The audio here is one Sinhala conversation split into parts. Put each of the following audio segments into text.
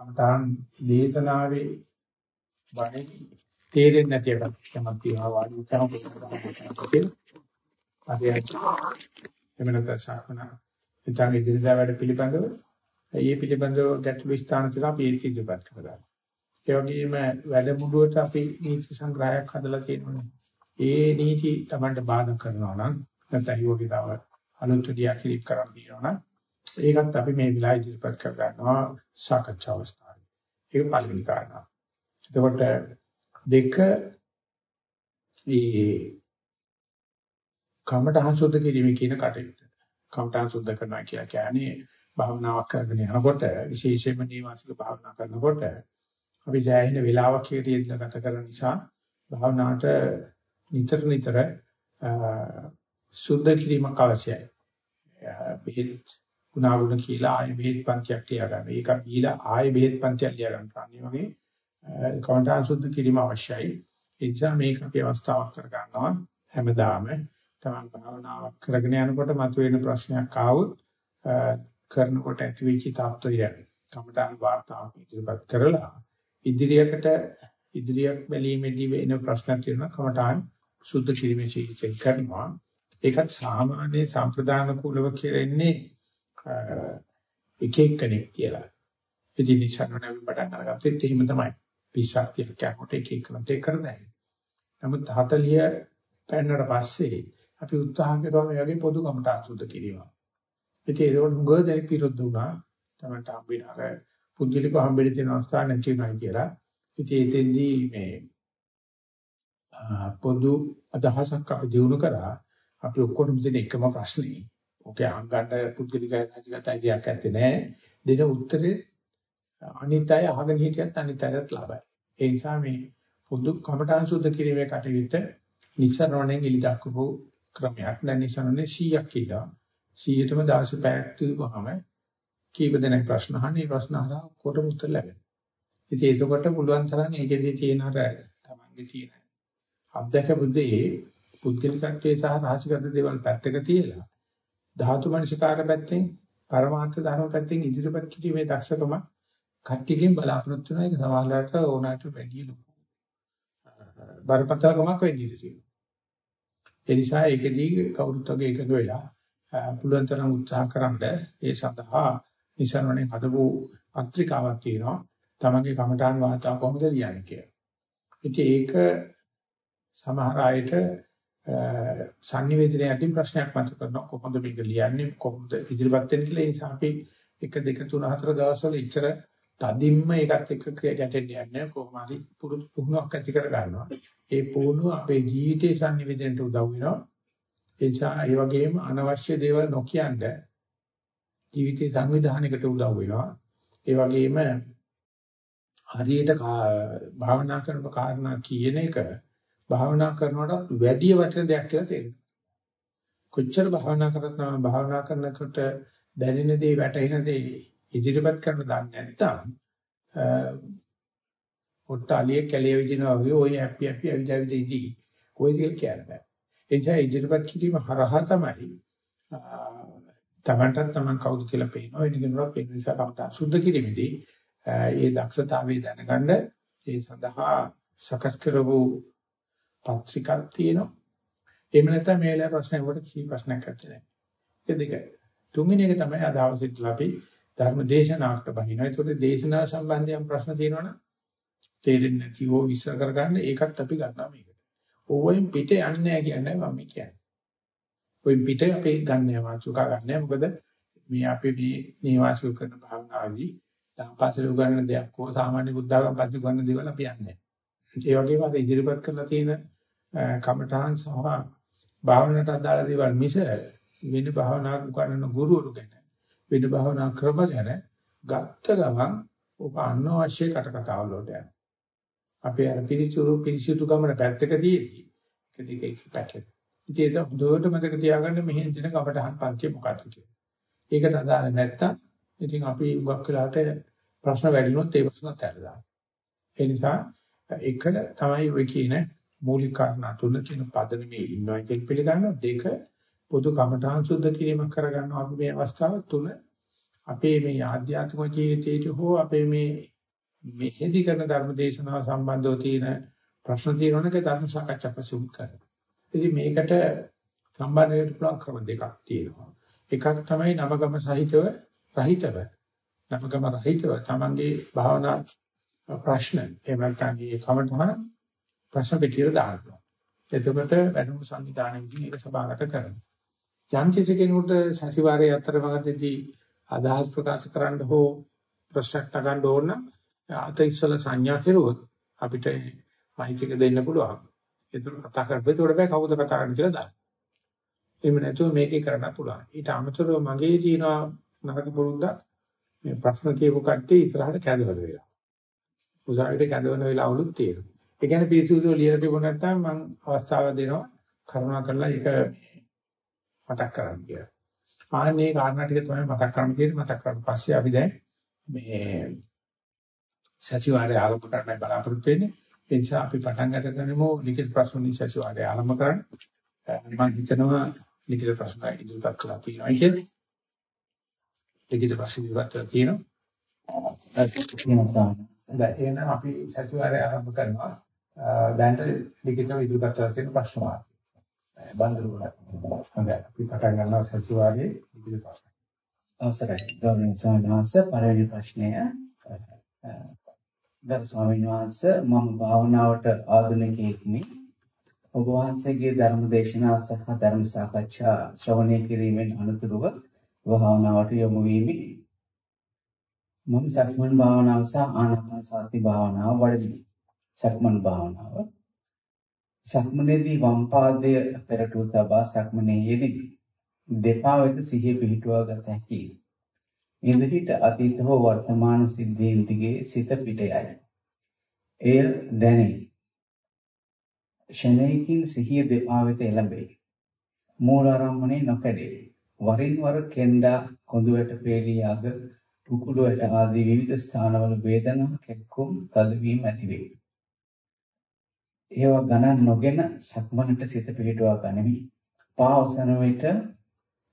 අමතාන් දේශනාවේ බණේ තේරෙන්නේ නැති එකක් තමයි තියෙනවා වාඩි කරනකොට. අපි එමෙන්නත සාකන ඉතින් ඉදිරියට වැඩ පිළිබඳව ඒ පිළිබඳව ගැටළු ස්ථාන තුන අපි ඒක ඉදිරිපත් කරගන්නවා. ඒ වගේම වැඩමුළුවට අපි නීති සංග්‍රහයක් හදලා තියෙනවා. ඒ නීති Tamanට බාධා කරනවා නම් නැත්නම් ඒ වගේ තව අලුත් දෙයක් කිලික් කරන්න තියෙනවා නම් ඒකත් අපි මේ විලාය ඉදිරිපත් කර ගන්නවා සාකච්ඡා අවස්ථාවේ. ඒක පළවෙනි කාරණා. එතකොට දෙක මේ කමඨහං සුද්ධ කිරීම කියන කටයුත්ත. කමඨහං සුද්ධ කරනවා කියලා කියන්නේ භාවනාවක් කරගෙන යනකොට විශේෂයෙන්ම නීවාසික භාවනා කරනකොට අපි දැයින වේලාවක් හිටියද ගත කරන නිසා භාවනාවට නිතර නිතර සුද්ධ කිරීමක් අවශ්‍යයි. බෙහෙත් ගුණාගුණ කියලා ආයෙ බෙහෙත් පන්තියක් ලියා ගන්න. ඒක බීලා ආයෙ බෙහෙත් පන්තියක් ලියා ගන්න. අනිත් වගේ කවදාන් සුද්ධ කිරීම අවශ්‍යයි. ඒ නිසා මේක අපි අවස්ථාවක් කර ගන්නවා හැමදාම තමන් භාවනාවක් කරගෙන යනකොට මතුවෙන ප්‍රශ්නයක් ආවොත් කරනකොට ඇතිවෙච්ච තත්ත්වය කමඨාන් වාර්තාවක් ඉදිරිපත් කරලා ඉදිරියකට ඉදිරියක් බැලීමේදී වෙන ප්‍රශ්න තියෙනවා කමඨාන් සුද්ධ කිරීමේ ශීලයෙන් කරනවා ඒකත් සාමාන්‍ය සම්ප්‍රදාන කුලව කෙරෙන්නේ එක එක්කෙනෙක් කියලා. ඉතින් නිසනන අපි පටන් අරගත්තෙත් එහෙම තමයි. 20ක් 30ක් යනකොට එක එක්කනත් ඒක කරදැයි. නමුත් 40 පෙන්නට පස්සේ අපි උත්සාහ කරනවා මේ වගේ පොදු කමටහන් සුද්ධ කිරීම. ඉතින් ඒක උගව දැන් විරුද්ධ වුණා. තමයි හම්බෙන අර පුද්ගලික හම්බෙන්න තියෙන අවස්ථා නැති වෙනවා කියලා. ඉතින් එතෙන්දී මේ පොදු අදහසක් අපි දිනු කරා අපි ඔක්කොම දෙන එකම ප්‍රශ්නේ ඔකේ අහගන්න පුද්ගලික හැසිරගත අයිතියක් නැත්තේ නෑ. දෙන උත්තරේ අනිත් අය අහගෙන හිටියත් අනිත් අයටත් ලාභයි. ඒ නිසා මේ පොදු කමඨාන් සුද්ධ කිරීමේ කටයුත්ත නිසරණයෙන් ඉලි දක්වපු ක්‍රමයක්. දැන් නිසරණේ 100ක් කියලා. 100ටම 16 පැයක් තිබුවහම කීප දෙනෙක් ප්‍රශ්න අහන්නේ ප්‍රශ්න අහලා කොට උත්තර ලැබෙනවා. ඉතින් එතකොට පුළුවන් තරම් ඒකෙදී තියෙන අර තමන්ගේ තියෙන අත්දැක බුද්ධේ පුද්ගලිකත්වයේ සහ රහසිගත දේවල් පැත්තක තියලා ධාතු මනසිකාර පැත්තෙන් පරමාර්ථ ධර්ම පැත්තෙන් ඉදිරිපත් කිරීමේ දක්ෂකම කට්ටියකින් බලාපොරොත්තු වෙන එක සමහරවිට ඕනෑමට වැඩි ලොකු බරපතලකමක් වෙන්න ඉඩ තියෙනවා. ඒ නිසා ඒකදී කවුරුත් වගේ එකඟ වෙලා පුළුවන් තරම් උත්සාහ කරන්ද ඒ සඳහා නිසරණේ හදපු පත්‍රිකාවක් තියෙනවා. තමන්ගේ කමඨාන් වාතාව කොහොමද ලියන්නේ කියලා. ඉතින් ඒක සමහර අයට sannivedana යටින් ප්‍රශ්නයක් මත කරනවා. කොහොමද මේක ලියන්නේ? කොහොමද ඉදිරිපත් වෙන්නේ කියලා. ඒ නිසා අපි 1 2 3 4 දවස්වල ඉච්චර තදින්ම ඒකත් එක්ක ක්‍රියා ගැටෙන්න යන්නේ කොහොම හරි පුහුණුවක් ඇති කර ගන්නවා ඒ පුහුණුව අපේ ජීවිතේ sannivedanට උදව් වෙනවා. ඒ නිසා ඒ වගේම අනවශ්‍ය දේවල් නොකියනද ජීවිතේ සංවිධානයකට උදව් වෙනවා. ඒ වගේම හරියට භාවනා කරන කාරණා කියන එක භාවනා කරනකොට වැඩි වටින දෙයක් කියලා තේරෙනවා. කොච්චර භාවනා කරත් නම් භාවනා කරනකොට දැනෙන දේ වැටහෙන දේ ඉදිරිපත් කරන්න දන්නේ නැත්නම් පොට්ට අලිය කැලේ විදිනවා වගේ ওই හැපි හැපි අවිජාවිද ඉදී කොයිද කියලා කියන්න බෑ. ඒ නිසා ඉදිරිපත් කිරීම හරහා තමයි තමන්ටත් තමන් කවුද කියලා පේනවා. ඒ නිකන්වත් පේන නිසා කවදා සුද්ධ කිරීමේදී ඒ දක්ෂතාවය දැනගන්න ඒ සඳහා සකස් කරවූ පත්‍රිකක් තියෙනවා. එහෙම නැත්නම් මේ වෙලාවේ ප්‍රශ්නයක් කොට කිසි ප්‍රශ්නයක් නැත්තේ. ඒ දෙක. තුන්වෙනි එක තමයි අද අවසිට අපි ධර්ම දේශනාවකට බහිනවා. ඒකට දේශනාව සම්බන්ධයෙන් ප්‍රශ්න තියෙනවනම් තේරෙන්නේ නැතිව විශ්ල කරගන්න ඒකත් අපි ගන්නවා මේකට. ඕවෙන් පිට යන්නේ නැහැ කියන්නේ මම කියන්නේ. ඔය පිට අපි ගන්න වාසුකා ගන්න මොකද මේ අපි මේ නේවාසික කරන භාවනාවේදී දාපසල උගන්න දෙයක් හෝ සාමාන්‍ය බුද්ධාගම පන්ති උගන්න දේවල් අපි යන්නේ. ඒ වගේම අර ඉදිරිපත් කරලා තියෙන කමඨාන් සහ භාවනාවට අදාළ දේවල් මිස වෙන භාවනා කරන ගුරුවරු ගැන වෙන භාවනා ක්‍රම ගැන ගත්ත ගමන් ඔබ අනවශ්‍ය කටකතාවල වලට යනවා. අපේ අර පිරිචුරු පිරිසිදු ගමන පැත්තකදී එක දිග එක පැකට්. ඉතින් ඒක හොඳට මතක තියාගන්න මෙහෙන් දෙන කමඨාන් පන්තිය මොකක්ද කියලා. ඒකට අදාළ නැත්තම් ඉතින් අපි උගක් වෙලාට ප්‍රශ්න වැඩිනොත් ඒ ප්‍රශ්නත් ඇරලා. ඒ නිසා එක තමයි ඔය කියන මූලික කාරණා තුන කියන පදනමේ ඉන්නවා කියන පිළිගන්න දෙක පොදු කමඨාන් සුද්ධ කිරීමක් කරගන්නවා අපි මේ අවස්ථාව තුන අපේ මේ ආධ්‍යාත්මික ජීවිතයට හෝ අපේ මේ මෙහෙදි කරන ධර්ම දේශනාව සම්බන්ධව තියෙන ප්‍රශ්න තියෙනවනක ධර්ම සාකච්ඡා ප්‍රසුම් කරනවා. ඉතින් මේකට සම්බන්ධ වෙන්න පුළුවන් ක්‍රම දෙකක් තියෙනවා. එකක් තමයි නවගම සහිතව රහිතව. නවගම රහිතව තමන්ගේ භාවනා ප්‍රශ්න එහෙම නැත්නම් මේ කමඨහන ප්‍රශ්න පිටියට දානවා. එතකොට වැඩමුළු සංවිධානය විසින් ඒක සභාගත කරනවා. යම් කිසි කෙනෙකුට සතිವಾರයේ අතරමඟදී අදහස් ප්‍රකාශ කරන්න හෝ ප්‍රශ්නක් නගන්න ඕන නම් අත ඉස්සල සංඥා කෙරුවොත් අපිට මයික් එක දෙන්න පුළුවන්. ඒතර කතා කරපෙත් උඩ බෑ කවුද කතා කරන්නේ කියලා දාන්න. එහෙම නැතුව මේකේ කරන්න පුළුවන්. ඊට අමතරව මගේ තියෙනවා නරක පුරුද්දක් මේ ප්‍රශ්න කියපු කට්ටිය ඉස්සරහට කැඳවල වෙලා. උසාවියට කැඳවන වෙලාවලුත් තියෙනවා. ඒ කියන්නේ පිරිසිදුව ලියලා තිබුණ නැත්නම් මම අවස්ථාව දෙනවා කරුණා කරලා ඒක මතක් කරගන්න කියලා. ආ මේ කාරණා ටික තමයි මතක් කරන්න තියෙන්නේ මතක් කරන් පස්සේ අපි දැන් මේ සතිವಾರය ආරම්භ කරන්න බලාපොරොත්තු වෙන්නේ. ඒ නිසා අපි පටන් ගන්නකොටම ලිඛිත ප්‍රශ්න වලින් සතිವಾರය ආරම්භ කරන්න. මම හිතනවා ලිඛිත ප්‍රශ්න ඉදිරිපත් කරලා තියෙනවා කියන්නේ. ලිඛිත ප්‍රශ්න ඉදිරිපත් කරලා තියෙනවා. ඒක තමයි සාමාන්‍ය. දැන් එහෙනම් අපි සතිವಾರය ආරම්භ කරනවා. දැන්ට ලිඛිතව ඉදිරිපත් කරලා තියෙන ප්‍රශ්න වාක්‍ය. බන්දරු වල. හොඳයි. අපි පටන් ගන්නවා සතිವಾರයේ ලිඛිත ප්‍රශ්න. අවසරයි. ගෞරවනීය ස්වාමීන් වහන්සේ පළවෙනි ප්‍රශ්නය ගරු ස්වාමීන් වහන්සේ මම භාවනාවට ආධුනිකයෙක්මි. ඔබ වහන්සේගේ ධර්ම දේශනා සහ ධර්ම සාකච්ඡා ශ්‍රවණය කිරීමෙන් අනතුරුව භාවනාවට යොමු වීමි. මම සක්මන් භාවනාව සහ ආනාපාන සති භාවනාව වඩමි. සක්මන් භාවනාව සක්මනේදී වම් පාදය පෙරටු තබා සක්මනේ යෙදී දෙපා වෙත සිහිය පිහිටුවා ගත හැකියි. ඉඳහිට අතීත හෝ වර්තමාන සිද්ධීන් දිගේ සිත පිට යයි. එය දැනේ. ෂණයකින් සිහිය දෙපා වෙත එළඹේ. මූල ආරම්මණය නොකඩේ. වරින් වර කෙන්ඩා කොඳුයට පේලිය අග කුකුළුවට ආදී විවිධ ස්ථානවල වේදනා කැක්කුම් තදවීම ඇති වේ. ඒවා ගණන් නොගෙන සක්මනට සිත පිහිටුවා ගනිමි. පාවසන විට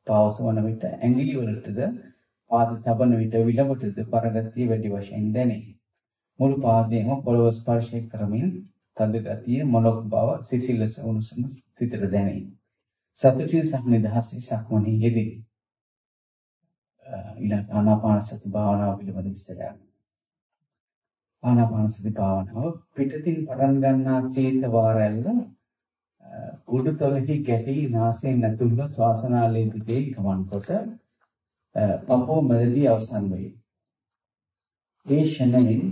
පාවසවන විට ඇඟිලි වලටද පාද තබන විට විලවටද පරගතිය වැඩි වශයෙන් දැනේ. මුළු පාදයේම පොළව ස්පර්ශ කරමින් තද ගතිය මොලොක් බව සිසිලස උණුසුම සිතට දැනේ. සතුටින් සහ නිදහසේ සක්මනේ යෙදී. ඊළඟ ආනාපාන සති භාවනාව පිළිබඳ විස්තරයක්. ආනාපාන සති භාවනාව පිටතින් පටන් ගන්නා සීත වාරැල්ල උඩුතලෙහි ගැටි නාසයෙන් ඇතුළව ශ්වාසනාලයේ දිගේ ගමන් කොට පපුව මැදදී අවසන් වේ. ඒ ෂණයෙන්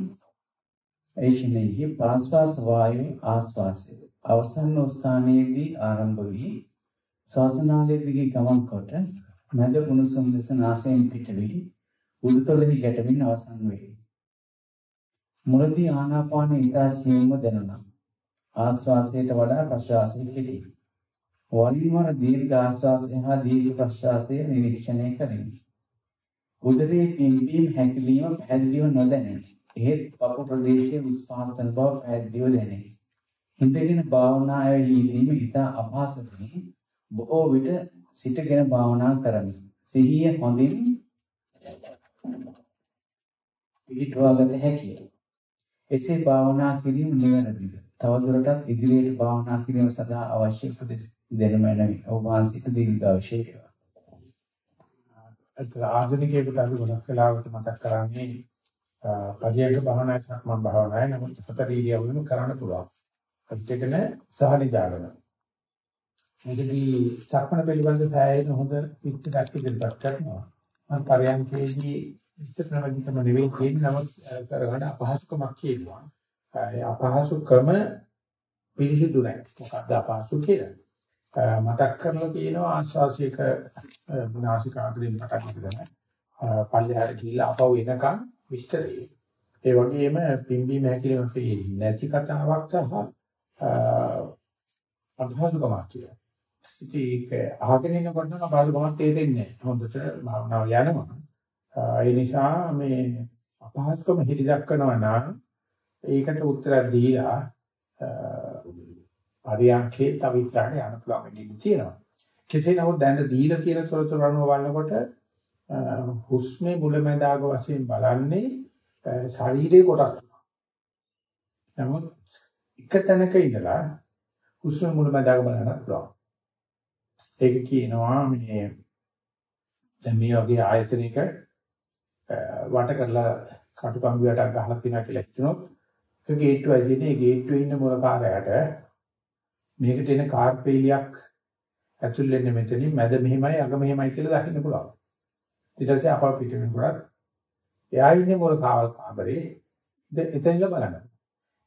ඒ ෂණයෙහි ප්‍රාශ්වාස වායු ආශ්වාසය අවසන් වූ ස්ථානයේදී ආරම්භ වී ශ්වාසනාලයේ දිගේ ගමන් කොට මැද කුණුසුම් ලෙස නාසයෙන් පිට වී උඩුතලෙහි ගැටමින් අවසන් වේ. මුලදී ආනාපාන ඉතා සියුම්ව දැනුණා. ආශ්වාසයට වඩා ප්‍රශ්වාසය කෙටි. වරින් වර දීර්ඝ ආශ්වාසය හා දීර්ඝ ප්‍රශ්වාසය නිරීක්ෂණය කරමි. උදරයේ පිම්බීම හැකිලිම පැහැදිලිව නොදැනේ. එහෙත් පපු ප්‍රදේශයේ උස්සහතන බව පැහැදිලිව දැනේ. හිඳගෙන භාවනාවේ යෙදීම ඉතා අපහසුයි. බොහෝ විට සිටගෙන භාවනා කරමි. සිහිය හොඳින් පිළිටවාගත හැකිය. එසේ භාවනා කිරීම නිවැරදිද? තවදුරටත් ඉදිරියට භාවනා කිරීම සඳහා අවශ්‍ය උපදෙස් දෙන්න මැනවි. ඔබ වහන්සේට දීර්ඝායුෂ වේවා. අතර ආධුනිකයෙකුට අපි ගොඩක් වෙලාවට මතක් කරන්නේ පරියන්ක භාවනාවක් සක්මන් භාවනාවක් නමුත් හතර ඉරියව්වෙම කරන්න පුළුවන්. අත්‍යකන සහනි දාගන්න. මේකදී සක්මන පිළිබඳ සෑහෙන හොඳ පිටක් ඉදිරිපත් කරනවා. මම පරියන්කේදී විස්තර ප්‍රවදිතම නෙවෙයි කියන්නේ නමුත් කරගන්න අපහසුකමක් කියනවා. ඒ අපහසුකම පිළිසිදු නැහැ. මොකක්ද අපහසු කියලා. මතක් කරලා තියෙනවා ආශ්වාසයක නාසිකාග්‍රයෙන් පටන් ගන්න. පල්ලෙහාට ගිහිල්ලා අපව එනකන් විස්තරේ. ඒ වගේම පිම්බීම හැකිලිම පෙන්නේ නැති කතාවක් සහ අභාසුකමක් කියලා. ඉතින් ඒක අහගෙන ඉන්නකොට නම් අභාසුකමක් තේරෙන්නේ නැහැ. හොඳට භාවනාව යනවා. ඒ නිසා මේ අපහසුකම හිලි දක්වනවා නම් ඒකට උත්තර දීලා පරියන්කේ තව ඉස්සරහට යන්න පුළුවන් වෙන්නේ තියෙනවා. කෙසේ නමුත් දැන් දීලා කියලා තොරතුරු අනුව බලනකොට හුස්මේ මුලැමැදාග වශයෙන් බලන්නේ ශරීරයේ කොටස්. නමුත් එක තැනක ඉඳලා හුස්ම මුලැමැදාග බලන්න පුළුවන්. ඒක කියනවා මේ දැන් මේ වගේ ආයතනයක වට කරලා කටුකම්බියටක් ගහලා තියනවා කියලා හිතනොත් ඒක ගේට්ටුවයි තියෙන්නේ ඒ ගේට්ටුවේ ඉන්න මොලකාරයාට මේකට එන කාර් පෙළියක් ඇතුල් වෙන්නේ මෙතනින් මැද මෙහෙමයි අග මෙහෙමයි කියලා දකින්න පුළුවන්. ඊට පස්සේ අපව පිට වෙනකොට එයා ඉන්නේ මොන කාවල් කාමරේ එතනilla බලන්න.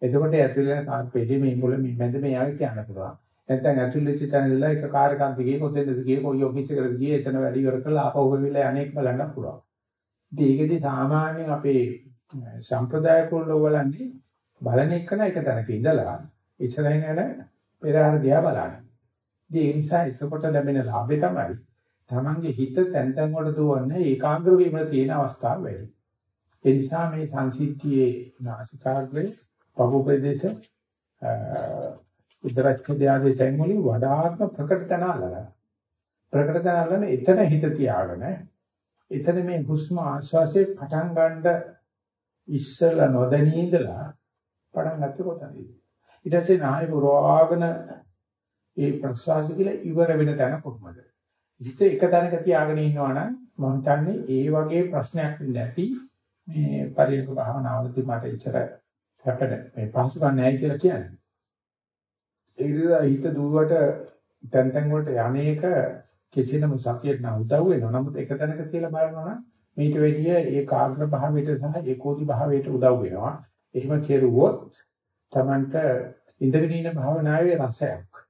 එතකොට ඇතුල් වෙන කාර් පෙළිය මේ මුල මේ මැද මේ යාගේ කියන්න පුළුවන්. නැත්නම් ඇතුල් වෙච්ච තැන ඉඳලා එක කාර් එකක් දිගේ කොතෙන්ද ගියේ කොයි ඔෆිස් එකකටද ගියේ එතන වැඩි ඉවර කරලා ආපහු වෙවිලා අනේක බලන්න පුළුවන්. ඉතින් ඒකෙදි සාමාන්‍යයෙන් අපේ සම්ප්‍රදාය කුල්ලෝ බලන්නේ බලන එකන එක තැනක ඉඳලා ඉස්සරහින් යන පෙරහැර දිහා බලන්න. ඉතින් ඒ නිසා එතකොට ලැබෙන ලාභය තමයි තමන්ගේ හිත තැන් තැන් වල දුවන්නේ ඒකාග්‍ර වීම තියෙන අවස්ථාව වැඩි. ඒ නිසා මේ සංසිද්ධියේ නාසිකාග්‍රේ පපු ප්‍රදේශ උදරච්ඡේදයාගේ තැන් වලින් වඩාත්ම ප්‍රකට තැන අල්ලගන්න. ප්‍රකට තැන අල්ලන එතන හිත තියාගෙන එතන මේ හුස්ම ආශ්වාසයේ පටන් ගන්න ඉස්සලා නොදැනී ඉඳලා පටන් ගත්තේ කොතනද? ඊට පස්සේ නාය පුරවාගෙන ඒ ප්‍රසවාස කියලා ඉවර වෙන තැන කොහොමද? හිත එක තැනක තියාගෙන ඉන්නවා නම් මම හිතන්නේ ඒ වගේ ප්‍රශ්නයක් නැති මේ පරිණක භාවනාවලදී මට ඉතර හැපෙන මේ පහසුකම් නැහැ කියලා කියන්නේ. ඒ හිත දුවට තැන් තැන් වලට යන්නේක කිසිනම සතියට නම් උදව් වෙනවා. නමුත් එක තැනක තියලා බලනවා නම් මේට වැඩිය ඒකාග්‍ර භාවයට සහ ඒකෝදි භාවයට උදව් වෙනවා. එහෙම කෙරුවොත් Tamanට ඉඳගෙන ඉන්න භාවනාවේ රසයක්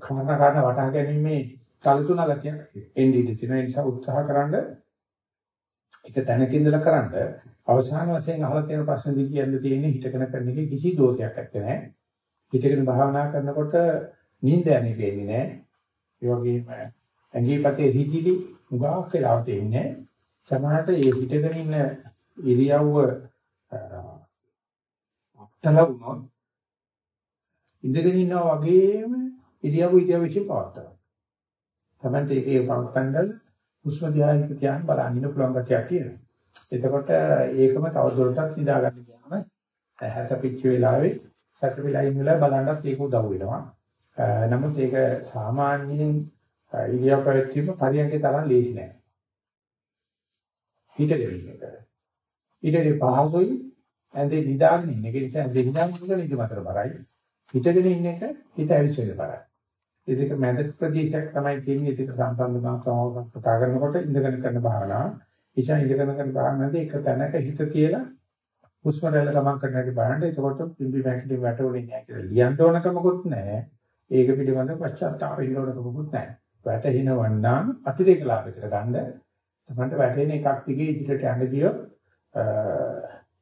කන කන වටහා ගැනීමේ කල්තුන ගතියක් එන්නේ ඉඳී තියෙන නිසා උත්සාහ කරන්න එක තැනක ඉඳලා කරන්න අවසාන වශයෙන් අහලා තියෙන ප්‍රශ්න දෙක කියන්න තියෙන්නේ හිතකන කරන එකේ කිසි දෝෂයක් නැත්තේ. හිතගෙන භාවනා කරනකොට නිින්ද යන්නේ වෙන්නේ නැහැ. ඒ වගේම ඇඟිපතේ හිතිලි උගාවක් වෙලා තියෙන්නේ. සමහරට ඒ හිතගෙන ඉන්න ඉරියව්ව අත්තල වුණොත් ඉඳගෙන ඉන්නා වගේම ඉරියව්ව ඉරියව් විශ්ේ පවත්තා. තමයි ඒකේ පවත්තන්ඩල් හුස්ම දිහා හිත තියාගෙන බලන්න ඉන්න පුළුවන් ගැටියක් තියෙනවා. එතකොට ඒකම තවදුරටත් නිදා ගන්න ගියාම හැට පිච්ච වෙලාවේ සැක වෙලා ඉන්න වෙලාව බලන්නත් ඒක උදව් වෙනවා. නමුත් ඒක සාමාන්‍යයෙන් ඉරියව් පැවැත්වීම පරියන්කේ තරම් ලේසි නෑ. හිතගෙන ඉන්න එක. ඊටදී පහසුයි ඇඳේ නිදාගෙන ඉන්න. ඒ නිසා ඇඳේ නිදාගෙන ඉන්න නිදි මතර බරයි. හිතගෙන ඉන්න එක හිත ඇවිස්සෙන්න බරයි. ඒ දෙක මැද ප්‍රදේශයක් තමයි තියෙන්නේ ඒක සම්බන්ධව තමයි කතා කරනකොට ඉඳගෙන කරන භාවනාව. ඉෂා ඉඳගෙන කරන භාවනාවේදී එක තැනක හිත තියලා හුස්ම රැල්ල ගමන් කරන හැටි බලන්න. එතකොට පිම්බි වැකිලි වැටුනේ නැහැ කියලා ලියන්න ඕනකමකුත් නැහැ. ඒක පිළිබඳව පශ්චාත්තාප වෙන්න ඕනකමකුත් නැහැ. වැටෙනවන්නම් අතිරේක ලාභයකට ගන්න තමන්ට වැටෙන එකක් දිගේ ඉදිරියට යන්න ගියොත්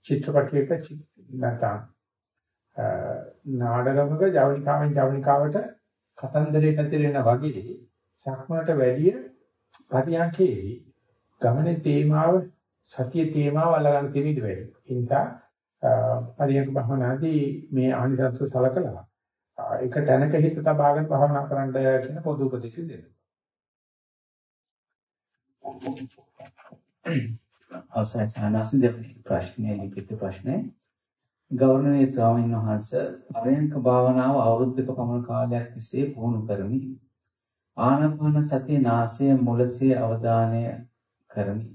චිත්‍රපටයක නැත්නම් නාඩගමක ජවනිකාවෙන් ජවනිකාවට කතන්දරේ පැතිරෙන වගේ සක්මනට වැඩිය පරියන්කේ ගමනේ තේමාව සතිය තේමාව අල්ලගන්න තියෙන ඉඩ වැඩි. ඒ නිසා පරියන්ක භවනාදී මේ ආනිසංස සලකලා එක තැනක හිත තබාගෙන භවනා කරන්න කියන පොදු උපදෙස් දෙනවා. අවසන් සානාස දෙවනි ප්‍රශ්නේ ලිඛිත ප්‍රශ්නේ ගෞරවනීය ස්වාමීන් වහන්සේ පරයන්ක භාවනාව අවුරුද්දක පමණ කාලයක් තිස්සේ පුහුණු කරමි. ආනාපාන සතිය නාසය මුලසේ අවධානය කරමි.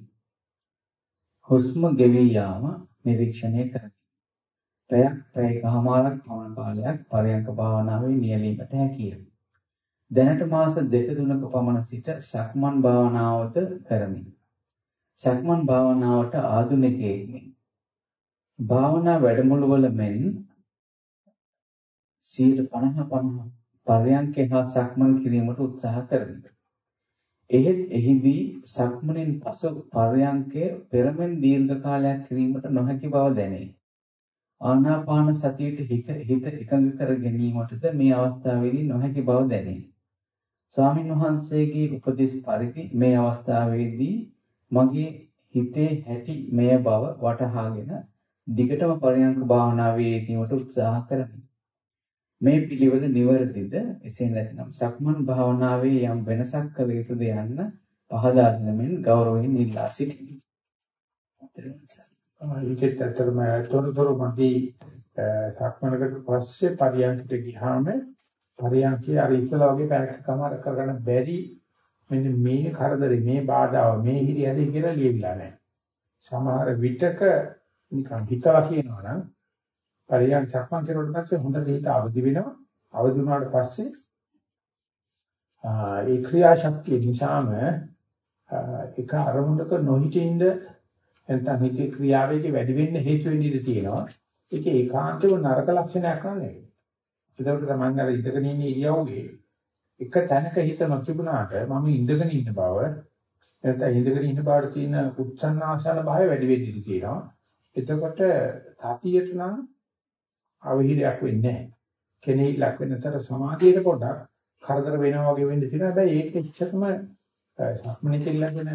හුස්ම ගෙවී යාම නිරීක්ෂණය කරමි. පැයක් පැයකමාරක් පමණ කාලයක් පරයන්ක භාවනාවේ නියැලීමට හැකිය. දැනට මාස දෙක තුනක පමණ සිට සක්මන් භාවනාවත කරමි. සක්මන් භාවනාවට ආධුනිකයෙක්මි. භාවනා වැඩමුළුවල මෙන් 50 50 පරයන්ක හා සක්මන් කිරීමට උත්සාහ කරමි. එහෙත් එහිදී සක්මණෙන් පසු පරයන්කය පෙරමෙන් දීර්ඝ කාලයක් කිරීමට නොහැකි බව දැනේ. ආනාපාන සතියට හිත එකඟ කර ගැනීමටද මේ අවස්ථාවේදී නොහැකි බව දැනේ. ස්වාමින් වහන්සේගේ උපදෙස් පරිදි මේ අවස්ථාවේදී මගේ හිතේ හැටි මෙය බව වටහාගෙන දිගටම පරයන්ක භාවනාවේ යෙදීමට උත්සාහ කරමි. මේ පිළිවෙල නිවැරදිද? එසේ නැත්නම් සක්මන් භාවනාවේ යම් වෙනසක් කළ යුතුද යන්න පහදා දෙනමින් ගෞරවයෙන් ඉල්ලා සිටිමි. ඒකෙත් ඇත්තටම තොරතුරු මැදි සක්මනකට පස්සේ පරියන්කට ගියාම පරියන්කේ අර ඉස්සලා වගේ පැයක් කමාර කරගන්න බැරි මෙන්න මේ කරදරේ මේ බාධාව මේ හිරියදී කියලා ලියවිලා නැහැ. සමහර විටක නිකන් හිතලා කියනවා නම් පරියන් සක්මන් කෙරුවට පස්සේ හොඳට හිත අවදි වෙනවා. අවදි වුණාට පස්සේ ඒ ක්‍රියාශක්තිය නිසාම එක අරමුණක නොහිටින්ද නැත්නම් හිතේ ක්‍රියාවේක වැඩි වෙන්න හේතු වෙන්න ඉඩ තියෙනවා. ඒක ඒකාන්තව නරක ලක්ෂණයක් නෙවෙයි. ඒකට තමයි අර ඉඳගෙන ඉන්න ඉරියව්වේ එක තැනක හිත නොතිබුණාට මම ඉඳගෙන ඉන්න බව නැත්නම් ඉඳගෙන ඉන්න බවට තියෙන උච්චන්නාසන භාවය වැඩි වෙන්න ඉඩ තියෙනවා. එතකොට තතියට නම් අවහිරයක් වෙන්නේ නැහැ. කෙනෙහිලක් වෙනතර සමාධියට පොඩ්ඩක් කරදර වෙනවා වගේ වෙන්න තියෙනවා. හැබැයි ඒක ඉච්ඡතම සම්මනිකෙන් ලැබෙන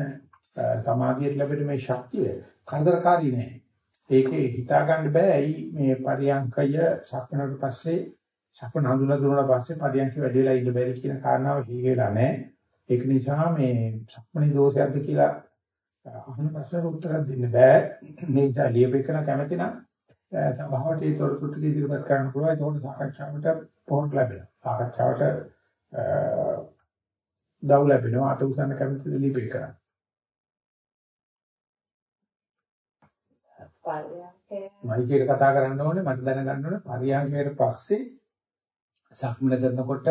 සමාධියට ලැබෙන මේ ශක්තිය කරදරකාරී නෑ. ඒකේ හිතා ගන්න බෑ ඇයි මේ පරියංකය සක්මනට පස්සේ සක්මන හඳුනා දුන්නාට පස්සේ පරියංක වැඩි වෙලා ඉන්න බැරි කියන කාරණාව හීගෙලා නෑ. ඒක නිසා මේ සක්මනේ දෝෂයක්ද කියලා අහන ප්‍රශ්නට උත්තර දෙන්න බෑ. මේ නිසා ලියපෙකන කැමති නම් සභාවට ඒ තොරතුරු ටික ඉදිරිපත් කරන්න පුළුවන්. ඒකෝට සාකච්ඡාවට පොහොර ලැබෙනවා. සාකච්ඡාවට දව් ලැබෙනවා අත උසන්න කැමතිද ලිපිට කරන්න. මයිකේට කතා කරන්න ඕනේ මට දැනගන්න ඕනේ පරියන්කයට පස්සේ සක්මන කරනකොට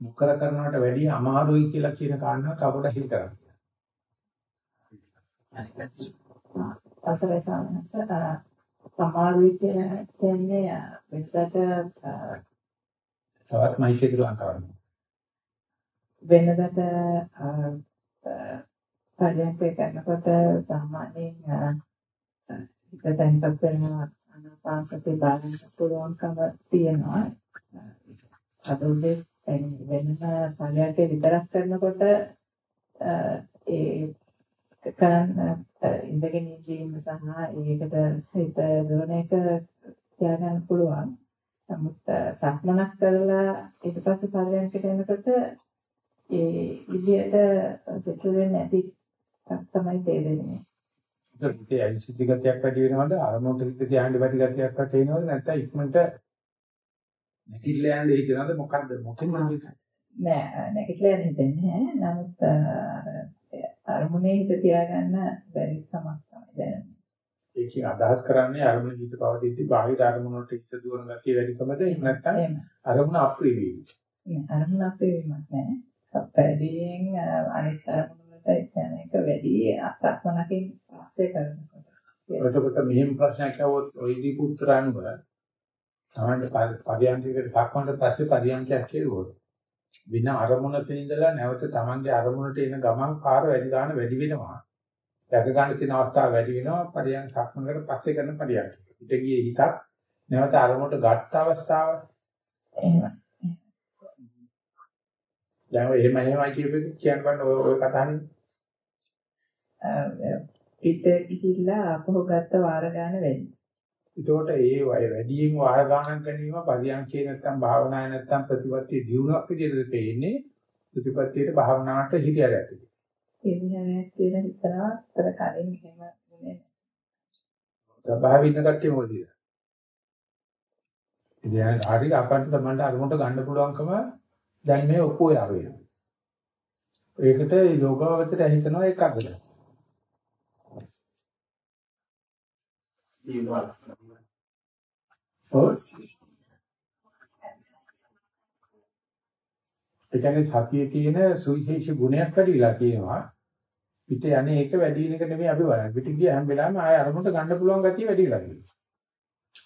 මුකර කරනවට වැඩිය අමාරුයි කියලා කියන කාරණාව කවුරුද හිත කරන්නේ. සමාරුයි කියන්නේ වෙනකට තවත් මයිකේට ලං කරන්න. වෙනදට පරියන්කේ කරනකොට සාමාන්‍යයෙන් හිත තැන්පත් වෙන අනාපානසති බලන්න පුළුවන්කම තියෙනවා. අදුල්ලේ වෙනම පරියන්කේ විතරක් කරනකොට ඒ කරන්න ඉඳගෙන ඉඳීම සහ ඒකට හිත දෝන එක තියාගන්න පුළුවන්. නමුත් සක්මනක් කරලා ඊට පස්සේ පරියන්කට එනකොට ඒ විදියට සෙටල් වෙන්නේ නැති තමයි තේරෙන්නේ. ඒකේ අයිසිද්ධි ගතියක් වැඩි වෙනවද? අරමුණට හිත ධ්‍යාන වැඩි ගතියක් වට එනවද? නැත්නම් ඉක්මනට නැගිටලා යන්නේ හිතනද මොකද්ද? මොකෙන්ද නෑ නැගිටලා යන්නේ හිතන්නේ නෑ. නමුත් අරමුණේ හිත තියාගන්න බැරි කමක් තමයි දැනෙන්නේ. ඒකේ අදහස් කරන්නේ අරමුණ හිත පවතිද්දී බාහිර අරමුණට හිත දුවන ගතිය වැඩිකමද? නැත්නම් අරමුණ අප්‍රිය වීම. නෑ අරමුණ අප්‍රිය වීමක් නෑ. පැහැදිලියෙන් අනිත් අරමුණට යන එක වැඩි අසක්මනකින් පස්සේ කරනකොට. එතකොට මෙහෙම ප්‍රශ්නයක් આવොත් ওই දීපු උත්තර අනුව තමයි පරියන්කයකට සක්මන්ට පස්සේ පරියන්කයක් කෙරුවොත් වින අරමුණක ඉඳලා නැවත Tamange අරමුණට එන ගමන් කාර වැඩි ගන්න වැඩි වෙනවා. දැක ගන්න තියෙන අවස්ථාව වැඩි වෙනවා පරියන් සක්මන්කට පස්සේ කරන පරියන්ක. ඊට ගියේ හිතක් නැවත අරමුණට ගත්ත අවස්ථාව එහෙමයි. දැන් ඔය එහෙම එහෙමයි කියපෙක කියන්න බෑ ඔය ඔය කතානේ. පිට ගිහිල්ලා අපහු ගත්ත වාර ගන්න වෙන්නේ. ඒතකොට ඒ වය වැඩියෙන් වාර ගණන් ගැනීම පරියන්කේ නැත්තම් භාවනාවේ නැත්තම් ප්‍රතිපත්තිය දියුණුවක් විදිහට පේන්නේ ප්‍රතිපත්තියට භාවනාවට හිතියර ඇති. ඒ විදිහට තියෙන විතරක් අතර කලින් එහෙම නෙමෙයි. ස්වභාවික කට්ටිය මොකද ඉතින් හරි අපන්ට තමයි අරමුණට ගන්න පුළුවන්කම දැන් මේ ඔක්කොය අර වෙනවා. ඒකට යෝගාවචරය හිතනවා එකක්ද? ඔව්. ඒ කියන්නේ සතියේ තියෙන සුවිශේෂී ගුණයක් වැඩිලා තියෙනවා. පිට යන්නේ ඒක වැඩි වෙන එක නෙමෙයි අපි බලන්නේ. පිට ගිය හැම වෙලාවෙම ආය අරමුණට ගන්න පුළුවන් ගතිය වැඩිලා තියෙනවා.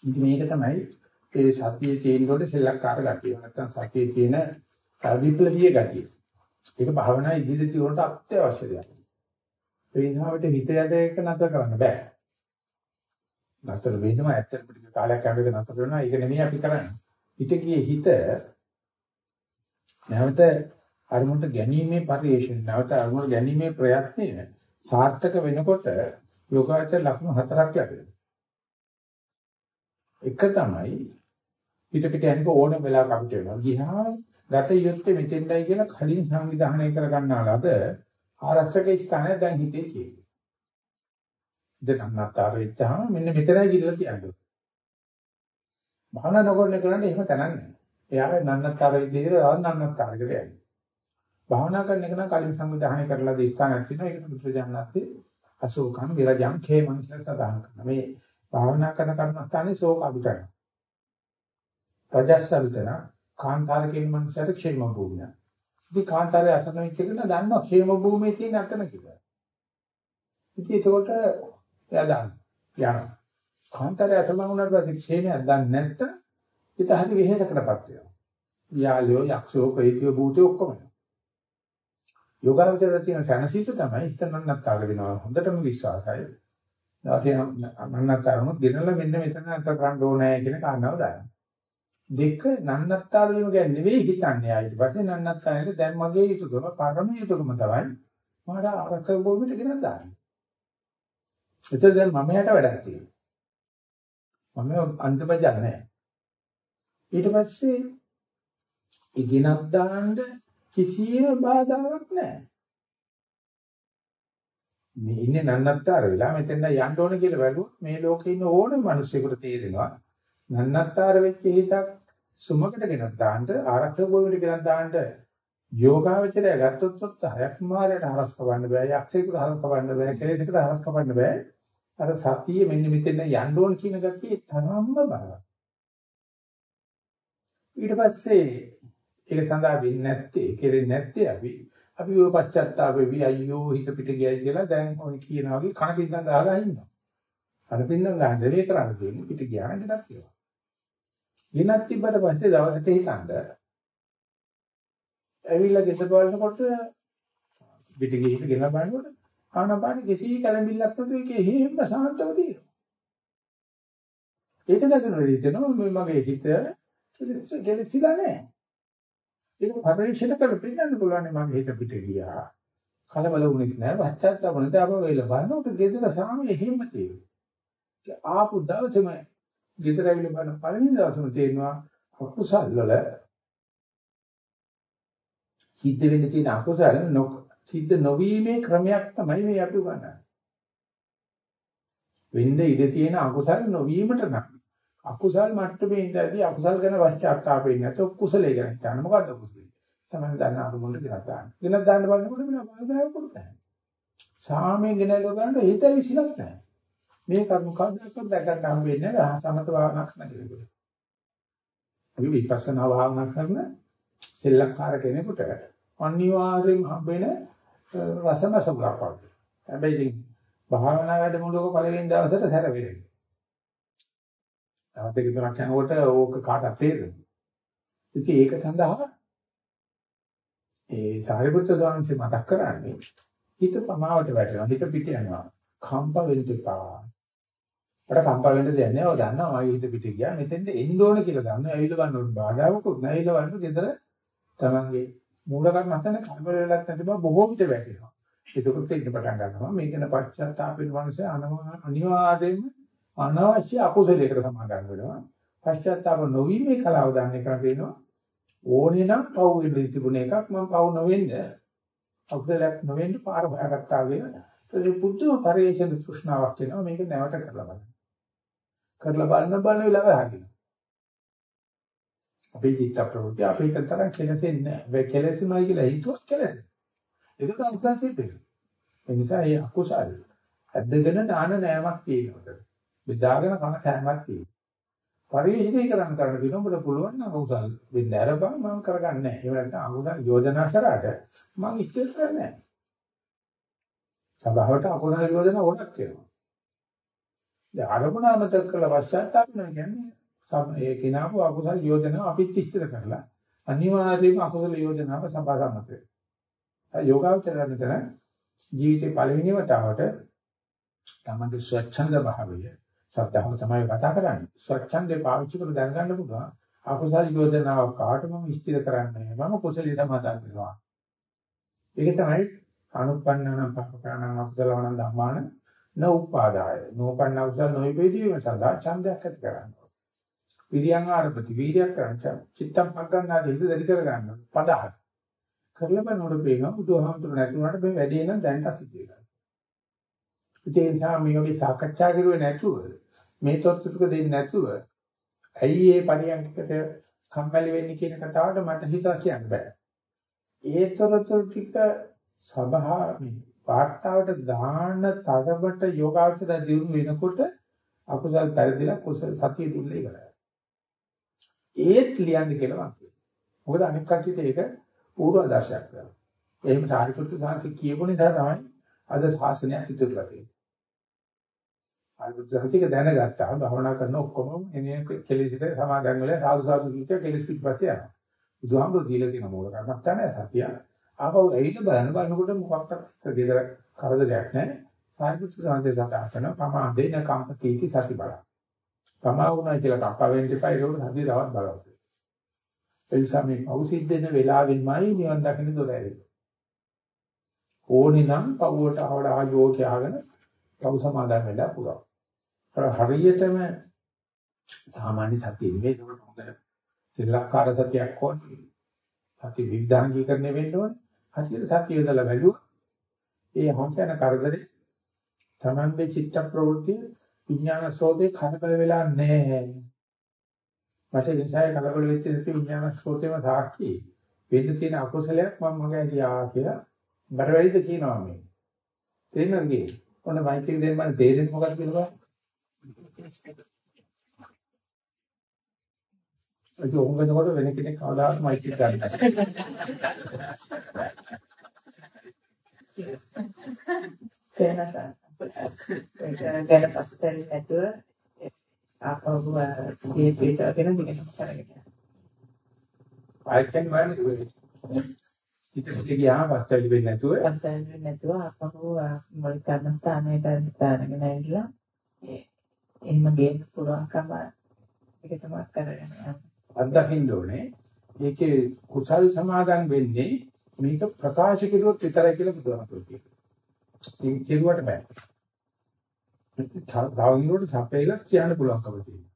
ඉතින් මේක තමයි ඒ සතියේ තියෙනකොට සෙල්ලක්කාර ගතිය. නැත්තම් සතියේ තියෙන විප්ලවීය ගතිය. ඒක භාවනා ඉදිරියට වලට අත්‍යවශ්‍ය දෙයක්. ඒ නිසාවට හිත යට එක නැතර කරන්න බෑ. නැතර වෙනවා ඇත්තට පිටික කාලයක් යනකොට නැතර වෙනවා. ඒක නෙමෙයි අපි කරන්නේ. හිත ගියේ හිත නැවත අරමුණට ගැනීමේ පරිේශන නැවත අරමුණට ගැනීමේ ප්‍රයත්නය සාර්ථක වෙනකොට යෝගාචර ලක්ෂණ හතරක් ලැබෙනවා. එක තමයි පිට පිට යනක ඕන වෙලාවක අපිට වෙනවා. ගියා ගත යුත්තේ මෙතෙන්දයි කියලා කලින් සංවිධානය කර ගන්නාලද ආරක්ෂක ස්ථානය දැන් හිතේ තියෙනවා. දැන් අන්නතර වෙච්චාම මෙන්න මෙතනයි කියලා කියන්නේ. භාවනා නොකරන කෙනාට එහෙම තනන්නේ නැහැ. එයාගේ නන්නතර විදිහට තවත් නන්නතරකට යන්නේ. භාවනා කරන එක නම් කලින් සංවිධානය කරලා දී ස්ථානයක් තියෙනවා. ඒකට බුදුරජාණන්සේ අශෝකං විරජං khේමං කියලා සඳහන් කරනවා. මේ භාවනා කරන කර්මස්ථානයේ ශෝක අභිතරණ. රජස්සවිතන කාන්තාර කියන මනුස්සයට ക്ഷേම භූමිය. ඉතින් කාන්තාරයේ අසතන වෙච්ච එක නා දන්නවා ക്ഷേම භූමියේ තියෙන අතන කියලා. ඉතින් ඒකට එයා දන්න. යනවා. කාන්තාරයේ අසතන වුණාට පස්සේ ക്ഷേමයක් දන්නේ නැත්නම් ඉත හරි වෙහෙසකටපත් වෙනවා. යාළයෝ යක්ෂයෝ ප්‍රේතයෝ භූතයෝ ඔක්කොම. යෝගාවචරය තියෙන සැනසීම තමයි ඉස්තනන්නත්තර වෙනවා. හොඳටම විශ්වාසයි. ඊට මන්නත්තරුත් ගෙනලා මෙන්න මෙතන අත ගන්න ඕනේ කියන කාරණාව දානවා. දෙක නන්නත්තර වීම ගැන නෙවෙයි හිතන්නේ ආ ඊට පස්සේ නන්නත්තරේ දැන් මගේ යුතුයකම පරම යුතුයකම තමයි මට ආරක්ෂක භූමියට ගෙනත් දාන්න. එතකොට දැන් මම යට වැඩක් තියෙනවා. මම අන්තපජ නැහැ. ඊට පස්සේ ඉගෙනක් දාන්න කිසියම් බාධාවක් නැහැ. මේ ඉන්නේ නන්නත්තර වෙලා මෙතෙන් යන්න ඕන කියලා බැලුවොත් මේ ලෝකේ ඉන්න ඕනම මිනිස්සුෙකුට තේරෙනවා නන්නත්තර වෙච්ච හිතක් සුමකට ගෙනත් දාන්න ආරක්ෂක භූමියට ගෙනත් දාන්න යෝගාවචරය ගත්තොත් ඔත් හයක් මාරයට හරස් කවන්න බෑ යක්ෂයෙකුට හරස් කවන්න බෑ කෙලෙසකට හරස් කවන්න බෑ අර සතිය මෙන්න මෙතෙන් යන්න ඕන කියන ගැතිය තරම්ම බලවත් ඊට පස්සේ ඒක සඳහා වෙන්නේ නැත්තේ කෙරෙන්නේ නැත්තේ අපි අපි ඔය පශ්චාත්තාප වෙවි අයියෝ හිත පිට ගියයි කියලා දැන් ඔය කියනවා වගේ කන පිටින් ගහලා ඉන්නවා. කන පිටින් ගහන දේ කරන්නේ දෙන්නේ පිට ගියාන දෙයක් කියලා. ගෙනත් තිබ්බට පස්සේ දවසට හිතනද ඇවිල්ලා ගෙදර බලනකොට පිට ගිහින් ගෙන බලනකොට ආනපාන කිසි කලඹිල්ලක් නැතුව ඒකේ හේම සාන්තව තියෙනවා. ඒක දකින්න හිතෙනවා මගේ හිත කෙලෙසිලා නැහැ. ඒක පරිශ්‍රණ කරලා පිළිගන්න පුළුවන් මගේ හිත පිට ගියා. කලබල වුණේ නැහැ. පශ්චාත්තාප නැත අප වෙලා බලනකොට ගෙදර සාමයේ හිම්ම තියෙනවා. ආපු දවසේම ගෙදර ඇවිල්ලා බලන පළවෙනි දවසේම තේරෙනවා අකුසල් වල සිද්ධ වෙන්න තියෙන අකුසල නොක සිද්ධ නොවීමේ ක්‍රමයක් තමයි මේ අපි උගන්වන්නේ. වෙන්න ඉඩ තියෙන අකුසල නොවීමට නම් අකුසල් මට්ටමේ ඉඳදී අකුසල් ගැන පශ්චාත්තාපෙන්නේ නැතො. කුසලයේ ගැන හිතන්න. මොකද්ද කුසලයේ? තමයි දන්න අරමුණට ගෙනත් දාන්න ගෙනත් දාන්න බලනකොට මෙන්න බාධායක් පොඩ්ඩක් සාමයෙන් ගෙනල්ලා ගන්න හිත විසිලක් නැහැ. මේ කර්ම කවදාකවත් දැක ගන්න හම්බෙන්නේ නැහැ සමත භාවනා කරන කෙනෙකුට අපි විපස්සනා භාවනා කරන සෙල්ලක්කාර කෙනෙකුට අනිවාර්යෙන් හම්බෙන රසමසුලක් වගේ හැබැයි භාවනා වැඩමුළුවක පළවෙනි දවසට සැර වෙන්නේ තවත් එක තුනක් යනකොට ඕක කාටත් තේරෙනවා. ඉතින් ඒක සඳහා ඒ සාරිපුත්‍ර ස්වාමීන් මතක් කරන්නේ හිත පමාවට වැටෙනවා. හිත පිට යනවා. කම්ප වෙන්න එපා. අර කම්ප වෙන්න දෙයක් නෑ. ඔය දන්නවා මගේ හිත පිට ගියා. මෙතෙන්ද එන්න ඕන කියලා දන්නවා. ඇවිල්ලා ගන්න ඕන බාධාවකුත් නෑ. ඇවිල්ලා වන්න ගෙදර තමන්ගේ මූල කර්මස්තන කර්ම වේලක් නැති බව බොහෝ විට වැටෙනවා. ඒකත් ඉන්න පටන් ගන්නවා. මේකන පශ්චාත්තාපෙන් මනස අනිවාර්යයෙන්ම අනවශ්‍ය අකුසලයකට සමාදන් වෙනවා. පශ්චාත්තාප නොවීමේ කලාව දන්නේ කරා කියනවා. ඕනේ නම් පව් වෙන්න තිබුණ එකක් මම පව් නොවෙන්න අකුසලයක් නොවෙන්න පාර හොයාගත්තා කියන ඒ පුදුම පරිේශන තෘෂ්ණාවක් වෙනවා මේක නැවත කරලා බලන්න. කරලා බලන බලන වෙලාව හරිනවා. අපේ චිත්ත ප්‍රවෘත්ති අපේ තරම් කෙලෙසෙන්නේ නැහැ. මේ කෙලෙසුමයි කියලා හිතුවක් කෙලෙසෙන. ඒක අකුසල් සිද්ධ වෙනවා. ඒ නිසා මේ අකුසල් ඇද්දගෙන දාන නෑමක් තියෙනවා. බෙදාගෙන කන කෑමක් තියෙනවා. පරිශීලනය කරන්න කරන්න දින උඹට පුළුවන් නම් උසල් වෙන්න අරපන් මම කරගන්නේ නැහැ. ඒ වගේම අමුදා යෝජනා කරාට මම ඉස්සෙල් කරන්නේ නැහැ. සභාවට අකුණා යෝජනා ගොඩක් වෙනවා. දැන් අරමුණමතක කළ පශ්චාත්තාප වෙනවා කියන්නේ සම ඒ කිනාපු අකුසල යෝජනා අපිත් ඉස්තර කරලා අනිවාර්යයෙන්ම අකුසල යෝජනාව සභා සම්මත වෙනවා. යෝගාචරණ මෙතන ජීවිතේ පළවෙනි වතාවට තමගේ ස්වච්ඡන්ද භාවය ශ්‍රද්ධාව තමයි කතා කරන්නේ. ස්වච්ඡන්දේ පාවිච්චි කරලා දැනගන්න පුළුවන්. අකුසල යෝජනාව කාට මම ස්ථිර කරන්නේ මම කුසලයට මතක් වෙනවා. ඒක තමයි අනුපන්නනම් පකරණම් අකුසලවණන් ධම්මාන නෝපාදාය. නෝපන්න අකුසල නොයිපෙදීම සඳහා ඡන්දයක් ඇති කරගන්නවා. විරියං ආරපති වීර්යයක් කරන චිත්තම් පග්ගන්නාදී හිත දෙලි කර ගන්නවා. පදහත්. කරලා බලනකොට පේනවා බුදුහාමුදුර නැතුණාට මේ වැඩේ නම් දැන්ට සිද්ධ වෙනවා. ඒ නිසා මේ වගේ සාකච්ඡා කරුවේ නැතුව මේ තොරතුරු දෙන්නේ නැතුව ඇයි මේ පරියන්කට කම්මැලි වෙන්නේ කියන කතාවට මට හිතලා කියන්න බෑ. ඒ තොරතුරු ටික සභා මේ වාර්තාවට දාන තරමට යෝගාචර දියුණු වෙනකොට අකුසල් පරිදිලා කුසල සතිය දුන්න ඉවරයි. ඒත් ලියන්න කියලා මම මොකද අනික් කට්ටියට ඒක පූර්වාදර්ශයක් කරනවා. එහෙම සාරිපුත්‍ර සාන්ති කියපු නිසා තමයි අද ශාසනයක් ඉදිරියට තියෙන්නේ. සාරිපුත්‍ර සාන්තික දැනගත්තා භවනා කරන ඔක්කොම එනේ කෙලෙසිට සමාදන් වෙලා සාදු සාදු කිව්ව කෙලෙස් පිටපස්සේ යනවා. බුදුහාමුදුරු දීලා තියෙන මූල කර්මස්ථානය සතිය. ආපහු ඇවිල්ලා බලන බලනකොට මොකක්ද ගෙදර කරදරයක් නැහැ. සාරිපුත්‍ර සාන්ති සඳහන් කරන පමාදේන කම්පතිති සති බල. පමා වුණා කියලා කප්පා වෙන්න එපා ඒක උඩ සතිය තවත් බලවත්. ඒ නිසා මේ පෞසිද්ධ වෙන වෙලාවෙන්මයි නිවන් දකින්න දොර ඇරෙන්නේ. ඕනේ නම් පවුවට ආවඩ ආයෝ කියලාගෙන පවු සමාදන් වෙලා පුළුවන්. අර හරියටම සාමාන්‍ය සතිය නෙවෙයි ඒක හොඳ සිල්ලක්කාර සතියක් ඕනේ. සති විවිධාංගීකරණය වෙන්න ඕනේ. හරියට සතිය යොදලා බැලුවා. ඒ හොන්තන කරදරේ තමන්ගේ චිත්ත ප්‍රවෘත්ති විඥාන ස්රෝතේ කනබල වෙලා නැහැ. මට ඉන්සයි කලබල වෙච්ච නැති විඥාන ස්රෝතේම සාක්ෂි වෙන්න තියෙන අකුසලයක් මම මගේ ඇතියා කියලා බර වැඩිද කියනවා මේ. තේරෙනවද කියේ? ඔන්න මයික් එක දෙන්න මම තේරෙන්නේ මොකක්ද කියලා බලන්න. ඒක උංගනකොට වෙන කෙනෙක් කවදාවත් මයික් එක ගන්න වෙනස. ඒක ගැන පස්සෙන් නැතුව ආපහු මේ පිටගෙන දිගටම කරගෙන. ආයතන වයින් ඉතින් ගියාම පස්සෙලි වෙන්නේ නැතුව පස්සෙන් නැතුව ආපහු මූලික කර්මස්ථානයට දානගෙන ඇවිල්ලා එහෙම ගේන්න පුළුවන්කම ඒක තමයි කරගෙන යන්නේ. අත්දකින්න ඕනේ. ඒකේ කුසල් සමාදන් වෙන්නේ මේක ප්‍රකාශ කෙරුවොත් විතරයි කියලා බුදුහාමුදුරුවෝ කියනවා. ඒක කෙරුවට බෑ. තවදුරටත් සපේලා කියන්න පුළුවන්කම තියෙනවා.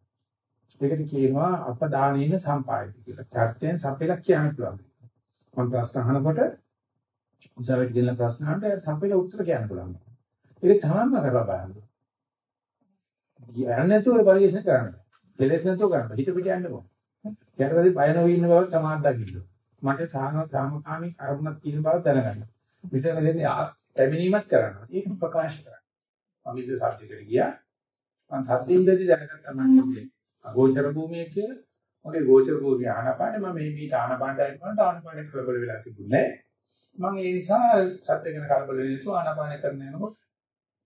ඒකට කියනවා අපදානීන සම්පායති කියලා. චර්තයෙන් සපේලා කියන්න පුළුවන්. මම ප්‍රශ්න අහනකොට උසාවියට ගෙනලා ප්‍රශ්න අහනට සපේලා උත්තර කියන්න පුළුවන්. ඒක තාම කරලා බලන්න. යන්නේ නැතුව පරිශන කරන්න. කෙලෙස් නැතුව කරන්න. හිත පිට යන්න ඕන. ඊට පස්සේ බය නොවී ඉන්න බව තමයි දකින්න. මට සාම සාමකාමී අරමුණක් තියෙන බව දැනගන්න. මෙතන දෙන්නේ පැමිණීමක් කරනවා. ඒක ප්‍රකාශ කරනවා. මම ඉතින් සාධ්‍යකට ගියා. මම සද්දින්දදී දැනගත්තා මම අගෝචර භූමිය කියලා. මගේ ගෝචර භූමිය ආනපානේ මම මේ මීට ආනපානට ආනපානට ආනපානේ කලබල වෙලා තිබුණේ මම ඒ නිසා සද්ද ගැන කලබල වෙන්නේ නැතුව ආනපානේ කරන යනකොට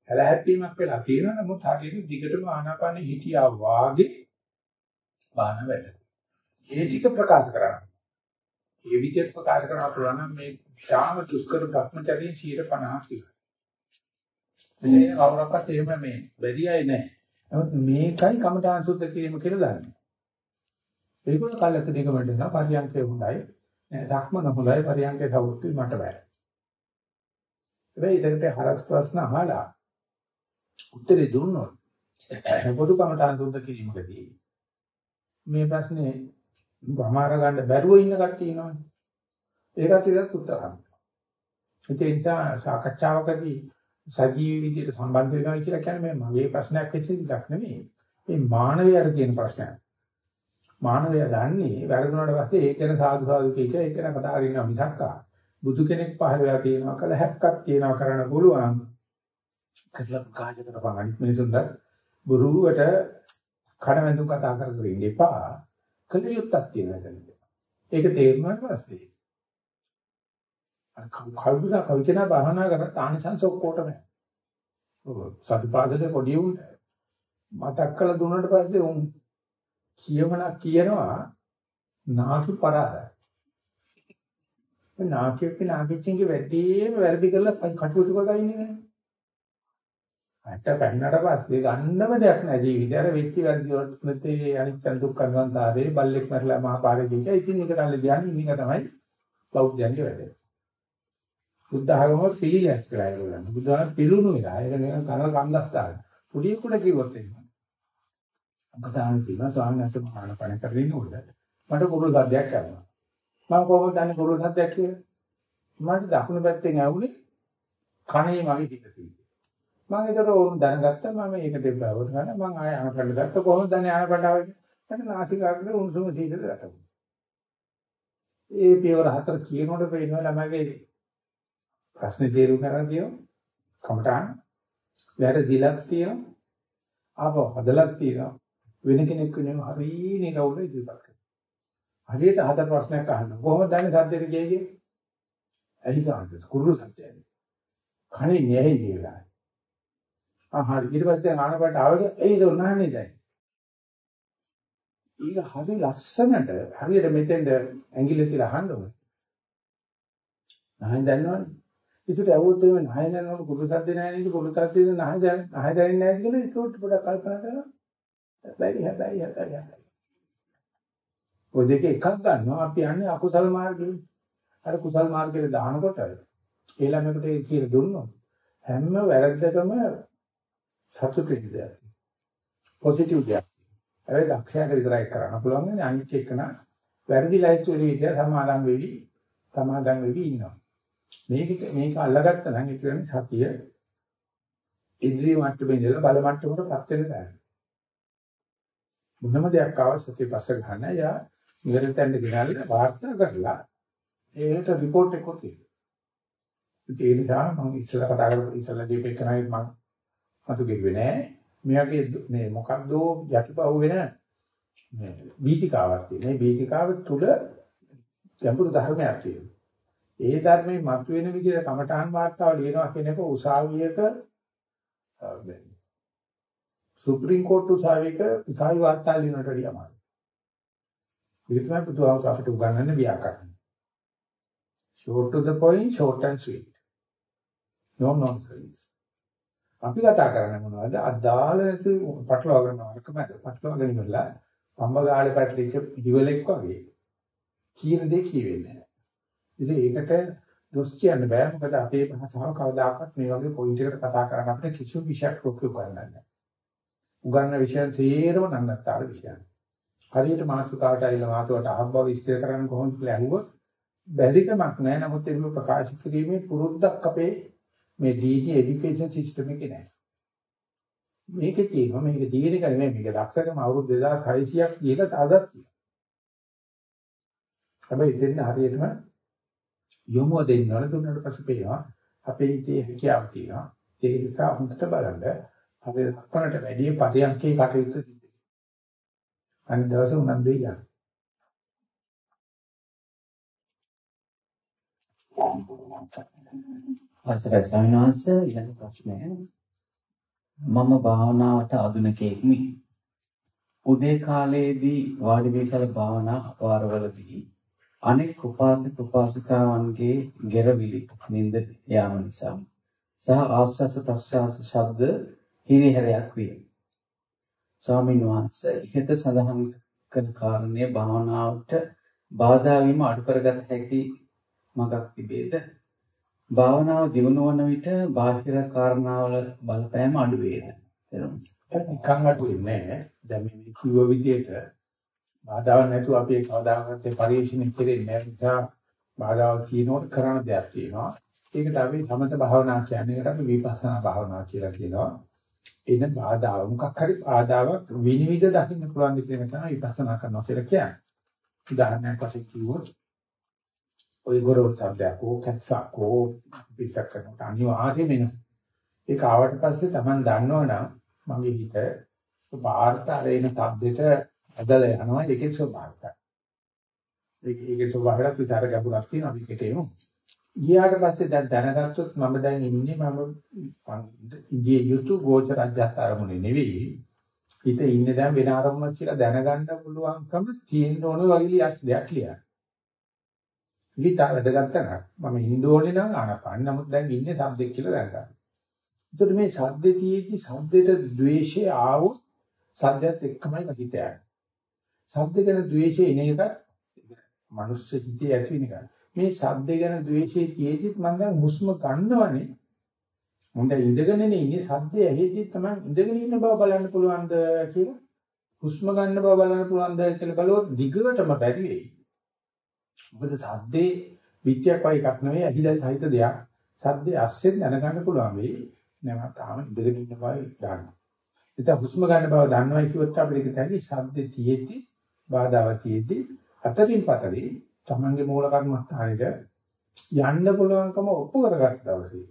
හැලහැප්පීමක් වෙලා තියෙනවා. නමුත් හරියට දිගටම ආනපානේ හිටියා වාගේ බාන වැඩ. ඒ ටික ප්‍රකාශ කරනවා. ඒ විදිහට ප්‍රකාශ කරනවා පුළුවන් නම් මේ ශාම දුෂ්කර භ්‍රමචර්යයෙන් 150ක් ඉවරයි. මේ කවුරක්වත් එහෙම මේ බැරි අය නැහැ. නමුත් මේකයි කමඨාන් සුද්ධ කිරීම කියලා දන්නේ. ඒකෝන කල්යක දෙක වඩනවා පරියන්කේ හොඳයි. ධක්මන හොඳයි පරියන්කේ සෞඛ්‍ය මට බෑ. හැබැයි ඒකට හරස් ප්‍රශ්න අහලා උත්තරේ දුන්නොත් පොදු කමඨාන් සුද්ධ කිරීමකදී මේ ප්‍රශ්නේ වමාර ගන්න බැරුව ඉන්න කට්ටිය ඉනවනේ. ඒකට ඉතින් උත්තර ගන්න. ඒ නිසා සාකච්ඡාවකදී සජීවී විදියට සම්බන්ධ වෙනවා කියලා කියන්නේ මේ මගේ ප්‍රශ්නයක් වෙච්ච එකක් නෙමෙයි. මේ මානවයාට තියෙන ප්‍රශ්නයක්. මානවයා දන්නේ වැරදුනාට පස්සේ ඒක ගැන සාදු සාදු කීක ඒක ගැන කතා කරනවා මිසක්කා. බුදු කෙනෙක් පහළ වෙලා තියෙනවා කල හැක්කක් තියෙනවා කරන්න පුළුවන්. කසල ප්‍රකාශ කරපන් අනිත් මිනිසුන්ට බුරුවට කඩවැඳුම් කතා කර කර ඉන්න එපා. කලියුත්තක් තියෙනවා එතන. ඒක තේරුණාට පස්සේ අර කවුරුද කවිචනා භාවනා කරන තානිසංස ඔක්කොටම ඔව් සතිපාදලේ පොඩි උන් මතක් කළ දුන්නට පස්සේ උන් කියවනක් කියනවා නාකි පරාදයි. නාකියෙක් නාකිච්චින්ගේ වැඩිම වැරදි කරලා කටුවතු කරලා ඉන්නේ නේ. අට පැන්නට පස්සේ ගන්නම දෙයක් නැහැ ජීවිතේ. අර වෙච්ච වැරදි වලට මෙතේ අනිත්‍ය දුක්ඛ සංසාරේ බල්ලෙක් මරලා මහා පාරේ ගිහින් ඉතින් ඒක තමයි කියන්නේ ඉන්න එක තමයි බෞද්ධයන්ගේ වැඩ. බුද්ධ ආගම පිළිගැස් කරලා ඒගොල්ලන්. බුදුහාම පිළුණු වෙලා. ඒක නිකන් කන කන්දස්තාන. පුඩිය කුඩ කිව්වොත් එහෙම. අකතාන තියෙනවා ස්වාමීන් වහන්සේ මහාන පණ කරගෙන ඉන්නකොට මට කුරුල් සද්දයක් කරනවා. මම කොහොමද දන්නේ කුරුල් සද්දයක් කියලා? මට දකුණු පැත්තෙන් ඇහුනේ කණේ මගේ හිත තියෙන්නේ. මම ඒකට ඕන දැනගත්තා මම ඒක දෙබ්බවව ගන්න මම ආය අනකඩ ගත්ත කොහොමද දැන් ආනකඩ ආවේ මට නාසිකාග්‍රේ උණුසුම සීතල රටුණා. ඒ පියවර හතර කියනකොට පේනවා ළමගේ ප්‍රශ්නේ තේරුම් ගන්න කියනවා. කමටහන් වැරදිලක් තියෙනවා. ආපහු හදලක් තියෙනවා. වෙන කෙනෙක් වෙනම හරි නිරවුල ඉදිරිපත් කරනවා. හරියට හතර ප්‍රශ්නයක් අහනවා. කොහොමද දන්නේ සද්දෙට ගියේ ඇයි සාන්තස් කුරුළු සත්‍යයි. කණේ නැහැයි කියලා. ආ හරි ඊට පස්සේ ආනපට ආවගේ ඒද උනාන්නේ දැන්. ඊග හරි ලස්සනට හරියට මෙතෙන්ද ඇඟිල්ල තියලා අහන්න ඕනේ. නහයෙන් දන්නවනේ. ඒකට ඇහුවොත් එimhe නහය දන්නවනේ කුරුළු සද්ද නැහැ නේද කුරුළු සද්ද නහය නහය දැනෙන්නේ නැහැ කියලා ඒකට පොඩ්ඩක් කල්පනා කරනවා. හැබැයි හැබැයි හැබැයි. ඔය දෙක එකක් ගන්නවා අපි යන්නේ අකුසල මාර්ගෙට. අර කුසල් මාර්ගයට දානකොට ඒ ළමයට ඒ කියලා දුන්නොත් හැම වැරද්දකම සතුටු දෙයක්. පොසිටිව් දෙයක්. ඒ දක්ෂයාට විතරයි කරන්න පුළුවන් නේ අනිත් එකන වැරදිලා ඉතුරු විදිය සමාදම් වෙවි සමාදම් වෙවි ඉන්නවා. මේක මේක අල්ලගත්තා නම් ඒ කියන්නේ සතිය ඉන්ද්‍රිය මට්ටමේ ඉඳලා බල මට්ටමකටපත් වෙන තැන. මොනම දෙයක් ආව සතිය පස්ස ගන්න යා නිරතෙන්ද ගෙනාලා වාර්තා කරලා ඒකට report එකක් තියෙනවා. ඒ නිසා මම ඉස්සෙල්ලා කතා කරපු ඉස්සෙල්ලා දීපේ කනයි මම මතු ගෙව්වේ නෑ. මෙයාගේ මේ මොකක්ද යටිපහුව වෙන මේ බීතිකාවක් තියෙනවා. මේ බීතිකාව තුල ගැඹුරු ධර්මයක් තියෙනවා. ඒ ධර්මයේ මතුවෙන විදිහට කමඨාන් වාර්තාව ලියනවා කියන එක උසාවියක සුප්‍රීම කෝර්ට් උසාවියක උසාවි වාර්තා ලියනට වඩා අමාරුයි. ඒක තමයි පුදුම අපිට උගන්වන්නේ ව්‍යාකරණ. short to the point short and sweet no nonsense අපි කතා කරන්නේ මොනවද? අදාළ නැති පටලවා ගන්නවා අරකමද පටලවා ගැනීමලා පම්බ ගාලේ පැටලිච්ච ඉවලෙක් වගේ කියන දේ කියවෙන්නේ නැහැ. ඉතින් ඒකට දොස් කියන්න බෑ. මොකද අපේ භාෂාව කවදාකවත් මේ වගේ පොයින්ට් එකකට කතා කරන්න අපිට කිසිම විෂයක් රොක්කු කරන්නේ නැහැ. උගන්න විෂයන් සේරම නන්නත්තර විෂයන්. හරියට මාතෘකාවට ඇවිල්ලා මාතෘකාවට අහබ්බව විස්තර කරන්න කොහොමද කියලා අහුවොත් බැරිකමක් නැහැ. නමුත් ඒක ප්‍රකාශ කිරීමේ පුරුද්දක් අපේ මේ DD education system එකේ නැහැ. මේකේ තියෙනවා මේක තියෙන එක නෙමෙයි මේක දක්ෂකම අවුරුදු 2600ක් කියලා තාදත් තියෙනවා. හැබැයි දෙන්න හරියටම යොමුව දෙන්න ඕන දුන්නාට පස්සේ පේනවා අපේ හිතේ හැකියාවක් තියෙනවා. ඒ නිසා හොඳට බලන්න අපේ ලක්ෂණට වැඩි පරියන්කේ කටයුතු සිද්ධ වෙනවා. අනිත් දවසේ උනන්දු වෙනවා. අවසරයි ස්වාමීන් වහන්සේ ඊළඟ ප්‍රශ්නය මම භාවනාවට ආධුනිකයෙක්මි. උදේ කාලයේදී වාඩි වී කල භාවනා වාරවලදී අනෙක් උපාසක උපාසිකාවන්ගේ ගෙරවිලි නින්ද යාම නිසා සහ ආස්වාස ප්‍රස්වාස ශබ්ද හිරිහැරයක් විය. ස්වාමීන් වහන්සේ ඉහත සඳහන් කළ කාරණේ භාවනාවට බාධා වීම අඩු කරගත හැකි මගක් තිබේද? භාවනාව දියුණු වන විට බාහිර කාරණාවල බලපෑම අඩු වේද? නිකන් අඩු වෙන්නේ නැහැ. දැන් මේ කිව්ව විදිහට බාධාවක් නැතුව අපි කවදාකවත් පරිශීලනය කෙරෙන්නේ නැහැ. නිසා බාධාවක් තියෙනකොට කරන්න දෙයක් තියෙනවා. ඒකට අපි සමත භාවනා කියන්නේ ඒකට අපි විපස්සනා භාවනා කියලා කියනවා. එන බාධාව මොකක් හරි බාධාවක් විනිවිද දකින්න පුළුවන් දෙයක් තමයි විපස්සනා කරනවා කියලා කියන්නේ. උදාහරණයක් වශයෙන් කිව්වොත් ওই ගොරෝත් සබ්දයක් ඕ කැස්සක් ඕ පිටක් කරනට අනිවාර්යෙන් වෙනවා. ඒක ආවට පස්සේ Taman දන්නවනම් මගේ හිත ස්වභාර්ථ අරේන සබ්දෙට ඇදලා යනවා ඒකේ ස්වභාර්ථය. ඒක ඒකේ ස්වභාවයත් විතර ගැඹුරක් තියෙනවා අපි කෙටේම. ගියාට පස්සේ දැන් දැනගත්තොත් මම දැන් ඉන්නේ මම ඉන්දිය යුතු ගෝචරජ්‍යත් අරමුණේ නෙවෙයි. හිත ඉන්නේ දැන් වෙන අරමුණක් කියලා දැනගන්න පුළුවන්කම තියෙන ඕන වගේ දෙයක් ලියන්න. හිත වැදගත් තැනක්. මම හින්දු ඕනේ නම් ආනපාන. නමුත් දැන් ඉන්නේ සද්දෙක් කියලා දැනගන්න. ඒතකොට මේ සද්දේ තියෙද්දි සද්දේට ද්වේෂය ආවොත් සද්දයත් එක්කමයි හිත යන්නේ. සද්ද ගැන ද්වේෂය එන එක මනුස්ස හිතේ ඇති වෙන එක. මේ සද්ද ගැන ද්වේෂය තියෙද්දිත් මම දැන් හුස්ම ගන්නවනේ. මම දැන් ඉඳගෙන ඉන්නේ සද්දය ඇහෙද්දි තමයි ඉඳගෙන ඉන්න බව බලන්න පුළුවන්ද කියලා. හුස්ම ගන්න බව බලන්න පුළුවන්ද කියලා බලුවොත් දිගටම බැරි වෙයි. මොකද සද්දේ විත්‍යක් වගේ එකක් නෙවෙයි ඇහිලා සහිත දෙයක්. සද්දේ අස්සෙන් දැනගන්න පුළුවන් වෙයි. නෑ තාම ඉඳගෙන ඉන්න බව දන්නවා. ඉතින් හුස්ම ගන්න බව දන්නවයි කිව්වොත් අපිට ඒක තැවි සද්දේ තියෙද්දි බාධාව තියෙද්දි අතරින් පතරේ තමන්ගේ මූල කර්මස්ථානෙට යන්න පුළුවන්කම ඔප්පු කරගත්ත දවසේ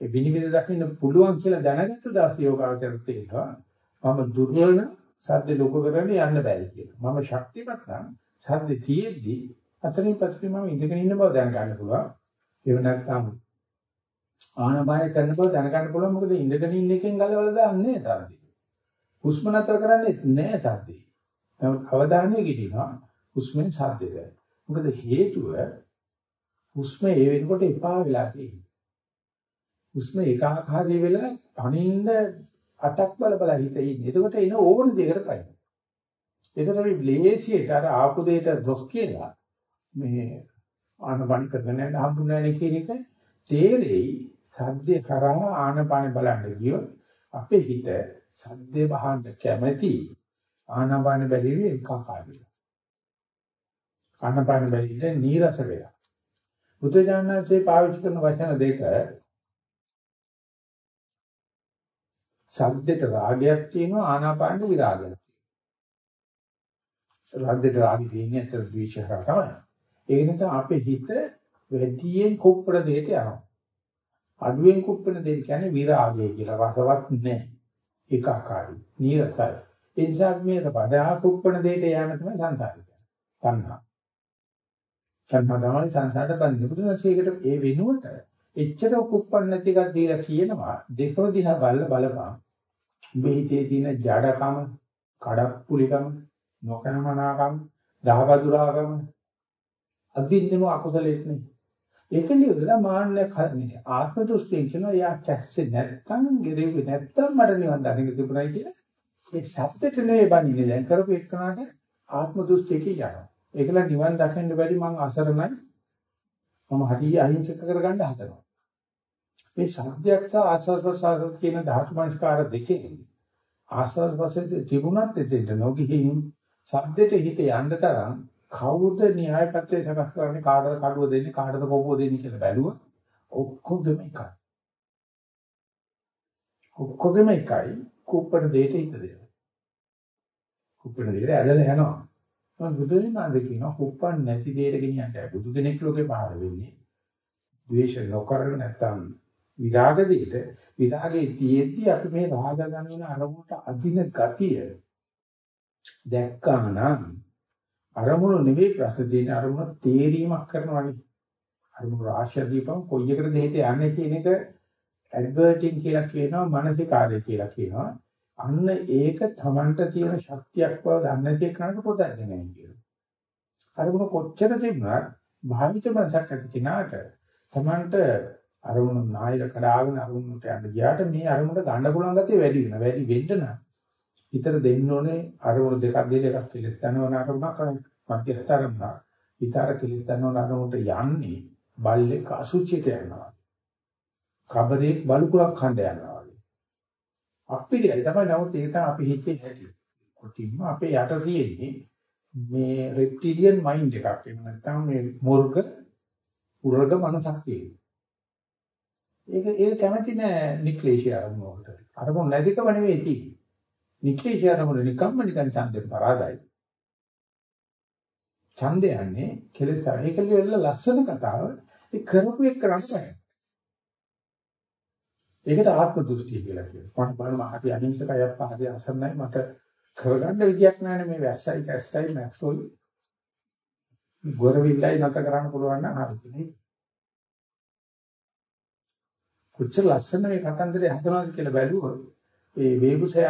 ඒ විනිවිද දකින්න පුළුවන් කියලා දැනගත්ත දවසේ යෝගාවචරත් තේරෙනවා මම දුර්වල නම් සද්ද ලොකු කරගෙන යන්න බෑ කියලා. මම ශක්තිමත් නම් සද්ද තියෙද්දි අතරින් පතරේ මම ඉඳගෙන ඉන්න බව දැනගන්න පුළුවන්. ඒව නැත්නම් ආනපාය කරන බව දැනගන්න පුළුවන් මොකද ඉඳගෙන ඉන්න එකෙන් ගලවලා දාන්නේ තරදී. හුස්ම නතර කරන්නේ නැහැ සද්දේ. නමුත් අවධානය ගෙඩිනවා හුස්මෙන් සද්දෙට. මොකද හේතුව හුස්ම ඒ වෙනකොට එපා වෙලා තියෙන්නේ. හුස්ම ඒකාකාරී වෙලා තනින්ද අතක් බල බල හිත ඉන්නේ. එතකොට එන ඕන දෙයකට පයින්. එතකොට අපි බ්ලේසියට අර ආපු දෙයට දොස් කියලා මේ ආනපන කරගෙන යන හම්බුනේ කියන එක තේරෙයි සද්දේ කරා ආනපාන බලන්න ගියොත් අපේ හිත සද්දේ බහන්න කැමැති ආනපාන බැලීමේ ඒකාකාරයි. ආනපාන බැලීමේ නීරස වෙලා. බුදුජානනාංශේ පාවිච්චි කරන වචන දෙක සද්දේට රාගයක් තියෙනවා ආනාපානෙ විරාගයක් තියෙනවා. සද්දේට රාගය තියෙන්නේ අතර ද්වේෂය තමයි. ඒ නිසා අපේ හිත වැඩියෙන් කුප්පර දෙයට යනවා. අඩුවෙන් කුප්පන දෙය කියන්නේ විරාගය කියලා රසවත් නැහැ. ඒකාකාරී. නීරසයි. ඒ නිසා මේ බඩා කුප්පන දෙයට යෑම තමයි සංසාරය කියන්නේ. තණ්හා. තණ්හා තමයි සංසාරට බඳින්න. බුදුසසුනේකට ඒ වෙනුවට එච්චර කුප්පන් නැති එකක් දීලා කියනවා දෙකම දිහා බලලා බලපන්. මේ හිතේ තියෙන ජඩකම, කඩප්පුලිකම, නොකනමනාකම, දහවදුරාකම අදින්නෙම අකුසලෙත් නෙයි. ඒක ලියලා මාන්නයක් හදන්නේ. ආත්ම දෘෂ්ටියෙන් කියනවා යා කැස්සේ නැත්තම්, ගෙරෙව්වේ නැත්තම් මට නිවන් දකින්න තිබුණයි කියලා. ඒ සත්‍යෙට නෙවෙයි බණින්නේ දැන් කරපු එක්කනට ආත්ම දෘෂ්ටියක යනවා. ඒකල නිවන් දකින්න බැරි මං අසරණයි. මම හරිය අහිංසක කරගන්න හදනවා. මේ සත්‍යයක් සහ ආස්වාද ප්‍රසාර කියන ධාතු මනස්කාර දෙකෙන් ආස්වාද ප්‍රසාර තිබුණත් දෙන්න නොගිහින් සද්දෙට හිත යන්න තරම් කවුද න්‍යාය පත්‍රය සකස් කරන්නේ කාටද කඩුව දෙන්නේ කාටද කෝපුව දෙන්නේ කියලා බැලුවා ඔක්කොගෙම එකයි. ඔක්කොගෙම එකයි කුප්පණ දෙයට හිත දෙනවා. කුප්පණ දෙයට ඇදලා යනවා. මම බුදුරජාණන් කියනවා කුප්පණ නැති දෙයට ගෙනියන්න බුදු කෙනෙක් ලෝකේ පහළ වෙන්නේ. ද්වේෂ නොකරන නැත්තම් විරාග දෙයට විරාගයේ තියෙද්දි අපි මේ රාග ගන්න අරමුණට අදින ගතිය දැක්කම නම් අරමුණු නෙවෙයි ප්‍රශ්න තියෙන අරමුණ තේරීමක් කරනවානේ. අරමුණු රාශිය දීපම කොයි එකටද හේත යන්නේ කියන එක ඇඩ්වර්ටින් කියලා කියනවා මානසිකාරය කියලා කියනවා. අන්න ඒක Tamanට තියෙන ශක්තියක් බව දන්නේ නැති කෙනාට පොතක් දෙන්නේ කියනවා. අරමුණ කොච්චර තිබුණත් භාවිත මනසක් ඇති කෙනාට Tamanට අරමුණ නායක කඩාගෙන අරමුණට යන්න ගියාට මේ අරමුණට ගන්න පුළුවන් ගැතිය වැඩි වෙනවා. වැඩි වෙන්න නම් හිතට දෙන්න ඕනේ අරමුණු දෙකක් දෙක එකක් කෙලස් යනවන අරමුණක් මධ්‍යස්ථ අරමුණක්. හිතර කෙලස් යනවන අරමුණට යන්නේ බල්ලෙක් අසුචිත යනවා. කබරේක් බලුකුලක් ඛණ්ඩ යනවා වගේ. අපිරියයි තමයි නමුත් ඒක තමයි අපි හිතේ හැටි. කොටින්ම අපේ යට තියෙන්නේ මේ රෙප්ටිලියන් මයින්ඩ් එකක්. එහෙම නැත්නම් මේ මුර්ග උර්ග මනසක් තියෙනවා. ඒක ඒක කැමති නෑ නික්ලේශය අරමුණ වලට. අරමුණ නැතිකම නෙවෙයි තියෙන්නේ. නික්ලේශය අරමුණ නිකම්ම නිකන් ඡන්දෙන් පරාදයි. ඡන්දය යන්නේ කෙලෙස් ඒකලිය වෙල ලස්සන කතාව ඒ කරපු එක කරන්න බෑ. ඒකට ආත්ම දෘෂ්ටිය කියලා කියනවා. මට බලන්න හරි අහිංසකයි අප්පා හරි අසන්නයි මට කරගන්න විදියක් නැහැ මේ වැස්සයි කැස්සයි මැක්සෝයි. ගොරවිල්ලයි නැත කරන්න පුළුවන් නම් හරියි. කොච්චර ලස්සන මේ කතන්දරය හදනවද කියලා බැලුවොත් ඒ වේබුසේ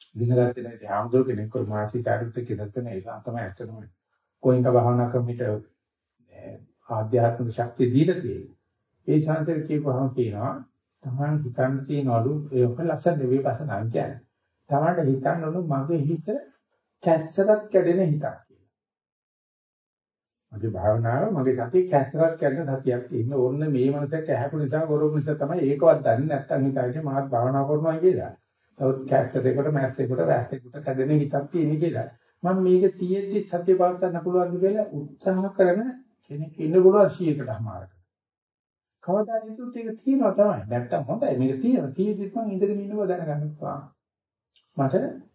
අඩෝ විඳගත්තේ නැති ආම්දෝ කෙනෙක් කොයි මානසික ආර්ථික කෙනෙක් නේ ඒ තමයි ඇත්තම කොයින්ක භාවනා ක්‍රමයට ආධ්‍යාත්මික ශක්තිය දීලා තියෙන්නේ. ඒ ශාන්තර කියපුවම කියනවා තමන් හිතන්න තියනවලු ඒක ලස්සන විපස්සනා කියන්නේ. තමන්ට හිතන්න ඕන මගේ හිත කැස්සරත් කැඩෙන හිතක් කියලා. මගේ භාවනාව මගේ සතිය කැස්සරත් කැඩෙන සතියක් තියෙන ඕන්න මේ මනසට ඇහැපු නිසා ගොරොපු නිසා තමයි ඒකවත් දන්නේ නැත්තම් හිතන්නේ මාත් භාවනා කරනවා කියලා. තවත් කැස්ට් එකකට මැත්ස් එකකට වැස් එකකට කැඩෙන හිතක් තියෙන කියලා. මම මේක තියෙද්දි සත්‍ය පාත්තන්න පුළුවන්ද කියලා උත්සාහ කරන කෙනෙක් ඉන්න පුළුවන් 100කටමාරක. කවදා හිතුවත් ඒක තියෙනවා තමයි. නැත්තම් හොඳයි මේක තියෙනවා. තියෙද්දිත් මම ඉඳගෙන ඉන්න බව දැනගන්න පුළුවන්. මට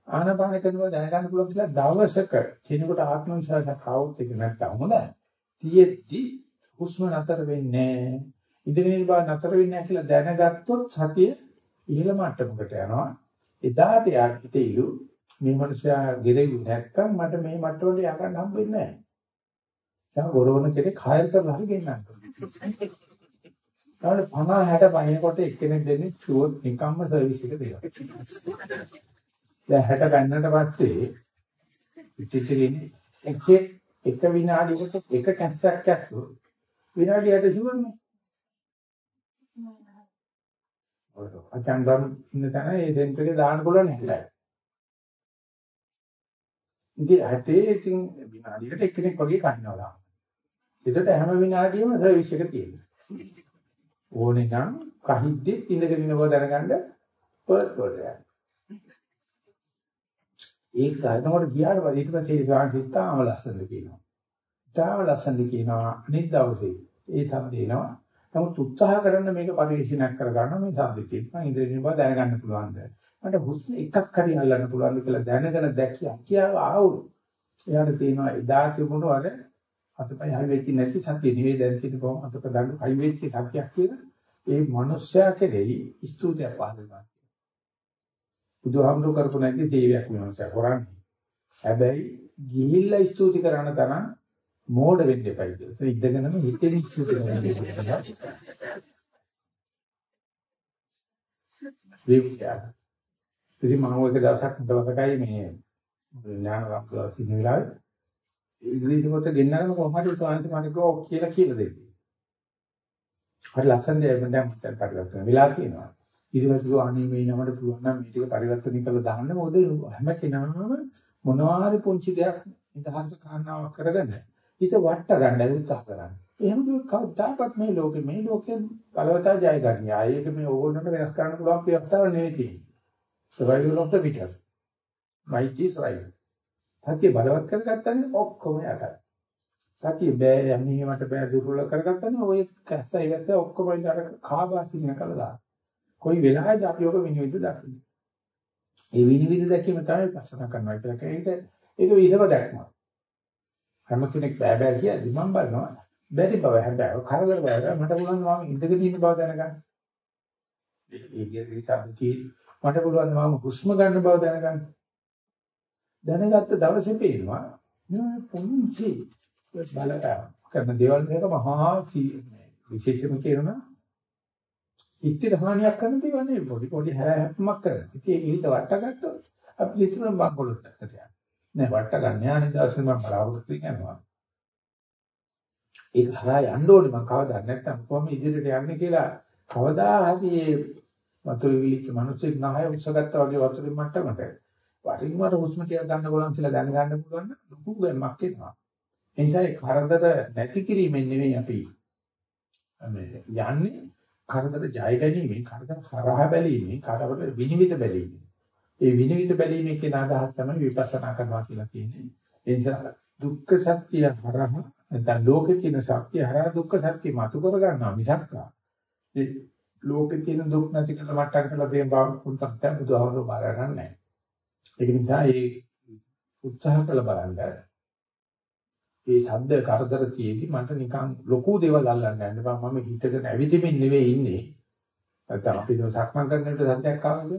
ආනපාන කරනවා දැනගන්න පුළුවන් කියලා දවසක කෙනෙකුට ආත්ම විශ්වාසයක් ආවොත් ඒක නැත්තම් හොඳයි. තියෙද්දි හුස්ම නතර වෙන්නේ ඉඳගෙන ඉන්න බව නතර වෙන්නේ නැහැ කියලා දැනගත්තොත් සතිය ඉහළ මට්ටමකට යනවා. එදාට යාට හිතෙයිලු මේ මනුස්සයා ගෙරෙවි නැත්තම් මට මේ මට්ටමට යකන්න හම්බෙන්නේ නැහැ. සම ගොරවන කෙනෙක් හයර් කරලා හරි ගෙන්නන්න. ඊට 50 60 පහිනකොට එක්කෙනෙක් දෙන්නේ ෂුවර් නිකම්ම සර්විස් එක දෙනවා. දැන් 60 ගන්නට පස්සේ පිටිච්චිනේ එක්සේ එක විනාඩියකට එක කැස්සක් ඇස්සුවොත් විනාඩියට ෂුවර්නේ. ඔය අචංගම් ඉන්න තැන ඒ සෙන්ටර් එකේ දාන්න පුළුවන් නැහැ. ඉතින් ඇටේ ඉතින් විනාඩියකට එක්කෙනෙක් වගේ කන්නවා. ඒකට හැම විනාඩියෙම සර්විස් එක තියෙනවා. ඕනේ නම් කහිද්දි ඉඳගෙන ඉන්න බව දැනගන්න පර්ත් වලට යන්න. ඒක ගන්නකොට ගියාට පස්සේ ඊට පස්සේ ඒ සාහිත්‍යාම ලස්සනද කියනවා. ඊටාම ලස්සනද කියනවා අනිත් දවසේ ඒ සම්දේනවා. නමුත් උත්සාහ කරන්න මේක පරිශීලනයක් කරගන්න මේ සම්දිතේ මම ඉදිරියෙන් බව දැනගන්න පුළුවන්ද? මට හුස්ම එකක් හරි අල්ලන්න පුළුවන්ද කියලා දැනගෙන දැකියා කියාව ආවොත් එයාට තියෙනවා එදා තිබුණු අර අතපය හරි වෙච්ච නැති සතිය නෙවෙයි දැන් සිට කොහොම අතපය දඬු හරි වෙච්ච සතියක් කියලා ඒ මනුස්සයා කෙරෙහි ස්තුතියක් පහළ කරනවා. බුදුහාමුදුරු කරපු නැති සේවයක් වෙනවා කරන්නේ. හැබැයි ගිහිල්ලා ස්තුති කරන තරම් මෝඩ වෙන්න එපා කියලා. ඒ ඉඳගෙනම හිතෙන් ස්තුති කරනවා. විවිධය. ඉතින් මම ඔය දවසක් දවසකයි මේ ඥාන රක්ෂා සිහින වෙලාවේ ඉංග්‍රීසි පොත ගෙන්නගෙන කොහොම හරි සාන්ති මානිකෝ කියලා කියලා දෙන්න. හරි ලස්සන දෙයක් මම දැන් පරිවර්තන වෙලා තියෙනවා. ඊට පස්සේ අනේ මේ නමට පුළුවන් නම් මේ ටික පරිවර්තන කරලා දාන්න මොකද හැම කෙනාම මොනවා හරි පුංචි දෙයක් නිදහස් කාරණාවක් කරගෙන හිත වට ගන්න උත්සාහ කරන්නේ. එහෙම කවදාකවත් මේ ලෝකෙ මේ ලෝකෙ බලවතා ජය ගන්න. ආයේක මේ ඕගොල්ලන්ට වෙනස් කරන්න පුළුවන් ප්‍රයත්නවල නෙවෙයි තියෙන්නේ. survival of the fittest. might is right. සතිය බලවත් කරගත්තනේ ඔක්කොම යටයි. සතිය බෑ යන්නේ මට බෑ දුර්වල කරගත්තනේ ඔය කැස්සයි වැස්ස ඔක්කොම ඉඳලා කාබාසින කළා. කොයි වෙලාවද අපි ඔක විනිවිද දකින්නේ. ඒ විනිවිද දැකීම තමයි පස්සන කරනවා කියලා කියන්නේ. ඒක විසම දැක්මක්. හැම කෙනෙක් බෑ බෑ කියද්දි මම බලනවා බැරි බව හැබැයි කරදර බව මට පුළුවන් මම ඉඳගෙන ඉන්න බව දැනගන්න. මට පුළුවන් මම හුස්ම ගන්න බව දැනගන්න. දැනගත්ත දවසේ පේනවා මේ පුංචි බලට කරන දේවල් මේක මහා විශේෂම කියනවා ඉස්තිර හානියක් කරන දේවල් නෙවෙයි පොඩි පොඩි හැරහැප්පමක් කරන. ඉතින් ඒක හිත වට ගත්තොත් අපි හිතන බංගලොත් පැත්තට යනවා. නෑ වට ගන්න යන්නේ දවසේ මම බලාපොරොත්තු වෙනවා. ඒක හරහා යන්න ඕනේ මම කවදා නැත්තම් කොහොම ඉදිරියට යන්නේ කියලා කවදා හරි වතුර විලිච්ච මිනිස්සෙක් නහය උස්සගත්තා වගේ වතුරින් මට්ටමට වරින් වර හුස්ම ටික ගන්න පුළුවන් කියලා දැනගන්න පුළුවන් නම් ලොකු ගැම්මක් එනවා. ඒ නිසා ඒ කරදර නැති කිරීමෙන් නෙවෙයි අපි මේ යන්නේ කරදර ජය ගැනීමෙන් කරදර හරහා බැලීමෙන් කරදර විනිවිද බැලීමෙන්. ඒ විනිවිද බැලීමේ කියන අදහස තමයි විපස්සනා කරනවා කියලා කියන්නේ. ඒ නිසා දුක්ඛ සත්‍ය හරහා නැත්නම් ලෝකේ තියෙන සත්‍ය හරහා දුක්ඛ සත්‍ය මතු කර ගන්නවා මිසක් ඒ ලෝකේ තියෙන දුක් නැති කරලා මට්ටම් කරලා දෙන බව කුණ්‍යක් බුදුහාමුදුරුවෝ බාර ගන්න නැහැ. ඒක නිසා ඒ උත්සාහ කළ බලන්න ඒ ශබ්ද කරදර තියේදී මට නිකන් ලොකු දේවල් අල්ලන්න යන්න බෑ මම හිතගෙන ඇවිදින්මින් නෙවෙයි ඉන්නේ නැත්නම් අපි දෝ සක්මන් කරනකොට සද්දයක් ආවද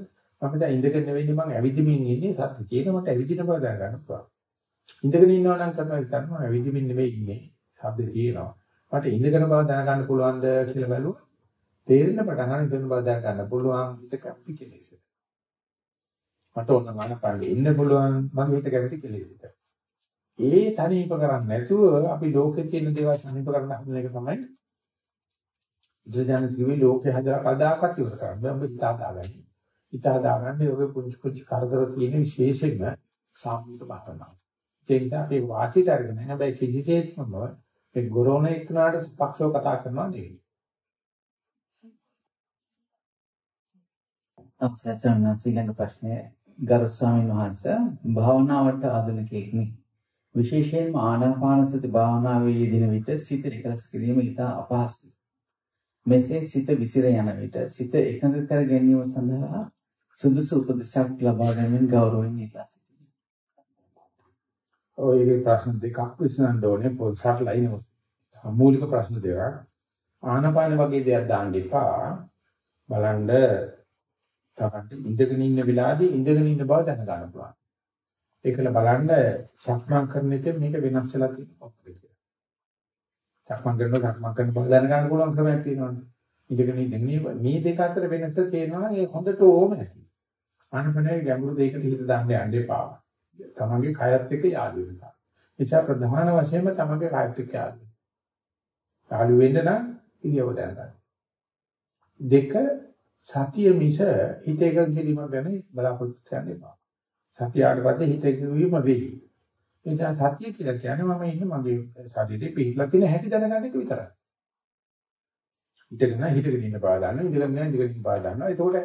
මම දැන් ඉඳගෙන නෙවෙයි මම ඇවිදින්මින් ඉන්නේ සද්ද කියන මට ඇවිදින බව දැනගන්න පුළුවන්. ඉඳගෙන ඉන්නවා නම් කරනවා හිතන්න මම ඇවිදින්මින් නෙවෙයි ඉන්නේ. ශබ්ද තියෙනවා. මට ඉඳගෙන බව දැනගන්න පුළුවන්ද කියලා බැලුවා තේරෙන පටන් ගන්න ඉඳගෙන බව දැනගන්න පුළුවන් හිත කැපි කෙලෙස. මට ඕන මනපාන්නේ ඉන්න පුළුවන් මගේ හිත කැපි කෙලෙස. ඒ තනීප කරන්නේ නැතුව අපි ලෝකේ තියෙන දේවල් තනීප කරන්න හදන එක තමයි බුදුජානක කිව්වේ ලෝකේ හදලා කදාකත් ඉවර කරන්න. බෑ. ඔබ හිත හදාගන්න. හිත හදාගන්නේ ඔබ පුංචි පුංචි කරදර තියෙන විශේෂයෙන්ම සාමූහික භාවනාව. ඒ නිසා අපි වාසිත අරගෙන හැබැයි කිසිසේත්ම බව ඒ ගොරෝණ එක්කනට පක්ෂව කතා කරනවා නෙවෙයි. අපසසන ඊළඟ ප්‍රශ්නය ගරු ස්වාමීන් වහන්සේ භාවනාවට ආධුනිකයෙක්නි විශේෂයෙන්ම ආනාපාන සති භාවනාවේ යෙදෙන විට සිත එකලස් කිරීම ඉතා අපහසුයි. මෙසේ සිත විසිර යන විට සිත එකඟ කර ගැනීම සඳහා සුදුසු උපදෙසක් ලබා ගැනීම ගෞරවයෙන් ඉල්ලා සිටිනවා. ඔයගේ ප්‍රශ්න දෙකක් විසඳන්න ඕනේ පොල්සාර ලයින් මූලික ප්‍රශ්න දෙකක්. ආනපාන වගේ දෙයක් දාන්න එපා. බලන්න තමන්ට ඉඳගෙන ඉන්න වෙලාවේදී ඉඳගෙන ඉන්න බව දැන ගන්න පුළුවන්. ඒකල බලන්න සක්මන් කරන එක මේක වෙනස් වෙලා තියෙන කොහොමද කියලා. සක්මන් කරනවා සක්මන් කරන බව දැන ගන්න පුළුවන් ක්‍රමයක් තියෙනවානේ. ඉඳගෙන ඉන්න මේ දෙක අතර වෙනස තේරෙනවා ඒ හොඳට ඕම නැති. ආනපනේ ගැඹුරු දෙයකට හිත දාන්න යන්න එපා. තමන්ගේ කයත් එක්ක යාළු වෙනවා. එචා ප්‍රධාන වශයෙන්ම තමන්ගේ කයත් එක්ක යාළු වෙනවා. යාළු වෙන්න නම් ඉරියව දැනගන්න. දෙක සතිය මිස හිත එකඟ කිරීම ගැන බලාපොරොත්තු වෙන්න එපා. සතිය ආවට පස්සේ හිත එකඟ වීම වෙයි. ඒ නිසා සතිය කියලා කියන්නේ මම ඉන්නේ මගේ ශරීරේ පිළිලා තියෙන හැටි දැනගන්න එක විතරයි. හිතගෙන හිතගෙන ඉන්න බව දන්නවා, ඉඳගෙන ඉන්න ඉඳගෙන ඉන්න බව දන්නවා. ඒකෝට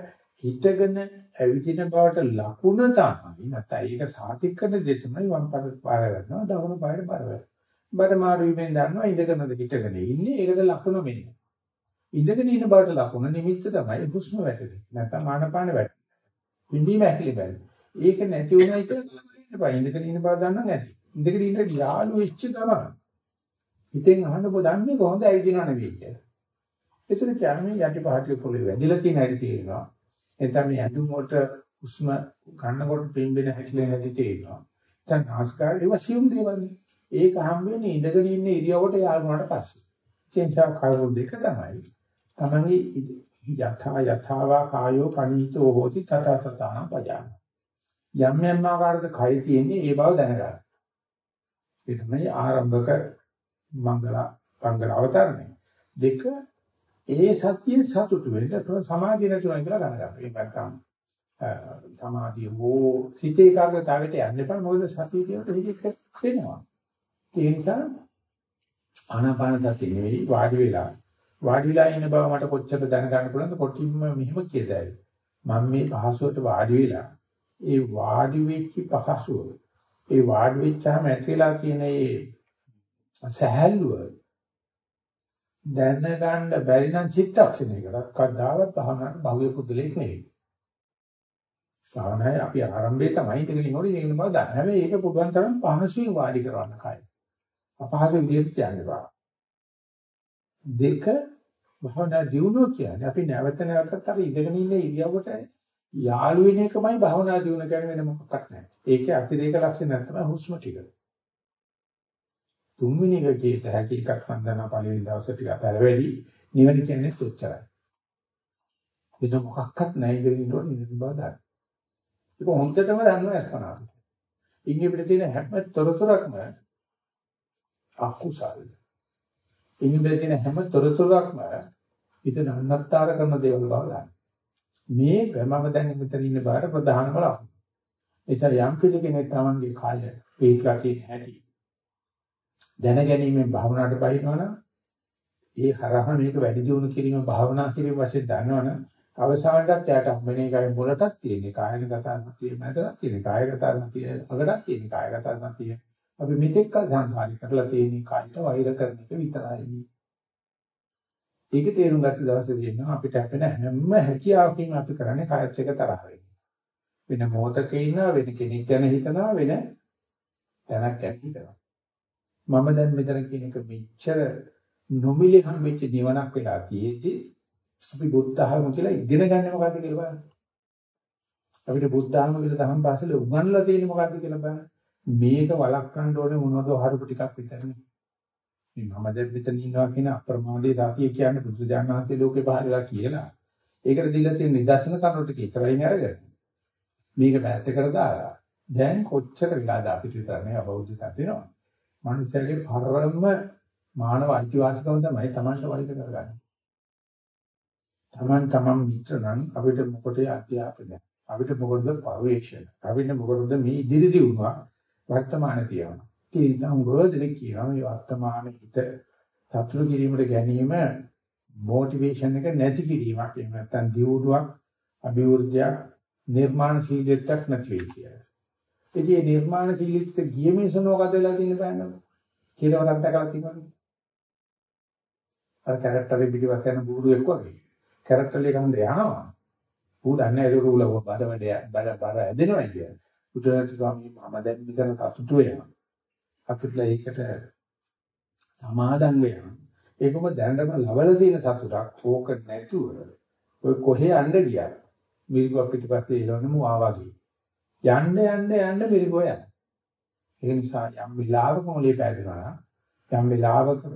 හිතගෙන ඇවිදින බවට ලකුණ තමයි නැත්නම් ඒක සාතික් කරන දේ තමයි වම් පාරට පාර ගන්නවා, දකුණු පාරට පාර ගන්නවා. බඩ මාරු වීමෙන් දන්නවා ඉඳගෙනද හිටගෙන ඉන්නේ ඒකට ලකුණ මෙන්න. ඉඳගෙන ඉන්න බවට ලකුණ නිමිත්ත තමයි හුස්ම වැටෙන්නේ. නැත්නම් ආනපාන වැටෙන්නේ. පිම්බීම ඇකිලි බැලි. ඒක නැති වුණයි කියලා ඉන්න බෑ. ඉඳගෙන ඉන්න බව දන්නා නැති. ඉඳගෙන ඉන්න යාළු වෙච්ච ගමන. හිතෙන් අහන්න පොදන්නේ කොහොමද ඇවිදිනව නෙවෙයි කියලා. ඒතර කියන්නේ යටි පහටිය පොළවේ වැදිලා තියෙන හැටි තේරෙනවා. එතන මේ ඇඳුම් වලට හුස්ම ගන්නකොට පිම්බෙන හැකිලෙන හැටි තේරෙනවා. දැන් ආස්කාර ඒවා සියුම් දේවල්. ඒක හම් වෙන්නේ ඉඳගෙන ඉන්න ඉරියවට යාළුවාට පස්සේ. ඒ නිසා කරුණු දෙක තමයි. තමන්ගේ යථා යථාවා කායෝ පනීතෝ හෝති තත තතාන පජාන. යම් යම් ආකාරයක කය තියෙන්නේ ඒ බව දැනගන්න. ඒ තමයි ආරම්භක මංගල මංගල අවතරණය. දෙක ඒ සත්‍යයෙන් සතුටු වෙන්න සමාධිය නැතුණා කියලා ගන්න ගන්න. ඒක නැත්තම් සමාධිය හෝ සිත ඒකාග්‍රතාවයට යන්න එපා මොකද සතිය කියනකොට හිතෙත් වෙනවා. ඒ නිසා ආනාපාන සතිය නෙවෙයි වාඩි වෙලා වාඩි වෙලා ඉන්න බව මට කොච්චර දැනගන්න පුළුවන්ද කොටින්ම මෙහෙම කියදයි මම මේ පහසුවට වාඩි වෙලා ඒ වාඩි වෙච්ච පහසුව ඒ වාඩි වෙච්චාම ඇතිලා තියෙන ඒ සහැල්ලුව දැනගන්න බැරි නම් චිත්තක්ෂණයකට කවදාවත් භවනාට භව්‍ය පුදුලෙක් නෙවෙයි. භවනායි අපි ආරම්භයේ තමයි ඉඳගෙන ඉන්නකොට ඒක බව දන්න. හැබැයි ඒක පුළුවන් තරම් පහසුවෙන් වාඩි කරවන්න කයි. අපහසු විදියට කියන්නේ බා. දෙක භවනා දියුණුව කියන්නේ අපි නැවත නැවතත් අර ඉඳගෙන ඉන්න ඉරියව්වට යාළු වෙන එකමයි භවනා දියුණුව කියන්නේ වෙන මොකක්වත් නැහැ. ඒකේ අතිරේක ලක්ෂණ තමයි හුස්ම ටික. තුන්වෙනි එක කීත හැකි එකක් සම්දනා පළවෙනි දවසේ ටික අතර වැඩි නිවන කියන්නේ සොච්චරයි. වෙන මොකක්වත් නැහැ ඉඳගෙන ඉන්නකොට නිදි බව දාන්න. ඒක හොඳටම දන්නවා අස්පනා. ඉන්නේ පිට තියෙන හැම තොරතුරක්ම අකුසල්. ඉන්නේ තියෙන හැම තොරතුරක්ම හිත නන්නත්තර කරන දේවල් බව ගන්න. මේ මම දැන් මෙතන ඉන්න බාර ප්‍රධානම ලක්ෂණ. එතන යම් කෙනෙක් තමන්ගේ කාය වේගලා තියෙන හැටි දැන ගැනීමෙන් භාවනාවට බහිනවනම් ඒ හරහා මේක වැඩි දියුණු කිරීම භාවනා කිරීම වශයෙන් දන්නවනම් අවසානටත් යාට හම්බෙන එකයි මුලටත් තියෙන්නේ. කායගත සතිය මැදට තියෙන්නේ. කායගත සතිය අගටත් තියෙන්නේ. කායගත සතිය අපි මෙතෙක් කල සංසාරේ කරලා තියෙන කයට වෛර කරන එක විතරයි. ඒක තේරුම් ගත්ත දවසේ දෙනවා අපිට හැපෙන හැම හැකියාවකින් අපි කරන්නේ කායත් එක තරහ වෙන මොහතක ඉන්නවා වෙන කෙනෙක් ගැන හිතනවා වෙන තැනක් ගැන හිතනවා. මම දැන් මෙතන කියන එක මෙච්චර නොමිලේ හම්බෙච්ච නිවනක් වෙලා තියෙද්දි අපි බුද්ධ ධර්ම කියලා ඉගෙන ගන්න මොකද්ද කියලා බලන්න. අපිට බුද්ධ ධර්ම කියලා තහම් පාසලේ උගන්ලා තියෙන්නේ මොකද්ද කියලා බලන්න. මේක වළක්වන්න ඕනේ මොනවද හරුප ටිකක් විතරනේ. මේ මම දැන් මෙතන ඉන්නවා කියන අප්‍රමාදයේ සතිය කියන්නේ බුදු දානහන්සේ ලෝකේ පහළලා කියලා. ඒකට දීලා තියෙන නිදර්ශන කරුණු ටික ඉතරයිනේ අරගෙන. මේක පැත්ත කර දාලා දැන් කොච්චර වෙලාද අපිට විතරනේ අවබෝධයක් තියෙනවා. මනුස්සයගේ පරම මානව අයිතිවාසිකම තමයි Tamanට වෛර කරගන්නේ. Taman තමන් මිත්‍ර නම් අපිට මොකටද අධ්‍යාපනය? අපිට මොකටද පරිවේෂණ? අපිට මොකටද මේ ඉදිරි දියුණුව? වර්තමානයේ තියෙනවා. ඒ නිසා උගෝදෙනෙක් කියනවා මේ වර්තමාන හිත සතුරු කිරීමට ගැනීම මොටිවේෂන් එක නැති කිරීමක්. එහෙම නැත්නම් දියුණුවක්, අභිවෘද්ධියක්, නිර්මාණශීලීත්වයක් නැති වෙයි කියලා. ඉතින් මේ නිර්මාණ ශීලීත්ව ගිය මිනිස්සු මොකද වෙලා තියෙන්නේ බලන්න. කියලාවත් දැකලා තියෙනවද? අර කැරක්ටරේ පිටිපස්ස යන බූරුවෙක් වගේ. කැරක්ටර් එක හන්ද යනවා. ඌ දන්නේ ඒක රූලව බඩ වැඩ බඩ බඩ ඇදෙනවා කියන්නේ. බුදුරජාණන් ස්වාමීන් මම දැන් මෙතන සතුටු වෙනවා. සතුටුලා ඒකට සමාදන් වෙනවා. ඒකම දැනටම ලවල තියෙන සතුටක් ඕක නැතුව ඔය කොහේ යන්න ගියා. මිරිගුව පිටිපස්සේ එළවනම ආවාගේ. යන්න යන්න යන්න මිරිගුව යන. ඒ නිසා යම් විලාවක මොලේ පැදෙනවා යම් විලාවක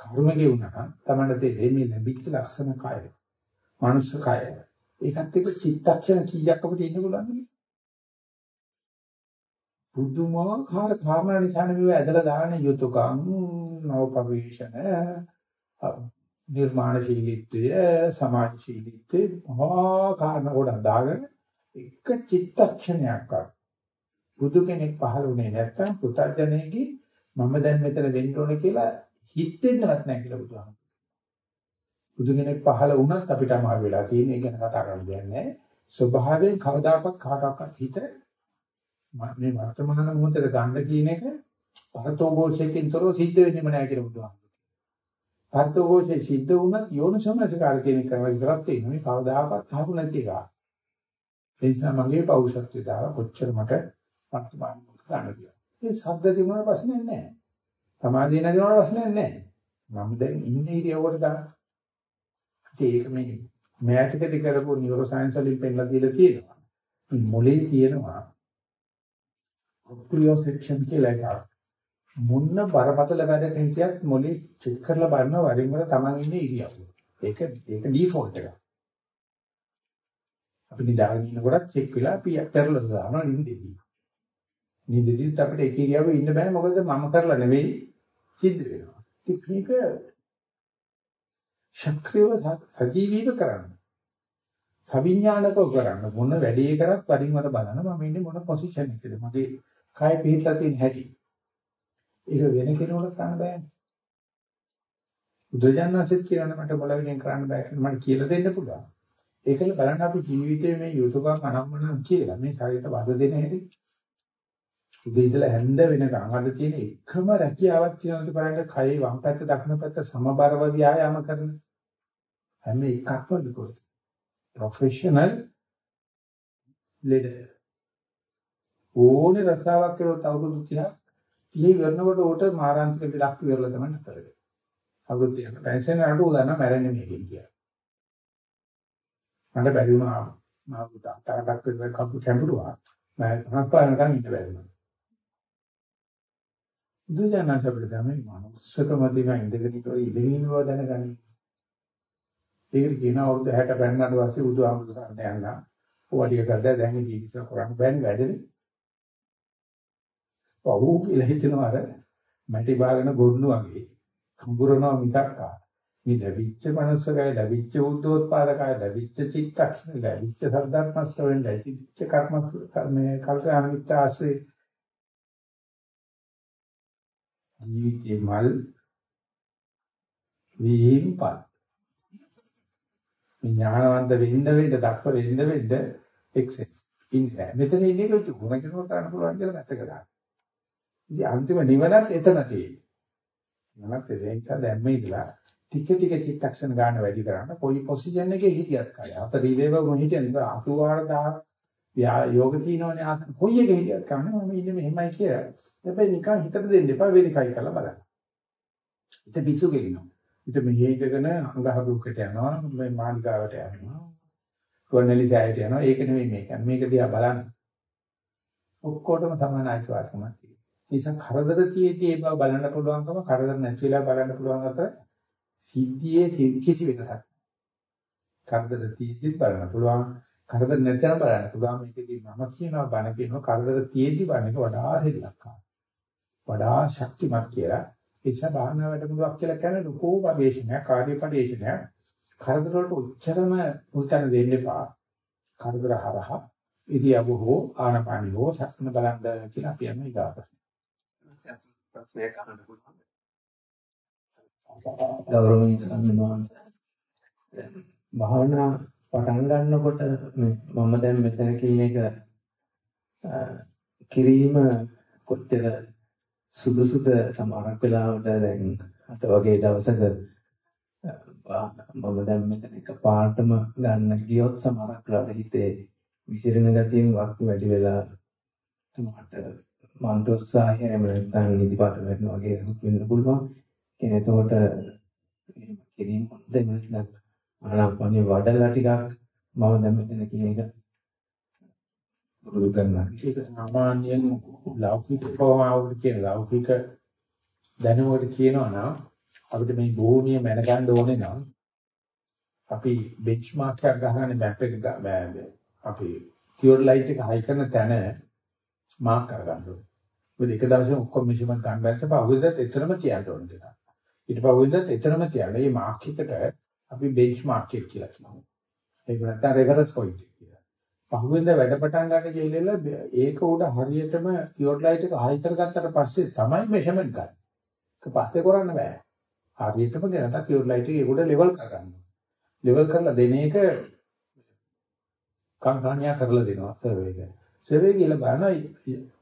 කර්ම ගෙවුණා තමයි තේරෙන්නේ ලැබිච්ච ලස්සන කය. මනුෂ්‍ය කය. ඒකත් එක්ක චිත්තක්ෂණ කීයක් අපිට ඉන්න පුළුවන්ද? බුදුමාකාර කාරණා නිසා නෙවෙයි ඇදලා දාන යුතුයකම් නවපවේෂණ නිර්මාණශීලීත්වය සමාජශීලීත්වය මහා කාරණා කොට දාගෙන එක චිත්තක්ෂණයක්වත් බුදු කෙනෙක් පහළ වුණේ නැත්නම් පුතර්ජනයේදී මම දැන් මෙතන වෙන්න ඕනේ කියලා හිතෙන්නවත් නැහැ කියලා බුදුහාමුදුරුවෝ. බුදු කෙනෙක් පහළ වුණත් අපිට අමාරු වෙලා තියෙන එක ගැන කතා කරන්න දෙයක් නැහැ. ස්වභාවයෙන් කවදාකවත් කාටවත් හිත මේ වර්තමාන මොහොතේ ගන්න කියන එක පරතෝഘോഷයෙන්තරෝ සිද්ධ වෙන්නේම නැහැ කියලා බුදුහාමුදුරුවෝ. පරතෝഘോഷය සිද්ධ වුණත් යෝනිසමනසකාර කියන එක කරලා විතරක් තියෙනවා. මේ කවදාකවත් අහු නැති එකක්. ඒ නිසා මගේ පෞරුෂත්වය දාලා කොච්චර මට වර්තමාන මොහොත ගන්න කියලා. ඒ ශබ්ද තිබුණාට ප්‍රශ්නයක් නැහැ. සමාධිය නැතිවම ප්‍රශ්නයක් නැහැ. මම දැන් ඉන්නේ ඉරියව්වට දාන්න. ඒක මේ මෑතකදී කරපු නියුරෝ සයන්ස් වලින් පෙන්නලා දීලා තියෙනවා. මොලේ තියෙනවා ඔක්කුලියෝ සෙක්ෂන් කියලා එකක්. මුන්න බරපතල වැඩක හිටියත් මොලේ චෙක් කරලා බලන වරින් වර Taman ඉන්නේ ඉරියව්ව. ඒක ඒක ඩිෆෝල්ට් එක. අපි නිදාගෙන ඉන්නකොට චෙක් වෙලා අපි පෙරලලා දානවා නිින්දෙදී. නිින්දෙදිත් අපිට එක ඉරියව්වේ ඉන්න බෑ මොකද මම කරලා නෙවෙයි සිද්ධ වෙනවා. ඒක ශක්‍රියව සජීවීව කරන්න. සවිඥානිකව කරන්න මොන වැඩේ කරත් වරින් වර බලන මම ඉන්නේ මොන පොසිෂන් එකකද මගේ කය පිටලා තියෙන හැටි. ඒක වෙන කෙනෙකුට කරන්න බෑනේ. බුදුජානනාංශෙත් කියනවා මට මොළවෙන් කරන්න බෑ කියලා මට කියලා දෙන්න පුළුවන්. ඒකල බලන්න අපි ජීවිතයේ මේ යුතුයකම් අනම්මනම් කියලා මේ ශරීරයට වද දෙන හැටි. උදේ ඉඳලා හැන්ද වෙනකන් අද තියෙන එකම රැකියාවක් කියනවාද බලන්න කයේ වම් පැත්ත දකුණු පැත්ත සමබරව ව්‍යායාම කරන හැම එකක්ම විකෝස්. Professional leader. ඕනේ රස්සාවක් කළොත් අවුරුදු 30 30 කරනකොට උට මාරාන්තික විලක් ඉවරලා තමයි නතර වෙන්නේ. අවුරුදු 30ක පෙන්ෂන් අරට උදාන මැරෙන්නේ මේකෙන් කියලා. මට බැරි වුණා මා පුතා තරකට විතර කපු කැඹුරුවා. මම හස්පානකම් ඉන්න බැරි වුණා. දුජානක අපිට තමයි මනුස්සකම දින ඉඳගෙන ඉතෝ ඉඳගෙන බව දැනගන්නේ. ඒකට කියන අවුරුදු 60 පෙන්නට පස්සේ බුදුහාමුදුරු සරණ යනවා. ඔවඩිය කරලා දැන් ජීවිත කරන්න බෑනේ වැඩනේ. පවු කියලා හිතනවා අර මැටි බාගෙන ගොන්නු වගේ කඹරනවා මිසක්කා. මේ ලැබිච්ච මනුස්සකය ලැබිච්ච උද්දෝත්පාදකය ලැබිච්ච චිත්තක්ෂණ ලැබිච්ච සද්ධාත්මස්ත වෙන්න ලැබිච්ච කර්ම මේ කල්පනා මිත්‍ර ආශ්‍රේ ජීවිතේ මල් විහිම්පත් ඥානවන්ත වෙන්න වෙන්න දක්ෂ වෙන්න වෙන්න එක්සෙත් ඉන්නේ. මෙතන ඉන්නේ කොච්චර ගුණ කෙරුවා කරන්න පුළුවන් කියලා නැතක දාන්න. ඉතින් අන්තිම නිවනත් එතන තියෙන්නේ. නිවනත් ඒ නිසා දැම්ම ඉඳලා ටික ටික චිත්තක්ෂණ ගන්න වැඩි කරන්න කොයි පොසිෂන් එකේ හිටියත් කාලේ. අත රිලේව මො හිටියද 84000 යෝග තිනවනේ ආසන කොයි එකේ හිටියත් කන්නේ මම ඉන්නේ මෙහෙමයි කියලා. හැබැයි නිකන් හිතට දෙන්න එපා වෙරිෆයි කරලා බලන්න. හිත පිසු ගෙලිනවා. හිත මෙහෙ ඉඳගෙන අංගහ දුකට යනවා මේ මාළිගාවට යනවා. කොර්නලි සෑයට යනවා. ඒක නෙමෙයි මේක. මේක දිහා බලන්න. ඔක්කොටම සමාන අයිතිවාසිකමක් තියෙනවා. නිසා කරදර තියේදී ඒ බව බලන්න පුළුවන්කම කරදර නැති වෙලා බලන්න පුළුවන් අතර සිද්ධියේ කිසි වෙනසක් නැහැ. කරදර තියේදී බලන්න පුළුවන් කරදර නැත්නම් බලන්න පුළුවන් මේකදී මම කියනවා බණ කියනවා කරදර තියේදී බලන එක වඩා හිලක්කා. වඩා ශක්තිමත් කියලා ඒ නිසා භාවනා වැඩමුළුවක් කියලා කියන්නේ ලකෝ පරිශ්‍රණයක් කාර්ය පරිශ්‍රණයක් කරදර වලට උච්චරම උල්තන දෙන්න එපා. කරදර හරහා ඉදියව හෝ ආනපානිය හෝ සක්න බලන්න කියලා අපි යන්නේ ඊගාට. ප්‍රශ්නයක් අහන්න පුළුවන්. ගෞරවනීය ස්වාමීන් වහන්සේ. භාවනා පටන් ගන්නකොට මම දැන් මෙතන කියන එක කිරීම කොච්චර සුදුසුද සමහරක් වෙලාවට දැන් අත වගේ දවසක මම දැන් මෙතන එක පාටම ගන්න ගියොත් සමහරක් වෙලාවට හිතේ විසිරෙන ගතියෙන් වක්තු වැඩි වෙලා මට මන්තෝත්සාහය එහෙම නැත්නම් නිදිපත වෙනවා වගේ එකක් වෙන්න පුළුවන්. ඒ එතකොට එහෙම කිරීම හොඳ නැත්නම් ආනාපානිය වඩලා ටිකක් මම දැන් මෙතන කියන එක පුරුදු කරනවා. ඒක සාමාන්‍යයෙන් ලෞකික ප්‍රමාවකට කියන ලෞකික දැනුමකට කියනවා නම් අපිට මේ භූමිය මැනගන්න ඕනේ නම් අපි බෙන්ච්මාර්ක් එකක් ගහගන්න මැප් එක අපි තියොඩ් එක හයි කරන තැන මාක් කරගන්න ඕනේ. මොකද එක දවසේ ඔක්කොම මෙෂර්මන්ට් ගන්න බැරිසම අවුරුද්දට එතරම් තියන්න ඕනේ දෙයක්. ඊට පස්සේ අවුරුද්දට එතරම් තියන්න. මේ මාක් එකට අපි බෙන්ච්මාර්ක් එක කියලා කියනවා. ඒක නැත්නම් රෙෆරන්ස් පොයින්ට් එක කියලා. පහුවෙන්ද වැඩ පටන් ගන්න කියලා ඒක උඩ හරියටම තියොඩ් ලයිට් එක හයි කරගත්තට පස්සේ තමයි මෙෂර්මන්ට් ගන්න. ඒක පස්සේ කරන්න බෑ. හරියටම ගෙනලා තියොඩ් ලයිට් එක ඒකට ලෙවල් කරගන්න. ලෙවල් කරලා දෙන එක කංකණියා කරලා දෙනවා සර්වේ එක. සර්වේ කියලා බලන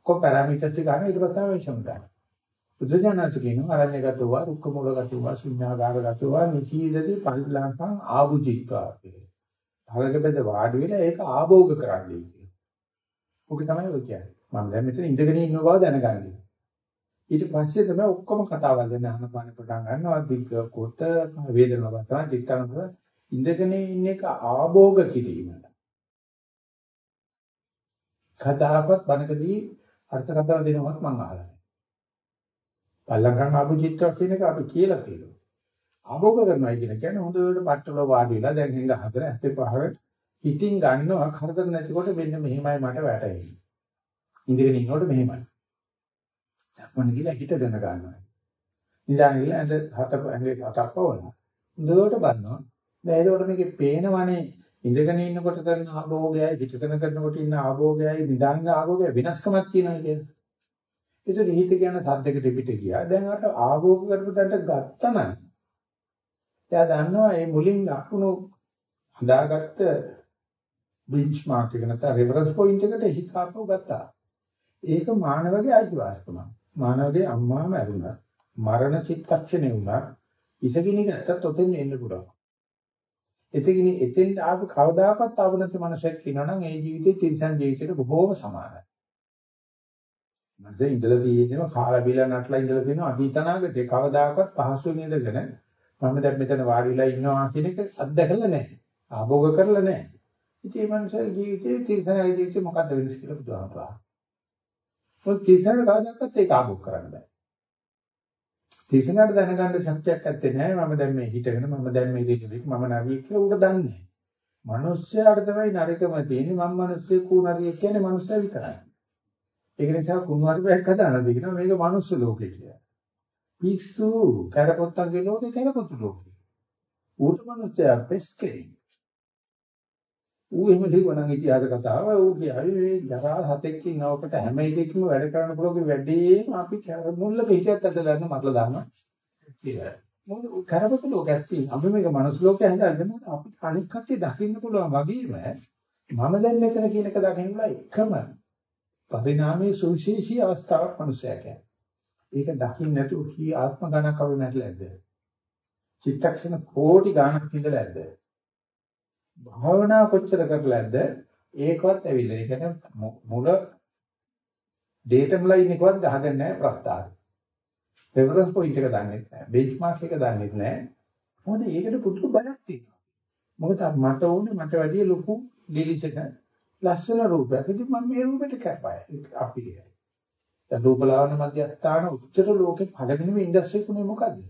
කො පැරාමීටර්ස් ටික ගන්න ඊට පස්සේ තමයි විශ්ම ගන්න. බුදුජානක කියනවා අරණ්‍යගතව රුක්ක මූලගතව ශුන්‍යාගාරගතව නිසීදති පරිලංකං ආභුජිත්වා කියලා. භාගකබද වාඩි වෙලා ඒක ආභෝග කරන්නයි කියන්නේ. ඔක තමයි ඔය කියන්නේ. මම දැන් මෙතන ඉඳගෙන ඉන්න බව දැනගන්නේ. ඊට පස්සේ තමයි ඔක්කොම කතාවල් ගැන අහනපාන පටන් ගන්නවා. දිග්ග කොට වේදනාව වසන චිත්තනක ඉඳගෙන ඉන්න එක ආභෝග කිරීම. කතාවක්වත් බණකදී අර්ථ කතාව දෙනවත් මම අහලා නැහැ. පල්ලංකම් ආභුජිත්වා කියන එක අපි කියලා තියෙනවා. ආභෝග කරනවා කියන කියන්නේ හොඳට පට්ටල වාඩි වෙලා දැන් හිඟ හතර ඇත්තේ පහර හිතින් ගන්නවා කරදර නැතිකොට මෙන්න මෙහෙමයි මට වැටෙන්නේ. ඉඳගෙන ඉන්නකොට මෙහෙමයි. ධර්මන කියලා හිතගෙන ගන්නවා. නිදාන කියලා ඇඳ හත ඇඟේ හතක් පවනවා. හොඳට බලනවා. දැන් ඒකට මේකේ පේනවනේ ඉඳගෙන ඉන්නකොට කරන ආභෝගයයි පිටකන කරනකොට ඉන්න ආභෝගයයි නිදාංග ආභෝගය වෙනස්කමක් තියෙනවා කියන්නේ. ඒක හිත කියන සද්දකට පිට ගියා. දැන් අර ආභෝග කරපු තැනට ගත්තනම් එයා දන්නවා මේ මුලින් අකුණු හදාගත්ත බෙන්ච්මාර්ක් එක නැත්නම් රෙෆරන්ස් පොයින්ට් එකට හිත ආපහු ගත්තා. ඒක මානවගේ අයිතිවාසිකමක්. මානවගේ අම්මා මැරුණා. මරණ චිත්තක්ෂණේ වුණා. ඉසගිනි ගත්තත් ඔතෙන් එන්න පුළුවන්. එතකින් එතෙන් ආපු කවදාකවත් ආව නැති මනසක් කියනනම් ඒ ජීවිතේ තිරසන් ජීවිතේට බොහෝම සමානයි. මම ඉඳලා තියෙනවා කාලා බීලා නටලා ඉඳලා තියෙනවා අතීතනාගතේ කවදාකවත් පහසු නේදගෙන මම දැන් මෙතන වාඩි වෙලා ඉන්නවා කියන එක අත්දැකලා නැහැ. ආභෝග කරලා නැහැ. ඉතින් මේ මනුස්සයා ජීවිතේ තිරසන් ජීවිතේ මොකද්ද වෙනස් කියලා බුදුහාමුදුරුවෝ. මොකද තිරසන් කවදාකවත් ඒක ආභෝග කරන්න බෑ. තිසනට දැනගන්න ශක්තියක් ඇත්තේ නැහැ. මම දැන් මේ හිටගෙන මම දැන් මේ ඉරියව්වෙක මම නරියෙක් කියලා උඩ දන්නේ නැහැ. මිනිස්යාට තමයි නරිකම තියෙන්නේ. මම මිනිස්සෙක් කු නරියෙක් කියන්නේ මිනිස්සයා විතරයි. ඒක නිසා කුණුවරිපයක් හදානද කියනවා මේක මිනිස් ලෝකේ කියලා. පිස්සු කරපොත්තන්ගේ ලෝකේ කරපොත්තු ලෝකේ. ඌට මිනිස්සයා පෙස් කෙරේ. ඌ එහෙම ලියවනම් ඉතිහාස කතාව ඌ කියයි මේ ජරා හතෙක්කින් නවකට හැම එකකින්ම වැඩ කරන්න පුළුවන් වැඩේම අපි මුල්ලක හිටියත් ඇදලා ගන්න මරලා දානවා කියලා. මොකද කරපත ලෝකයක් තියෙනවා. අපි මේක මනුස්ස ලෝකයක් හදාගන්න මොකද අපිට අනික් කට්ටිය දකින්න පුළුවන් වගේම මම දැන් මෙතන කියන එක දකින්නලා එකම පරිණාමයේ සුවිශේෂී අවස්ථාවක් මනුස්සයා කියන්නේ. ඒක දකින්න නැතුව කී ආත්ම ගණක් අපි මැරෙලාද? චිත්තක්ෂණ කෝටි ගණක් ඉඳලා ඇද්ද? භාවනා කොච්චර කරලාද ඒකවත් ඇවිල්ලා. ඒ කියන්නේ මුල ඩේටම් ලයින් එකවත් ගහගන්නේ නැහැ ප්‍රස්තාව. රෙෆරන්ස් පොයින්ට් එක දන්නේ නැහැ. බෙන්ච්මාර්ක් එක දන්නේ නැහැ. මොකද ඒකට පුදුම බයක් තියෙනවා. මොකද මට ඕනේ මට වැඩිය ලොකු ඩිලිස් එක ලස්සන රූපයක්. ඉතින් මම මේ රූපෙට කැපයි. අපි කියයි. දැන් රූපලාවන මධ්‍යස්ථාන උත්තර ලෝකේ පළවෙනිම ඉන්ඩස්ට්‍රි කුනේ මොකද්ද?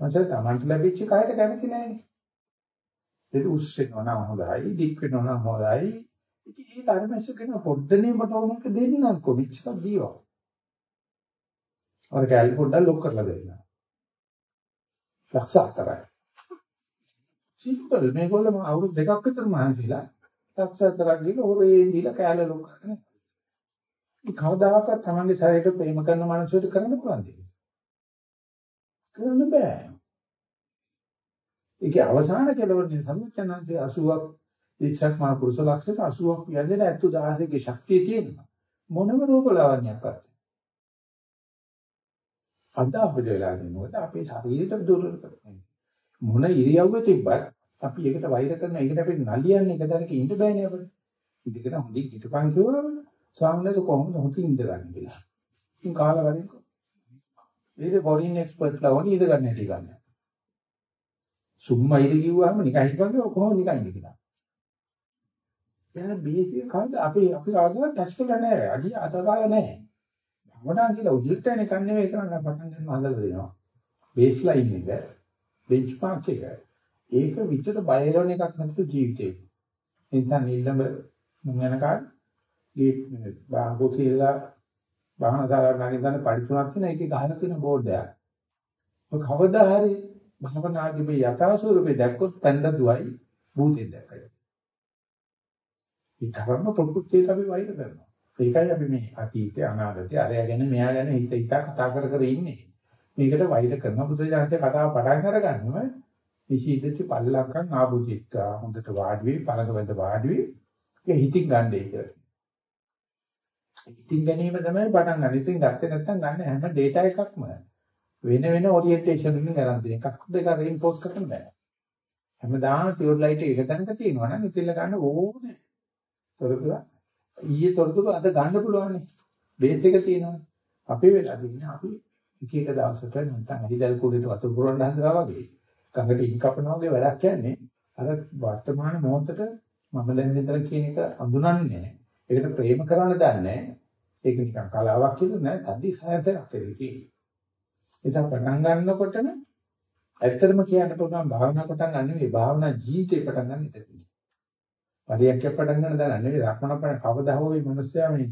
මම තමන්ට ලැබිච්ච කයට කැමති නැහැ. ඒක උස් වෙනවා නම් හොඳයි, ඩීප් වෙනවා නම් හොඳයි. ඉතින් ඒක අරමැස්ස කරන පොඩ්ඩනේ මට ඕන එක දෙන්නම් කොමික්ස් එකක් දීවා. අර කැලි පොඩ්ඩක් ලොක් කරලා දෙන්න. ලක්ෂ හතරයි. සිම්පල් මේගොල්ලෝ මම අවුරුදු දෙකක් විතර මහන්සිලා ලක්ෂ හතරක් ගිහලා හොරේ දීලා කැලේ ලොක් කරගෙන. මේ කවදාකවත් Tamange ශරීරයට ප්‍රේම කරන මනුස්සයෙක් කරන්න පුළුවන් දෙයක්. කරන්න බෑ. ඒකේ අවසාන කෙලවරේ සම්මුචනාංශයේ 80ක් ඉස්සක් මහ පුරුෂ ලක්ෂණ 80ක් කියන්නේ 76 ශක්තිය තියෙනවා. මොනම රූපලාවන්‍යයක්වත්. අද අපිට වෙලා තියෙන මොකද අපේ ශරීරයට දුර්වලකම. මොන ඉරියව්වේ තිබ්බත් අපි ඒකට වෛර කරන එකට අපි නලියන්නේ එකතරක ඉන්න බෑනේ අපිට. ඉඳගෙන හොඳින් හිටපන් කිව්වම ස්වාමීන් කොහොමද හොඳින් ඉඳගන්නේ කියලා. ඉතින් කාලා වරින්කෝ. ඒක ෆොරින් එක්ස්පර්ට්ලා වගේ ඉඳ ගන්න හැටි ගන්න. සුම්මා ඉරි කිව්වහම නිකන් හිටපන් කිව්ව කොහොමද නිකන් ඉඳ කියලා. දැන් බේසික කවද අපි අපි ආදව ටච් කරලා නැහැ. අඩිය අතගාලා නැහැ. භවනා කියලා උදිල්ටනේ කන්නේ නෙවෙයි කරන්න පටන් ගන්න හදලා දෙනවා. බේස් ලයින් එක බෙන්ච්මාර්ක් එක ඒක විතර බයරෝන එකක් නැතුව ජීවිතේ. ඒ නිසා නිල්ලම මුන් යන කාලේ මේ බාහුව කියලා බාහන දාලා නැගින්න පරිතුණක් තියෙන එකේ ගහලා තියෙන බෝඩ් එකක්. ඔය කවදා හරි භවනාදී මේ යථා ස්වරූපේ දැක්කොත් පැන්ද දුවයි භූතෙන් දැක්කයි. ඒ තරම්ම ප්‍රകൃතියට අපි වෛර කරනවා. ඒකයි අපි මේ අතීතේ අනාගතේ අරයා ගැන මෙයා ගැන හිත හිතා කතා කර කර ඉන්නේ. මේකට වෛර කරන බුදුරජාණන්සේ කතාව පටන් අරගන්නම විශීදති පල්ලක්කන් ආභුජිත්තා හොඳට වාඩි වෙයි පළඟ වැද වාඩි වෙයි ඒක හිතින් ගන්නයි කියලා. හිතින් ගැනීම තමයි පටන් ගන්න. ඉතින් ගත්තේ නැත්නම් ගන්න හැම data එකක්ම වෙන වෙන orientation වලින් අරන් දෙන එකක් දෙක reinforce කරන්න බෑ. හැමදාම pure light එක තැනක තියෙනවා නම් ඉතින් ගන්න ඕනේ. තොරතුරු ඊයේ තොරතුරු අද ගන්න පුළුවන් නේ. බේස් එක තියෙනවා. අපේ වෙලා දෙන්නේ අපි එක එක දවසට නැත්නම් අහිදල් කුඩේට වතුර පුරවන්න හදනවා වගේ. ගඟට ඉන් කපනවා වගේ වැඩක් කියන්නේ අර වර්තමාන මොහොතට මම දැන් මෙතන කියන එක අඳුනන්නේ නැහැ. ඒකට ප්‍රේම කරන්න දන්නේ නැහැ. ඒක නිකන් කලාවක් කියලා නෑ. තද්දි සායසයක් ඒක. නිසා පටන් ගන්නකොටම ඇත්තටම කියන්න පුළුවන් භාවනා පටන් ගන්න නෙවෙයි භාවනා ජීවිතේ පටන් ගන්න ඉතින්. පරියක්ක පටන් ගන්න දැන නෙවෙයි රක්මන පටන් කවදා හෝ මේ මිනිස්සයා මේ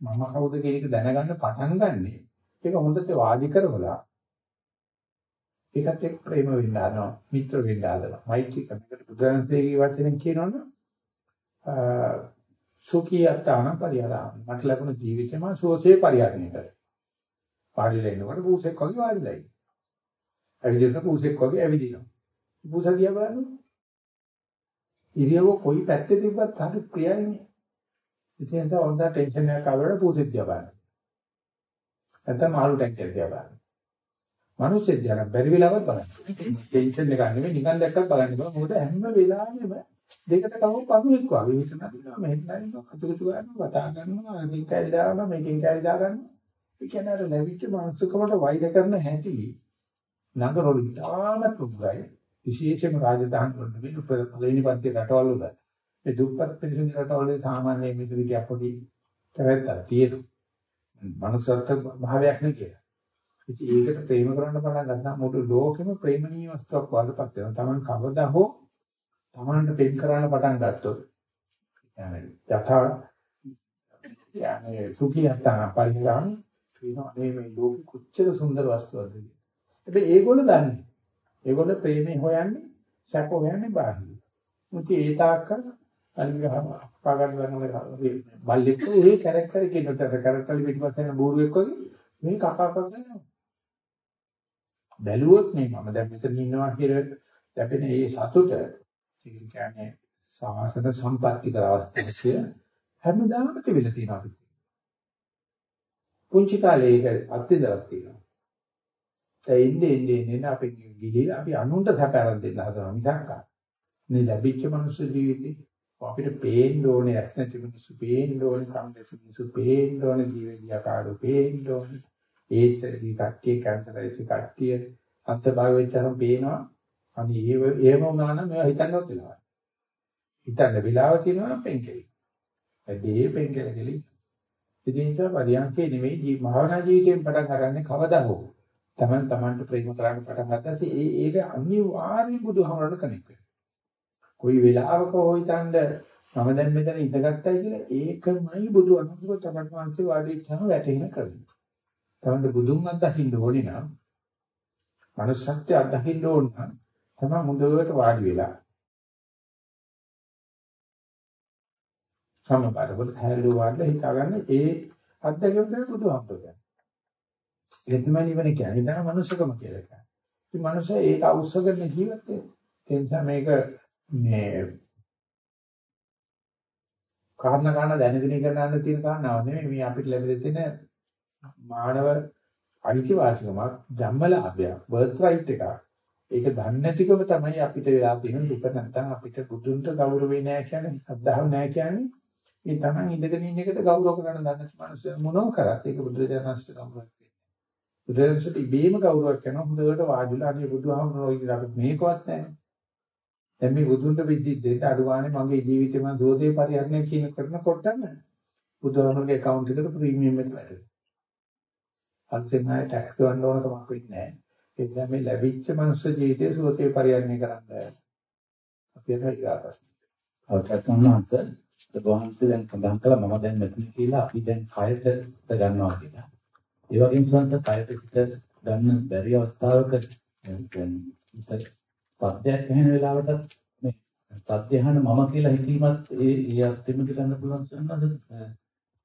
මම කවුද කියන එක දැනගන්න පටන් ගන්නෙ. ඒක හොඳට වාදි කරවලා ඒකත් එක්ක ප්‍රේම වෙන්න ආනවා මිත්‍ර වෙන්න ආදලා මෛත්‍රී කරනකොට බුදුරජාණන්සේගේ වචනෙන් කියනවනේ සුඛී අත්තාන පරිහරණ මට ලැබුණ ජීවිතේම සුවසේ පරිහරණය කරා පාඩිලා ඉන්නකොට පූසෙක් වගේ වාඩිලා ඉන්න. ඇවිදින පූසෙක් වගේ ඇවිදිනවා. පූසා දිහා බලන්න. ඉරියව කොයි පැත්තේ තිබ්බත් හරි ප්‍රියයිනේ. ඉතින් ඒ නිසා වන්දා ටෙන්ෂන් එකක් ආවම පූසෙක් දිහා බලන්න. නැත්නම් මාළු ටැංකිය දිහා බලන්න. මිනිස්සු දිහා බැරි වෙලාවත් බලන්න. ටෙන්ෂන් එක නෙමෙයි නිකන් දැක්කත් බලන්න බෑ. මොකද හැම වෙලාවෙම දෙකට කවෝ පණුවෙක් වගේ විතර නදිනවා. මෙහෙන් නදිනවා. කටුකුතු ගන්නවා. වතා ගන්නවා. මේක කැලි දානවා. මේකෙන් කැලි දා ගන්නවා. ඒ කියන්නේ අර ලැබිච්ච මානසිකවට වෛර කරන හැටි නගරවල ඉතාමත් උග්‍රයි. විශේෂයෙන්ම රාජධානි වල නෙවෙයි පළවෙනි පන්ති රටවල් වල. ඒ දුප්පත් පිරිසුදු රටවල සාමාන්‍ය මිසුරිකයක් පොඩි පැවැත්තක් තියෙනවා. මනුස්සත්ව භාවයක් නේ කියලා. ඉතින් ඒකට ප්‍රේම කරන්න පටන් ගත්තා මුළු ලෝකෙම ප්‍රේමණීය වස්තුවක් වඩපත් වෙනවා. Taman කවදා හෝ Tamanට පෙන් කරන්න පටන් ගත්තොත් යථා යන්නේ සුඛියත්තා පරිහරණ කියනවා මේ මේ ලෝකෙ කොච්චර සුන්දර වස්තුවක්ද කියලා. හැබැයි ඒගොල්ලෝ දන්නේ. ඒගොල්ලෝ ප්‍රේමේ හොයන්නේ සැප හොයන්නේ බාහිර. මුති ඒ තාක්කල් අනිගහම පාගන්න ගන්න බල්ලෙක් ඒ කැරක් කර කියනතර කරකලි පිටිපස්සෙන් බෝරුවෙක් වගේ මේ කකා කකා යනවා. බැලුවොත් මේ මම දැන් මෙතන ඉන්නවා කියලා ලැබෙන ඒ සතුට කියන්නේ සාසන සම්පත්‍තික අවස්ථාවක් හැමදාම තිබිලා තියෙනවා අපිට. පුංචි කාලේ ඒක අත්දැකලා තියෙනවා. ඒ ඉන්නේ ඉන්නේ ඉන්නේ අපි ගිහිලා අපි අනුන්ට සැප ආරම්භ දෙන්න හදනවා මිසක් මේ ලැබිච්ච මනුස්ස ජීවිතේ අපිට පේන්න ඕනේ ඇස් නැති මිනිස්සු පේන්න ඕනේ කම් නැති මිනිස්සු පේන්න ඕනේ ජීවිතය කාඩු පේන්න ඕනේ ඒත් දී කට්ටිය කැන්සර් ඇති කට්ටිය අත්භාග වෙච්චරම් පේනවා. අනේ ඒව ඒව වුණා නම් මේවා හිතන්නවත් වෙනවා. හිතන්න වෙලාව තියෙනවා පෙන්කෙලි. ඇදී පෙන්කෙලි ඉතින් ඒක පරියන්කේ නෙවෙයි ජී භාවනා ජීවිතයෙන් පටන් ගන්නනේ කවදා හෝ. තමන් තමන්ට ප්‍රේම කරන්න පටන් ගත්තාසේ ඒ ඒක අනිවාර්යයෙන් බුදුහමරණ කෙනෙක් වෙනවා. කොයි වෙලාවක හෝ හිතනද මම දැන් මෙතන ඉඳගත්තයි කියලා ඒකමයි බුදු අනුසුර තමන් වහන්සේ වාඩිච්චම වැටෙන කරන්නේ. තමන්ට බුදුන් අත්දකින්න ඕනේ නම් මනුස්සත්වයට අත්දකින්න ඕන නම් තමයි මුදවට වාඩි වෙලා සමබරව සහැල්ලුව වඩලා හිතාගන්න ඒ අත්දැකීම තමයි බුදුහාමුදුරුවෝ කියන්නේ. ඒක තමයි නිවන කියන්නේ. ඒක මනුස්සකම කියලා කියන්නේ. ඉතින් මනුස්සය ඒක අවශ්‍යගෙන ජීවත් වෙනවා. ඒ නිසා මේක මේ කාරණා කාරණා දැනගෙන කරන්න තියෙන කාරණාවක් නෙමෙයි මේ අපිට ලැබිලා තියෙන මානව අයිතිවාසිකමක් ජන්මලාභයක් බර්ත් රයිට් එකක්. ඒක දන්නේ නැතිකම තමයි අපිට වෙලා තියෙන දුක නැත්නම් අපිට බුදුන්ට ගෞරවේ නැහැ කියන්නේ අද්දාව නැහැ කියන්නේ මේ Taman ඉඳගෙන ඉන්න එකට ගෞරව කරන්න දන්න මිනිස්සු මොනව කරත් ඒක බුදුරජාණන්සේට ගෞරවයක් වෙන්නේ. බුදුරජාණන්සේට ඉබේම ගෞරවයක් කරනවා හොඳට වාඩිලා අනේ බුදුහාමුදුරුවෝ කියලා අපිට මේකවත් නැහැ. දැන් මේ බුදුන්ට විදිහට අඩු ගානේ මගේ ජීවිතේ මම සෝතේ පරිහරණය කියන කරනකොටම බුදුහාමුදුරුවෝගේ account එකට ප්‍රීමියම් එක වැටෙනවා. අලුතෙන් ආයෙ ටැක්ස් ගන්න ඕන කමක් වෙන්නේ නැහැ. ඒ නිසා මේ ලැබිච්ච මනුස්ස ජීවිතයේ සුවසේ පරිහරණය කරන්න අපිට ඊගාපස්. අවචර්තනන්ත වහන්සේ දැන් සඳහන් කළා මම දැන් මෙතන කියලා අපි දැන් කයට හිත ගන්නවා කියලා. ඒ වගේම සන්ත කයට හිත ගන්න බැරි අවස්ථාවක දැන් සත්‍යයක් ඇහෙන වෙලාවට මේ සත්‍යහන මම කියලා හිතීමත් ඒ ඒ අත්දැකීම ගන්න පුළුවන් සන්නද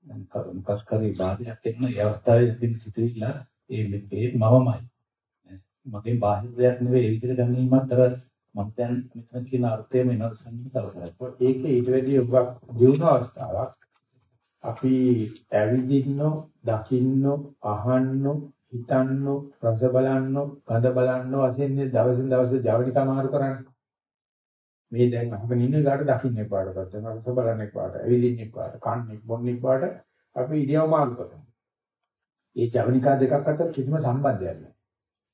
මොකස් කරේ බාධයක් එන්න ඒ අවස්ථාවේ තිබි සිතුවිල්ල ඒ මේ මමමයි. මගේ බාහිර දෙයක් නෙවෙයි ඒ විදිහට ගැනීමත් අර මම දැන් මෙතන කියන අර්ථයම වෙනස් සම්මිත කරසලයි. ඒක ඊට වැඩි ඔබ දියුණු අවස්ථාවක්. අපි ඇවිදින්න, දකින්න, අහන්න, හිතන්න, රස බලන්න, ගඳ බලන්න වශයෙන් දවසින් දවස ජවනිකා මාරු කරන්නේ. මේ දැන් අහගෙන ඉන්න ගාට දකින්න එපාටපත් වෙනවා. රස බලන්න එපාට ඇවිදින්න එපාට කන්නේ බොන්න එපාට අපි ඉරියව් මාරු කරනවා ඒ ජවනිකා දෙකක් අතර කිසිම සම්බන්ධයක් නැහැ.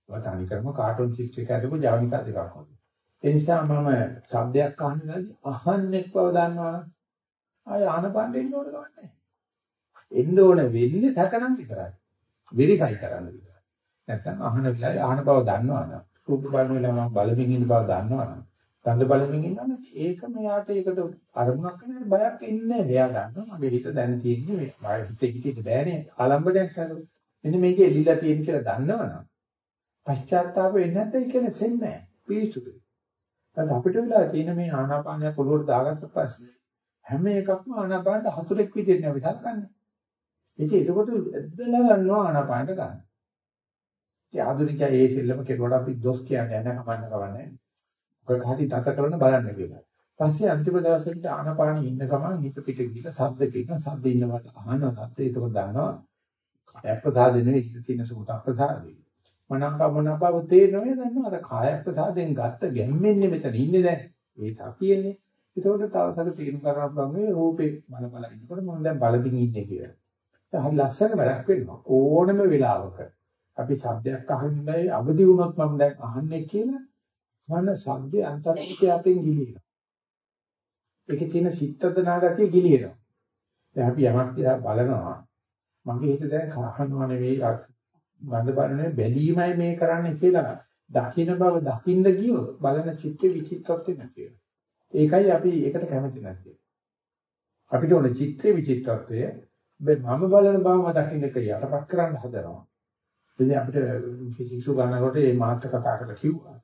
ඒවා තනි කරම කාටුන් චිත්‍රයක අදපු ජවනිකා දෙකක් වගේ. ඒ නිසා මම શબ્දයක් අහන්නදී අහන්නෙක් බව දන්නවනම් ආය ආනපන්න එන්න ඕන ගමන් එන්න ඕන වෙන්නේ තකනම් විතරයි. වෙරිෆයි කරන්න විතරයි. නැත්නම් අහන වෙලාවේ අහන බව දන්නවනම් රූප බලන වෙලාව මම බලමින් ඉන්න බව දන්නවනම් ගඳ බලමින් ඉන්නවනේ ඒක මෙයාට ඒකට අරමුණක් කරන බයක් එන්නේ නැහැ. එයා ගන්නවා මගේ හිත දැන තියෙන්නේ මේ මගේ හිතේ හිතේ බෑනේ ආලම්බණයක් කරලා. මෙන්න මේක එලිලා තියෙන කියලා දන්නවනම් පශ්චාත්තාප වෙන්නේ නැත්නම් ඒක නැසෙන්නේ නැහැ. පිරිසුදුයි. දැන් අපිට වෙලා තියෙන මේ ආනාපානය පොළොවට දාගත්ත පස්සේ හැම එකක්ම ආනාපානට හතුරෙක් විදිහට අපි සල්කන්නේ. ඉතින් ඒකකොට ඇද්දලා ගන්නවා ආනාපානට ගන්න. ඉතින් ආධුනිකයා ඒ සෙල්ලම කෙරුවට අපි දොස් කියන්නේ නැහැ කමන්න කවන්නේ. ඔක කාටි තත කරන බලන්න කියලා. පස්සේ අන්තිම දවසේට ආනපානෙ ඉන්න ගමන් හිත පිට ගිහලා සද්ද කියන සද්ද ඉන්නවට අහනවා සද්ද ඒක දානවා. කාය ප්‍රසාද නෙවෙයි හිත තියෙන සුත ප්‍රසාදේ. මනංග මනපව තේරෙන්නේ දන්නවා අර කාය ප්‍රසාදෙන් ගත්ත ගැම්මෙන්නේ මෙතන ඉන්නේ දැන්. ඒ සතියෙන්නේ. ඒකෝට තවසක තීරු කරන්න පුළුවන් මේ රූපේ බල බල ඉන්නකොට මම දැන් බලමින් ඉන්නේ කියලා. ඒක හරි ලස්සන වැඩක් වෙනවා. ඕනම වෙලාවක අපි සද්දයක් අහන්නයි අවදි වුණොත් මම දැන් අහන්නේ කියලා මන සබ්දේ අන්තර්ගතය අතෙන් ගිලිනවා. ඒකේ තියෙන සිත්තදනා ගතිය ගිලිනවා. දැන් අපි යමක් දිහා බලනවා. මගේ හිත දැන් කහනවා නෙවෙයි ගඳ බලන්නේ බැලීමයි මේ කරන්නේ කියලා දකින්න බව දකින්න ගියොත් බලන චිත්ත විචිත්තත්වෙ නැති වෙනවා. ඒකයි අපි ඒකට කැමති නැත්තේ. අපිට ඕන චිත්‍රේ විචිත්තත්වය මම බලන බවම දකින්න ක්‍රියාවටපත් කරන්න හදනවා. ඉතින් අපිට ෆිසික්ස් උගන්නකොට මේ මාත් කතා කරලා කිව්වා.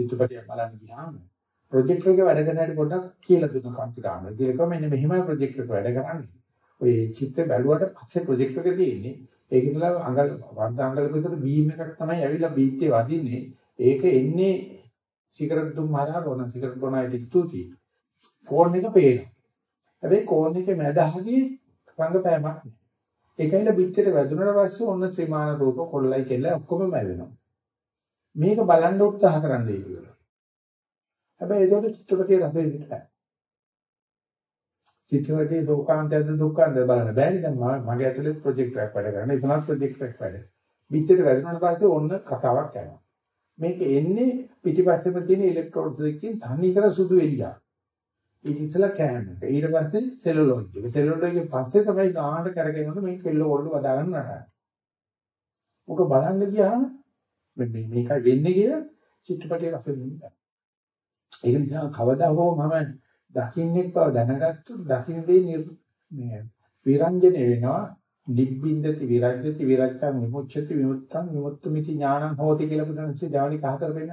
චිත්‍රපටයක් බලන්න ගියාම ප්‍රොජෙක්ටර් එක වැඩ කරන හැටි පොඩ්ඩක් කියලා දුන්න කන්ති ගන්න. ඒක මෙන්න මෙහෙමයි ප්‍රොජෙක්ටර් එක වැඩ කරන්නේ. ඔය චිත්‍ර බැලුවට පස්සේ ප්‍රොජෙක්ටර් එක තියෙන්නේ ඒක ඉතලා අඟල් වර්ධ අඟලක විතර බීම් එකක් තමයි ඇවිල්ලා බීත්තේ වදින්නේ. ඒක එන්නේ සිගරට් දුම් හරහා රෝන සිගරට් බොන අයට ස්තුතියි. කෝන් එක පේනවා. හැබැයි කෝන් එකේ මැදහගේ රංගපෑමක් නෑ. ඒකයිල බිත්තේට වැදුනට පස්සේ ඔන්න ත්‍රිමාන රූප කොල්ලයි කෙල්ල ඔක්කොම මැවෙනවා. මේක බලන්න උත්සාහ කරන්නයි කියලා. හැබැයි ඒකට චිත්‍රපටිය රස වෙන්නේ නැහැ. චිත්‍රපටියේ දුක්ඛාන්තයද දුක්ඛාන්තද බලන්න බෑනේ දැන් මගේ ඇතුලේ ප්‍රොජෙක්ට් එකක් වැඩ කරන. ඒකනත් ප්‍රොජෙක්ට් එකක් වැඩ. පිටියට වැදුනට පස්සේ ඔන්න කතාවක් යනවා. මේක එන්නේ පිටිපස්සෙම තියෙන ඉලෙක්ට්‍රෝඩ්ස් එකකින් තනි කර සුදු එළියක්. ඊට ඉස්සෙල්ලා කෑම එක. ඊට පස්සේ සෙලුලොයිඩ් එක. සෙලුලොයිඩ් එකෙන් පස්සේ තමයි ගානට කරගෙනනොත් මේ කෙල්ල වලට වදා ගන්න නටන. මොක බලන්න ගියාම මේ මේකයි වෙන්නේ කියලා චිත්‍රපටයේ රස විඳින්න. ඒක නිසා කවදා හෝ මම දකින්නෙක් බව දැනගත්තොත් දකින්න දේ මේ විරංජනේ වෙනවා නිබ්බින්දති විරජ්‍යති විරජ්‍යං විමුච්ඡති විමුක්තං විමුක්තුමිති ඥානං හෝති කියලා බුදුන්සේ ජවනික හතර වෙන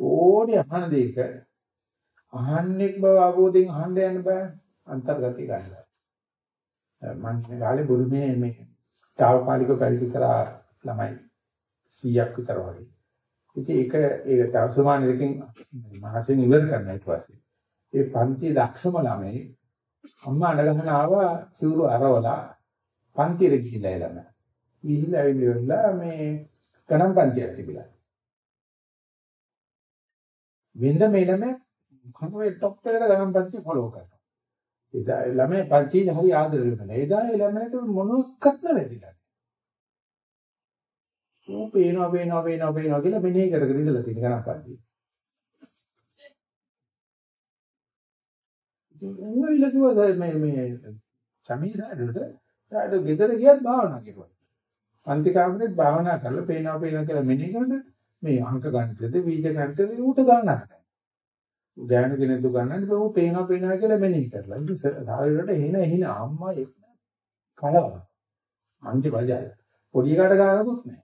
ඕනේ අහන දෙයක අහන්නෙක් බව අවබෝධයෙන් අහන්න යන්න බෑ අන්තර්ගතය ගන්නවා. මම ගාලේ බුරුමේ මේ තාවකාලිකව පැවිදි කරා ළමයි 100ක් විතර වගේ. ඉතින් ඒක ඒක තවසමාන දෙකකින් මාසෙන් ඉවර කරනවා ඊට පස්සේ. ඒ පන්තියේ දක්ෂම ළමයි අම්මා අඬගහන ආවා සිවුරු අරවලා පන්තියට ගිහිල්ලා එළම. ගිහිල්ලා ඇවිල්ලා මේ ගණන් පන්තියක් තිබිලා. වෙනද මේ ළමයා කනුවේ টොප් එකට ගණන් පන්තිය ෆලෝ කරනවා. එදා ළමයා පන්තියේ හරි ආදරය කරනවා. එදා ළමයාට මොනවත් නැතිලා. ඌ පේනවා පේනවා පේනවා පේනවා කියලා මෙනෙහි කරගෙන ඉඳලා තියෙන ගණන් පන්තිය. ඌ ඉලකුව මේ මේ සමීසාරට සාඩ ගෙදර ගියත් භාවනා කරුවා. පන්ති කාමරේත් භාවනා කරලා පේනවා පේනවා කියලා මෙනෙහි කරන මේ අංක ගණිතද බීජ ගණිතද ඌට ගණනක්. ගෑනු කෙනෙක් දු ගන්නන්නේ බෝ පේනවා පේනවා කියලා මෙනෙහි කරලා. ඉතින් සාරේට එන එහින අම්මා එක් කලව. අන්ති බජය. පොඩි එකාට ගානකුත් නැහැ.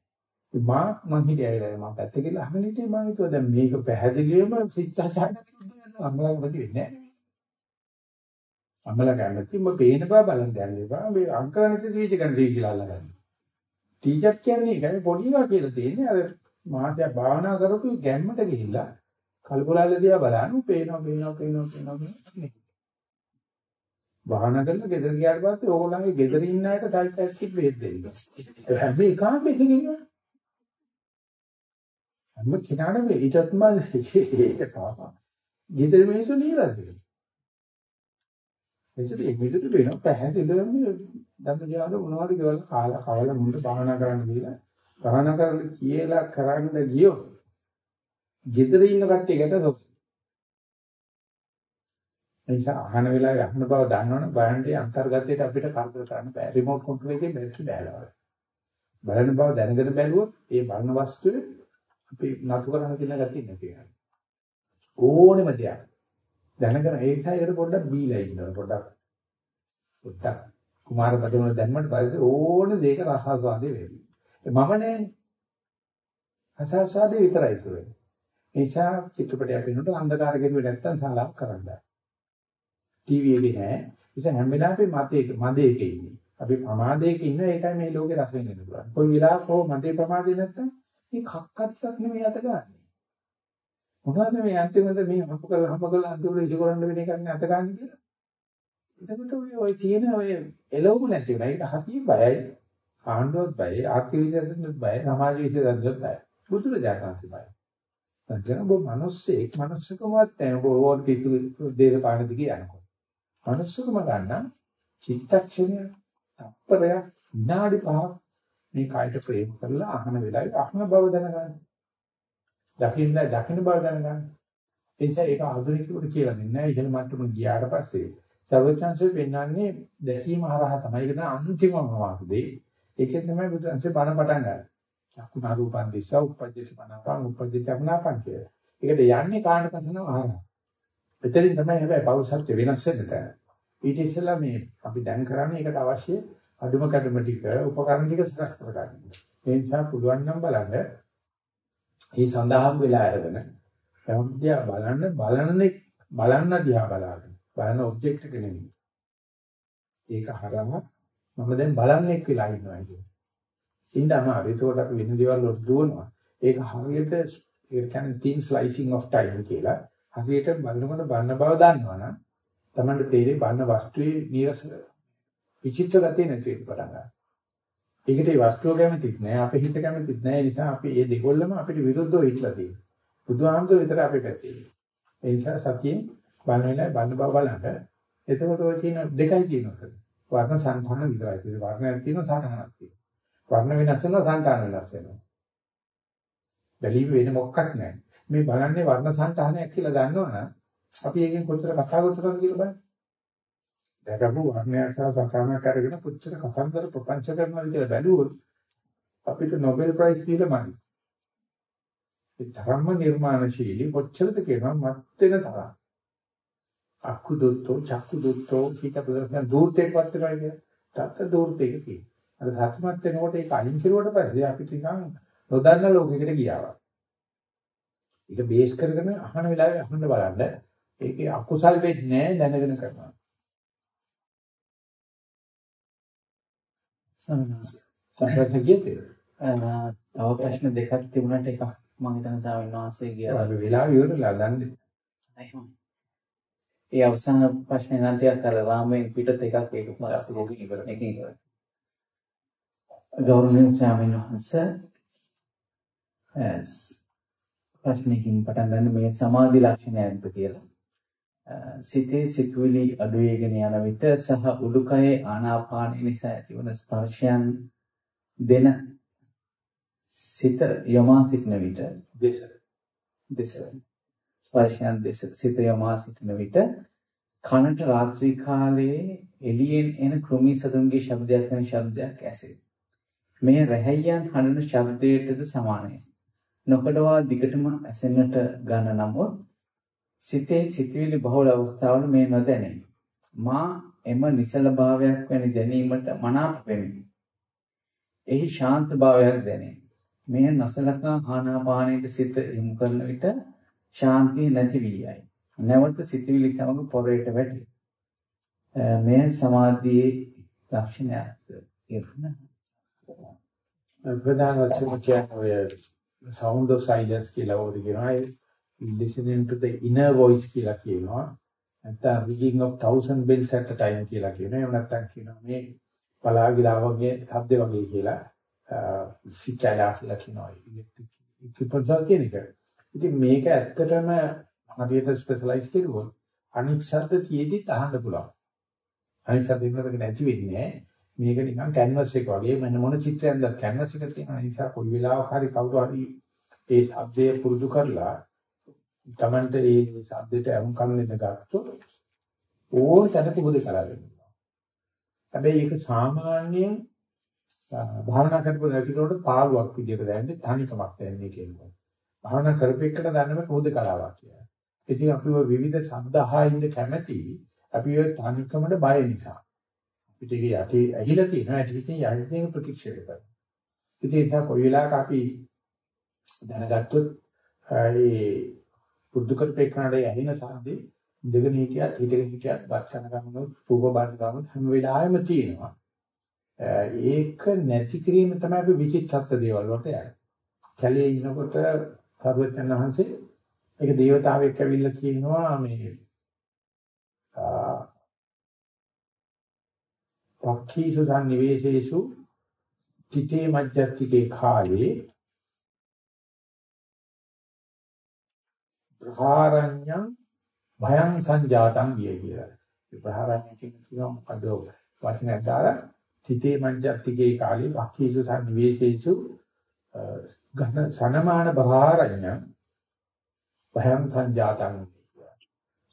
ඉතින් මා මං හිටියා මම පැත්ත කියලා අහගෙන හිටියේ මම හිතුවා දැන් මේක පැහැදිලිවම ශිෂ්ටාචාරයක් විරුද්ධ වෙනවා. අම්මලාගේ ප්‍රති වෙන්නේ නැහැ. අම්මලා කැමති ඔබ පේන බව බලන් දැන්නේපා මේ අංක ගණිත දීජ ගණිත කියලා අල්ලගන්න. ටීචර් කියන්නේ ඒකයි පොඩි එකා කියලා තියෙන්නේ අර මහත්ය භාවනා කරපු ගැම්මට ගිහිල්ලා කල්පලාල දිහා බලන්න පේනවා පේනවා පේනවා පේනවා කියන්නේ. භාවනා කරලා ගෙදර ගියාට පස්සේ ඕගොල්ලන්ගේ ගෙදර ඉන්න අයට සයිකියාට්‍රික් බෙහෙත් දෙන්න. හැම එකම බෙහෙත් හැම කෙනාටම ඊටත් මම ඒක තමයි. ගෙදර මිනිස්සු නීරසයි. එතකොට මේ විදිහට වෙනවා පැහැදිලිවම දන්න ජාල මොනවද කියලා කාලා කවලා මුන්ට භාවනා කරන්න දීලා භාවනා කරන්න කියලා කරන්න ගියොත් ගෙදර ඉන්න කට්ටියකට සොක් එනිසා අහන වෙලාවේ අහන බව දන්නවනේ බයන්ටේ අන්තර්ගතයට අපිට කරදර කරන්න බෑ රිමෝට් කන්ට්‍රෝල් එකේ බැටරි බෑලා බලන බව දැනගෙන බැලුවොත් ඒ බලන වස්තුවේ අපි නතු කරන්න තියෙන ගැටින් නැති වෙනවා ඕනෙම දෙයක් දැනගෙන ඒ නිසා ඒකට පොඩ්ඩක් බීලා ඉන්නවා පොඩ්ඩක් පොඩ්ඩක් කුමාර පදමුණ දැම්මට පස්සේ ඕන දෙයක රසාස්වාදේ වෙයි. මම නෑනේ. රසාස්වාදේ විතරයි තුරේ. ඒ නිසා චිත්‍රපටයක් වෙනකොට අන්ධකාර ගෙරුවේ නැත්තම් සාලාවක් කරන්න බෑ. ටීවී එකේ නෑ. ඒ නිසා හැම වෙලාවෙම මතයක මදයක ඉන්නේ. අපි ප්‍රමාදයක ඉන්න ඒකයි මේ ලෝකේ රස වෙන්න පුළුවන්. කොයි වෙලාවක හෝ මදේ ප්‍රමාදේ නැත්තම් මේ කක්කත් නෙමෙයි අත ගන්න. මොකද මේ අන්තිමට මේ හප කරලා හප කරලා අන්තිමට ඉජ කරන්න වෙන එකක් නේ අත ගන්න කියලා. එතකොට ඔය ඔය තියෙන ඔය එළවුම නැති වෙනවා. ඒකට හතිය බයයි. ආණ්ඩුවත් බයයි, ආර්ථික විශේෂඥත් බයයි, සමාජ විශේෂඥත් බයයි. බුදුරජාණන් බයයි. නැත්නම් ඔබ මිනිස්සෙක් මිනිස්සකමවත් නැහැ. ඔබ ඕන කිසි දේශපාලන දිගේ යනකොට. මිනිස්සකම ගන්න චිත්තක්ෂණය, තප්පරය, විනාඩි පහක් මේ කායට ප්‍රේම කරලා අහන වෙලාවේ අහන බව දැනගන්න. දකින්න දකින්න බව දැනගන්න. ඒ නිසා ඒක ආධුනිකයෙකුට කියලා දෙන්නේ නැහැ. ඉහළ මට්ටමට ගියාට පස්සේ සර්වචන්සේ පෙන්වන්නේ දැකීම හරහා තමයි. ඒක තමයි අන්තිමම වාක්‍යය. ඒකෙන් තමයි බුදුන්සේ බණ පටන් ගන්නේ. චක්කුණා රූපං දිස්සා උපජ්ජති මනපං උපජ්ජති චක්නාපං කිය. ඒකට යන්නේ කාණ්ඩ පසනව ආහාර. එතනින් තමයි හැබැයි පෞරුෂත්ව වෙනස් වෙන්න ඊට ඉස්සෙල්ලා මේ අපි දැන් කරන්නේ ඒකට අවශ්‍ය අදුම කැඩුම ටික උපකරණ ටික සකස් කරගන්න. ඒ නිසා පුළුවන් නම් බලන්න මේ සඳහන් වෙලා අරගෙන සමුද්‍යා බලන්න බලන්නේ බලන්න දිහා බලාගෙන බලන ඔබ්ජෙක්ට් එක නෙමෙයි. ඒක හරහා මම දැන් බලන්නෙක් වෙලා ඉන්නවා කියන්නේ. ඉන්නම ඒකෝට අපි වෙන දේවල් වලට දුවනවා. ඒක හරියට ඒක කියන්නේ thin slicing of time කියලා. හරියට බලනකොට බලන බව දන්නවනම් තමයි තේරෙන්නේ බලන වස්තුවේ නිරස විචිත්‍ර ගතිය නැති වෙන්න පටන් ගන්නවා. ඒකට ඒ වස්තුව කැමතිත් නෑ අපේ හිත කැමතිත් නෑ ඒ නිසා අපි මේ දෙකොල්ලම අපිට විරුද්ධව හිටලා තියෙනවා. බුදුහාමුදුරුවෝ විතර අපේ පැත්තේ. ඒ නිසා සතියෙන් බලන වෙලාවේ බලන බව බලන්න. එතකොට ඔය තියෙන දෙකයි තියෙනවා. වර්ණ සංඛාන විතරයි තියෙන්නේ. වර්ණයක් තියෙනවා සංඛානක් තියෙනවා. වර්ණ වෙනස් වෙනවා සංඛාන වෙනස් වෙනවා. බැලීම වෙන මොකක්වත් නැහැ. මේ බලන්නේ වර්ණ සංඛානයක් කියලා දන්නවනම් අපි ඒකෙන් කොච්චර කතා කරනවද කියලා බලන්න. දැකපු වර්ණයක් සහ සංඛානයක් අරගෙන කොච්චර කතන්දර ප්‍රපංච කරනවද කියලා බැලුවොත් අපිට නොබෙල් ප්‍රයිස් දීලා මදි. ඒ ධර්ම නිර්මාණශීලී කොච්චරද කියනවා මත් වෙන තරම්. අක්කු දුත්තෝ චක්කු දුත්තෝ කීක ප්‍රදර්ශන දූර්තේකවත් වෙනවා කියන්නේ. තත්ත දූර්තේක තියෙනවා. අර සත්‍යමත් වෙනකොට ඒක අයින් කෙරුවට පස්සේ අපිට නිකන් නොදන්න ලෝකයකට ගියා. ඒක බේස් කරගෙන අහන වෙලාවේ අහන්න බලන්න. ඒකේ අකුසල් වෙන්නේ නැහැ දැනගෙන කරනවා. සමනස්. ප්‍රශ්න කියෙද? තව ප්‍රශ්න දෙකක් තිබුණාට එකක් මම හිතන ස්වාමීන් වහන්සේ ගියා. අපි වෙලාව ඉවරලා දන්නේ. ඒ අවසාන ප්‍රශ්නේ නම් ටිකක් අර රාමයෙන් පිටත් එකක් ඒක පස්සේ ඕකෙන් ඉවර. එකකින් ඉවරයි. ගෞරවනීය ස්වාමීන් වහන්සේ ප්‍රශ්නකින් පටන් ගන්න මේ සමාධි ලක්ෂණයක්ද කියලා. සිතේ සිතුවිලි අඩු වේගෙන යන විට සහ උඩුකයේ ආනාපාන නිසා ඇතිවන ස්පර්ශයන් දෙන සිත යමා සිටින විට දේශ. දෙස ස්පර්ශයන් දෙස සිත යමා සිටින විට කනට රාත්‍රී කාලයේ එළියෙන් එන කෘමි සතුන්ගේ ශබ්දයක් වෙන ශබ්දයක් ඇසේ. මෙය රැහැයන් හඬන ශබ්දයටද සමානයි. නොකඩවා දිගටම ඇසෙන්නට ගන්න නමුත් සිතේ සිතුවිලි බහුල අවස්ථාවල මේ නොදැනේ. මා එම නිසල භාවයක් වැනි දැනීමට මනාප වෙමි. එහි ශාන්ත භාවයක් දැනේ. මෙය නොසලකා ආනාපානයේ සිත යොමු කරන විට ශාන්තිය නැති වී යයි. නැවත සිතුවිලි සමග පොරේට වැටේ. මෙය සමාධියේ ලක්ෂණයක්. ඉරුණ. ප්‍රධාන වශයෙන් කියන්නේ ඔය sound of silence කියලා ඕක කියනවා. Listening to the inner voice කියලා කියනවා. නැත්නම් ringing of thousand bells at a time කියලා කියනවා. එහෙම නැත්නම් කියනවා මේ පලාගිලා වගේ ශබ්ද වගේ කියලා. සිචලා කියලා කියනවා. ඉක්විපන්සල් කියන එක. ඉතින් මේක ඇත්තටම හරියට ස්පෙෂලායිස් කරුවොත් අනික් ශබ්ද තියේදී අහන්න පුළුවන්. අනික් ශබ්ද ඉන්නකොට නැති වෙන්නේ නැහැ. මේක නිකන් කැන්වස් එක වගේ මෙන්න මොන චිත්‍රයක්ද කැන්වස් එක තියෙන නිසා කොයි වෙලාවක හරි කවුරු හරි ඒ ශබ්දය පුරුදු කරලා Tamante ඒ ශබ්දයට අහුම් කන්න ඉඳ ගත්තොත් ඕන තැනක බුදු කරලා වෙනවා. හැබැයි ඒක සාමාන්‍යයෙන් භාවනා කරපු නැතිකොට පාළුවක් විදියට දැනෙන්නේ තනිකමක් දැනෙන්නේ කියනවා. භාවනා කරපෙන්නට දැනෙන්නේ මොහොත කලාවක් කියලා. ඉතින් අපි ඔය විවිධ ශබ්ද අහා ඉන්න කැමැති අපි ඔය තනිකමට බය නිසා. පිටේ යටි ඇහිලා තියෙනවා ඇටි පිටින් යටින් ප්‍රතික්ෂේප කරනවා. ඉතින් ඒ නිසා කොයි වෙලාවක අපි දැනගත්තොත් ඒ පුරුදු කරපේකනට ඇහින සාන්දේ දෙගෙන හිටියත් හිටගෙන හිටියත් බත් කන ගමනොත් රූප බලන ගමනොත් හැම වෙලාවෙම තියෙනවා. ඒක නැති කිරීම තමයි අපි විචිත්තත්ව දේවල් වලට යන්නේ. කැලේ ඉනකොට සර්වඥාන් වහන්සේ ඒක දේවතාවෙක් ඇවිල්ලා කියනවා මේ පක්ඛීසු සම්නිවේශේසු තිතේ මජ්ජත්තිකේ කාලේ ප්‍රහාරඤ්ඤං භයං සංජාතං විය කියලා. ඒ ප්‍රහාරඤ්ඤ කියන්නේ මොකද? වචනයක් දාලා තිතේ මජ්ජත්තිකේ කාලේ පක්ඛීසු සම්නිවේශේසු ඝන සනමාන ප්‍රහාරඤ්ඤං භයං සංජාතං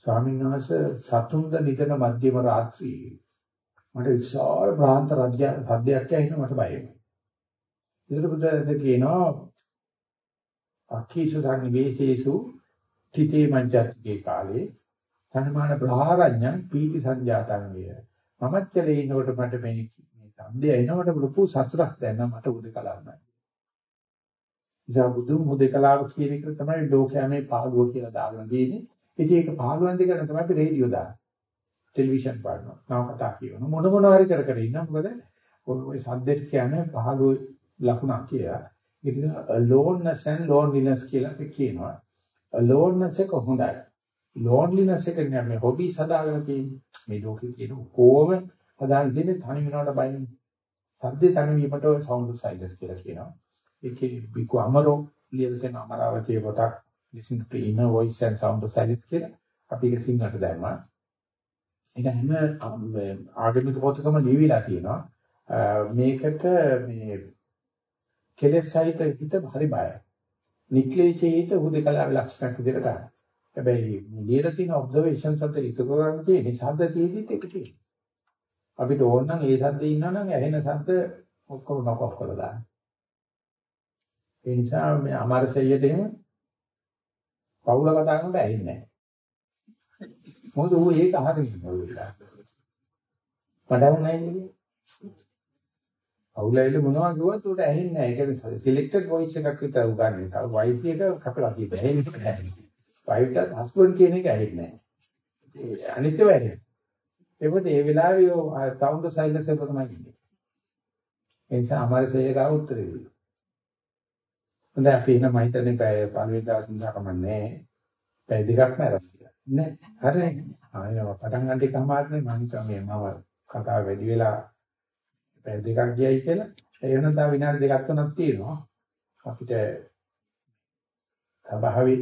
ස්වාමීන් වහන්සේ සතුන්ද නිදන මධ්‍යම රාත්‍රියේ මට විශාල භ්‍රාන්ත රජ්‍ය සද්දයක් ඇහෙන මට බය වෙනවා. ඉතින් බුදුරජාණන් කියනවා අක්ඛීසු සංවේශේසු තිතේ මංජත්ගේ කාලේ සම්මාන බ්‍රහාරඤ්ඤං පීති සංජාතං විය. මමච්චලේ ඉනකොට මට මේ මේ සම්දේ එනකොට ලොකු සතුටක් දැනෙනවා මට උදකලාවයි. ඉතින් බුදුන් උදකලාව කියන එක තමයි ලෝකයා මේ පාළුව කියලා දාගෙන තියෙන්නේ. ඉතින් ඒක පාළුවන් දෙකන තමයි අපි රේඩියෝ දාන්නේ. ටෙලිවිෂන් බලනවා. නව කතා කියනවා. මොන මොන හරි කර කර ඉන්නවා. මොකද ඔය සද්දෙට කියන්නේ 15 ලකුණක් කියලා. ඒක aloneness and loneliness කියලා අපි කියනවා. Aloneness එක හොඳයි. loneliness එක නේ මේ hobbies හදාගෙන තියෙන්නේ. මේ ලෝකේ තියෙන කොහොම හදාගෙන තියෙන්නේ තනි වෙනවට බයින්නේ. සද්දේ තනි වීමට ඔය sound silence කියලා කියනවා. ඒකේ බිකු අමරෝ ලියලා තියෙන අමරාවතියේ පොතක් listen to inner voice and sound of silence කියලා අපි ඒක සිංහලට දැම්මා. ඒක හැම ආගමික පොතකම ලියවිලා තියෙනවා. මේකට මේ කෙලෙස් සහිත හිත හරි බයයි. නික්ලේශී හිත හුදකලාවේ ලක්ෂණයක් විදිහට ගන්න. හැබැයි ලියලා තියෙන ඔබ්සර්වේෂන්ස් වලට ඉතුරු කරන්න තියෙන්නේ ශබ්ද තියෙදිත් ඒක තියෙනවා. අපිට ඕන නම් ඒ ශබ්දේ ඉන්නවා නම් ඇහෙන ශබ්ද ඔක්කොම නොක් ඔෆ් කරලා දාන්න. ඒ නිසා මේ අමරසෙයියට එහෙම පවුල කතා කරනකොට ඇහෙන්නේ නැහැ. මොකද ඌ ඒක අහගෙන ඉන්නවා වෙලාවට. පඩම් නැහැ නේ. අවුලයිල මොනවා කිව්වත් උට ඇහෙන්නේ නැහැ. ඒක සිලෙක්ටඩ් වොයිස් එකක් විතර උගන්නේ. තව වයිෆ් එක කපලා තියෙන්නේ. ඇහෙන්නේ නැහැ. වයිෆ්ට හස්බන්ඩ් කියන එක ඇහෙන්නේ නැහැ. අනිත් ඒවා ඇහෙන්නේ. ඒකත් ඒ වෙලාවේ සවුන්ඩ් සයිලන්ස් එක තමයි ඉන්නේ. ඒ නිසා අමාරු සේයගා උත්තරේ දෙන්න. හොඳයි අපි එන මම හිතන්නේ පැය පළවෙනි දවස් ඉඳලා කමන්නේ. පැය දෙකක් නෑරම් කියලා. නෑ හරි ආයෙම පටන් ගන්න එක අමාරුනේ මම හිතුවා මේ මම කතාව වැඩි වෙලා පැය දෙකක් ගියයි කියලා ඒ වෙනදා තව විනාඩි දෙකක් තුනක් තියෙනවා අපිට සභාවේ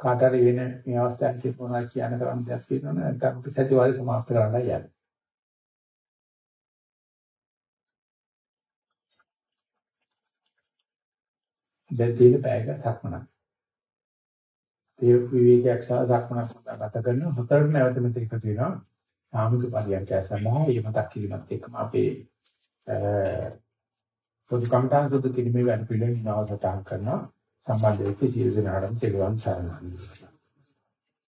කාට හරි වෙන මේ අවස්ථාවේ මොනවද කියන්න කරන්න දෙයක් තියෙනවනේ නැත්නම් අපි සතිවාරය සමාප්ත කරන්නයි යන්නේ දැන් තියෙන පැයක සක්මනක්. ඒ විවේකයක් සහ සක්මනක් සඳහා ගත කරන හතරට නැවත මෙතන එකතු වෙනවා. සාමික පරියන්කය සඳහා මේ මතක් කිරීමත් එක්කම අපේ පොදු කම්ටාන් සුදු කිරීමේ වැඩ පිළිවෙල නවසටහන් කරනවා. සම්බන්ධ වෙච්ච සියලු දෙනාටම තෙරුවන් සරණයි.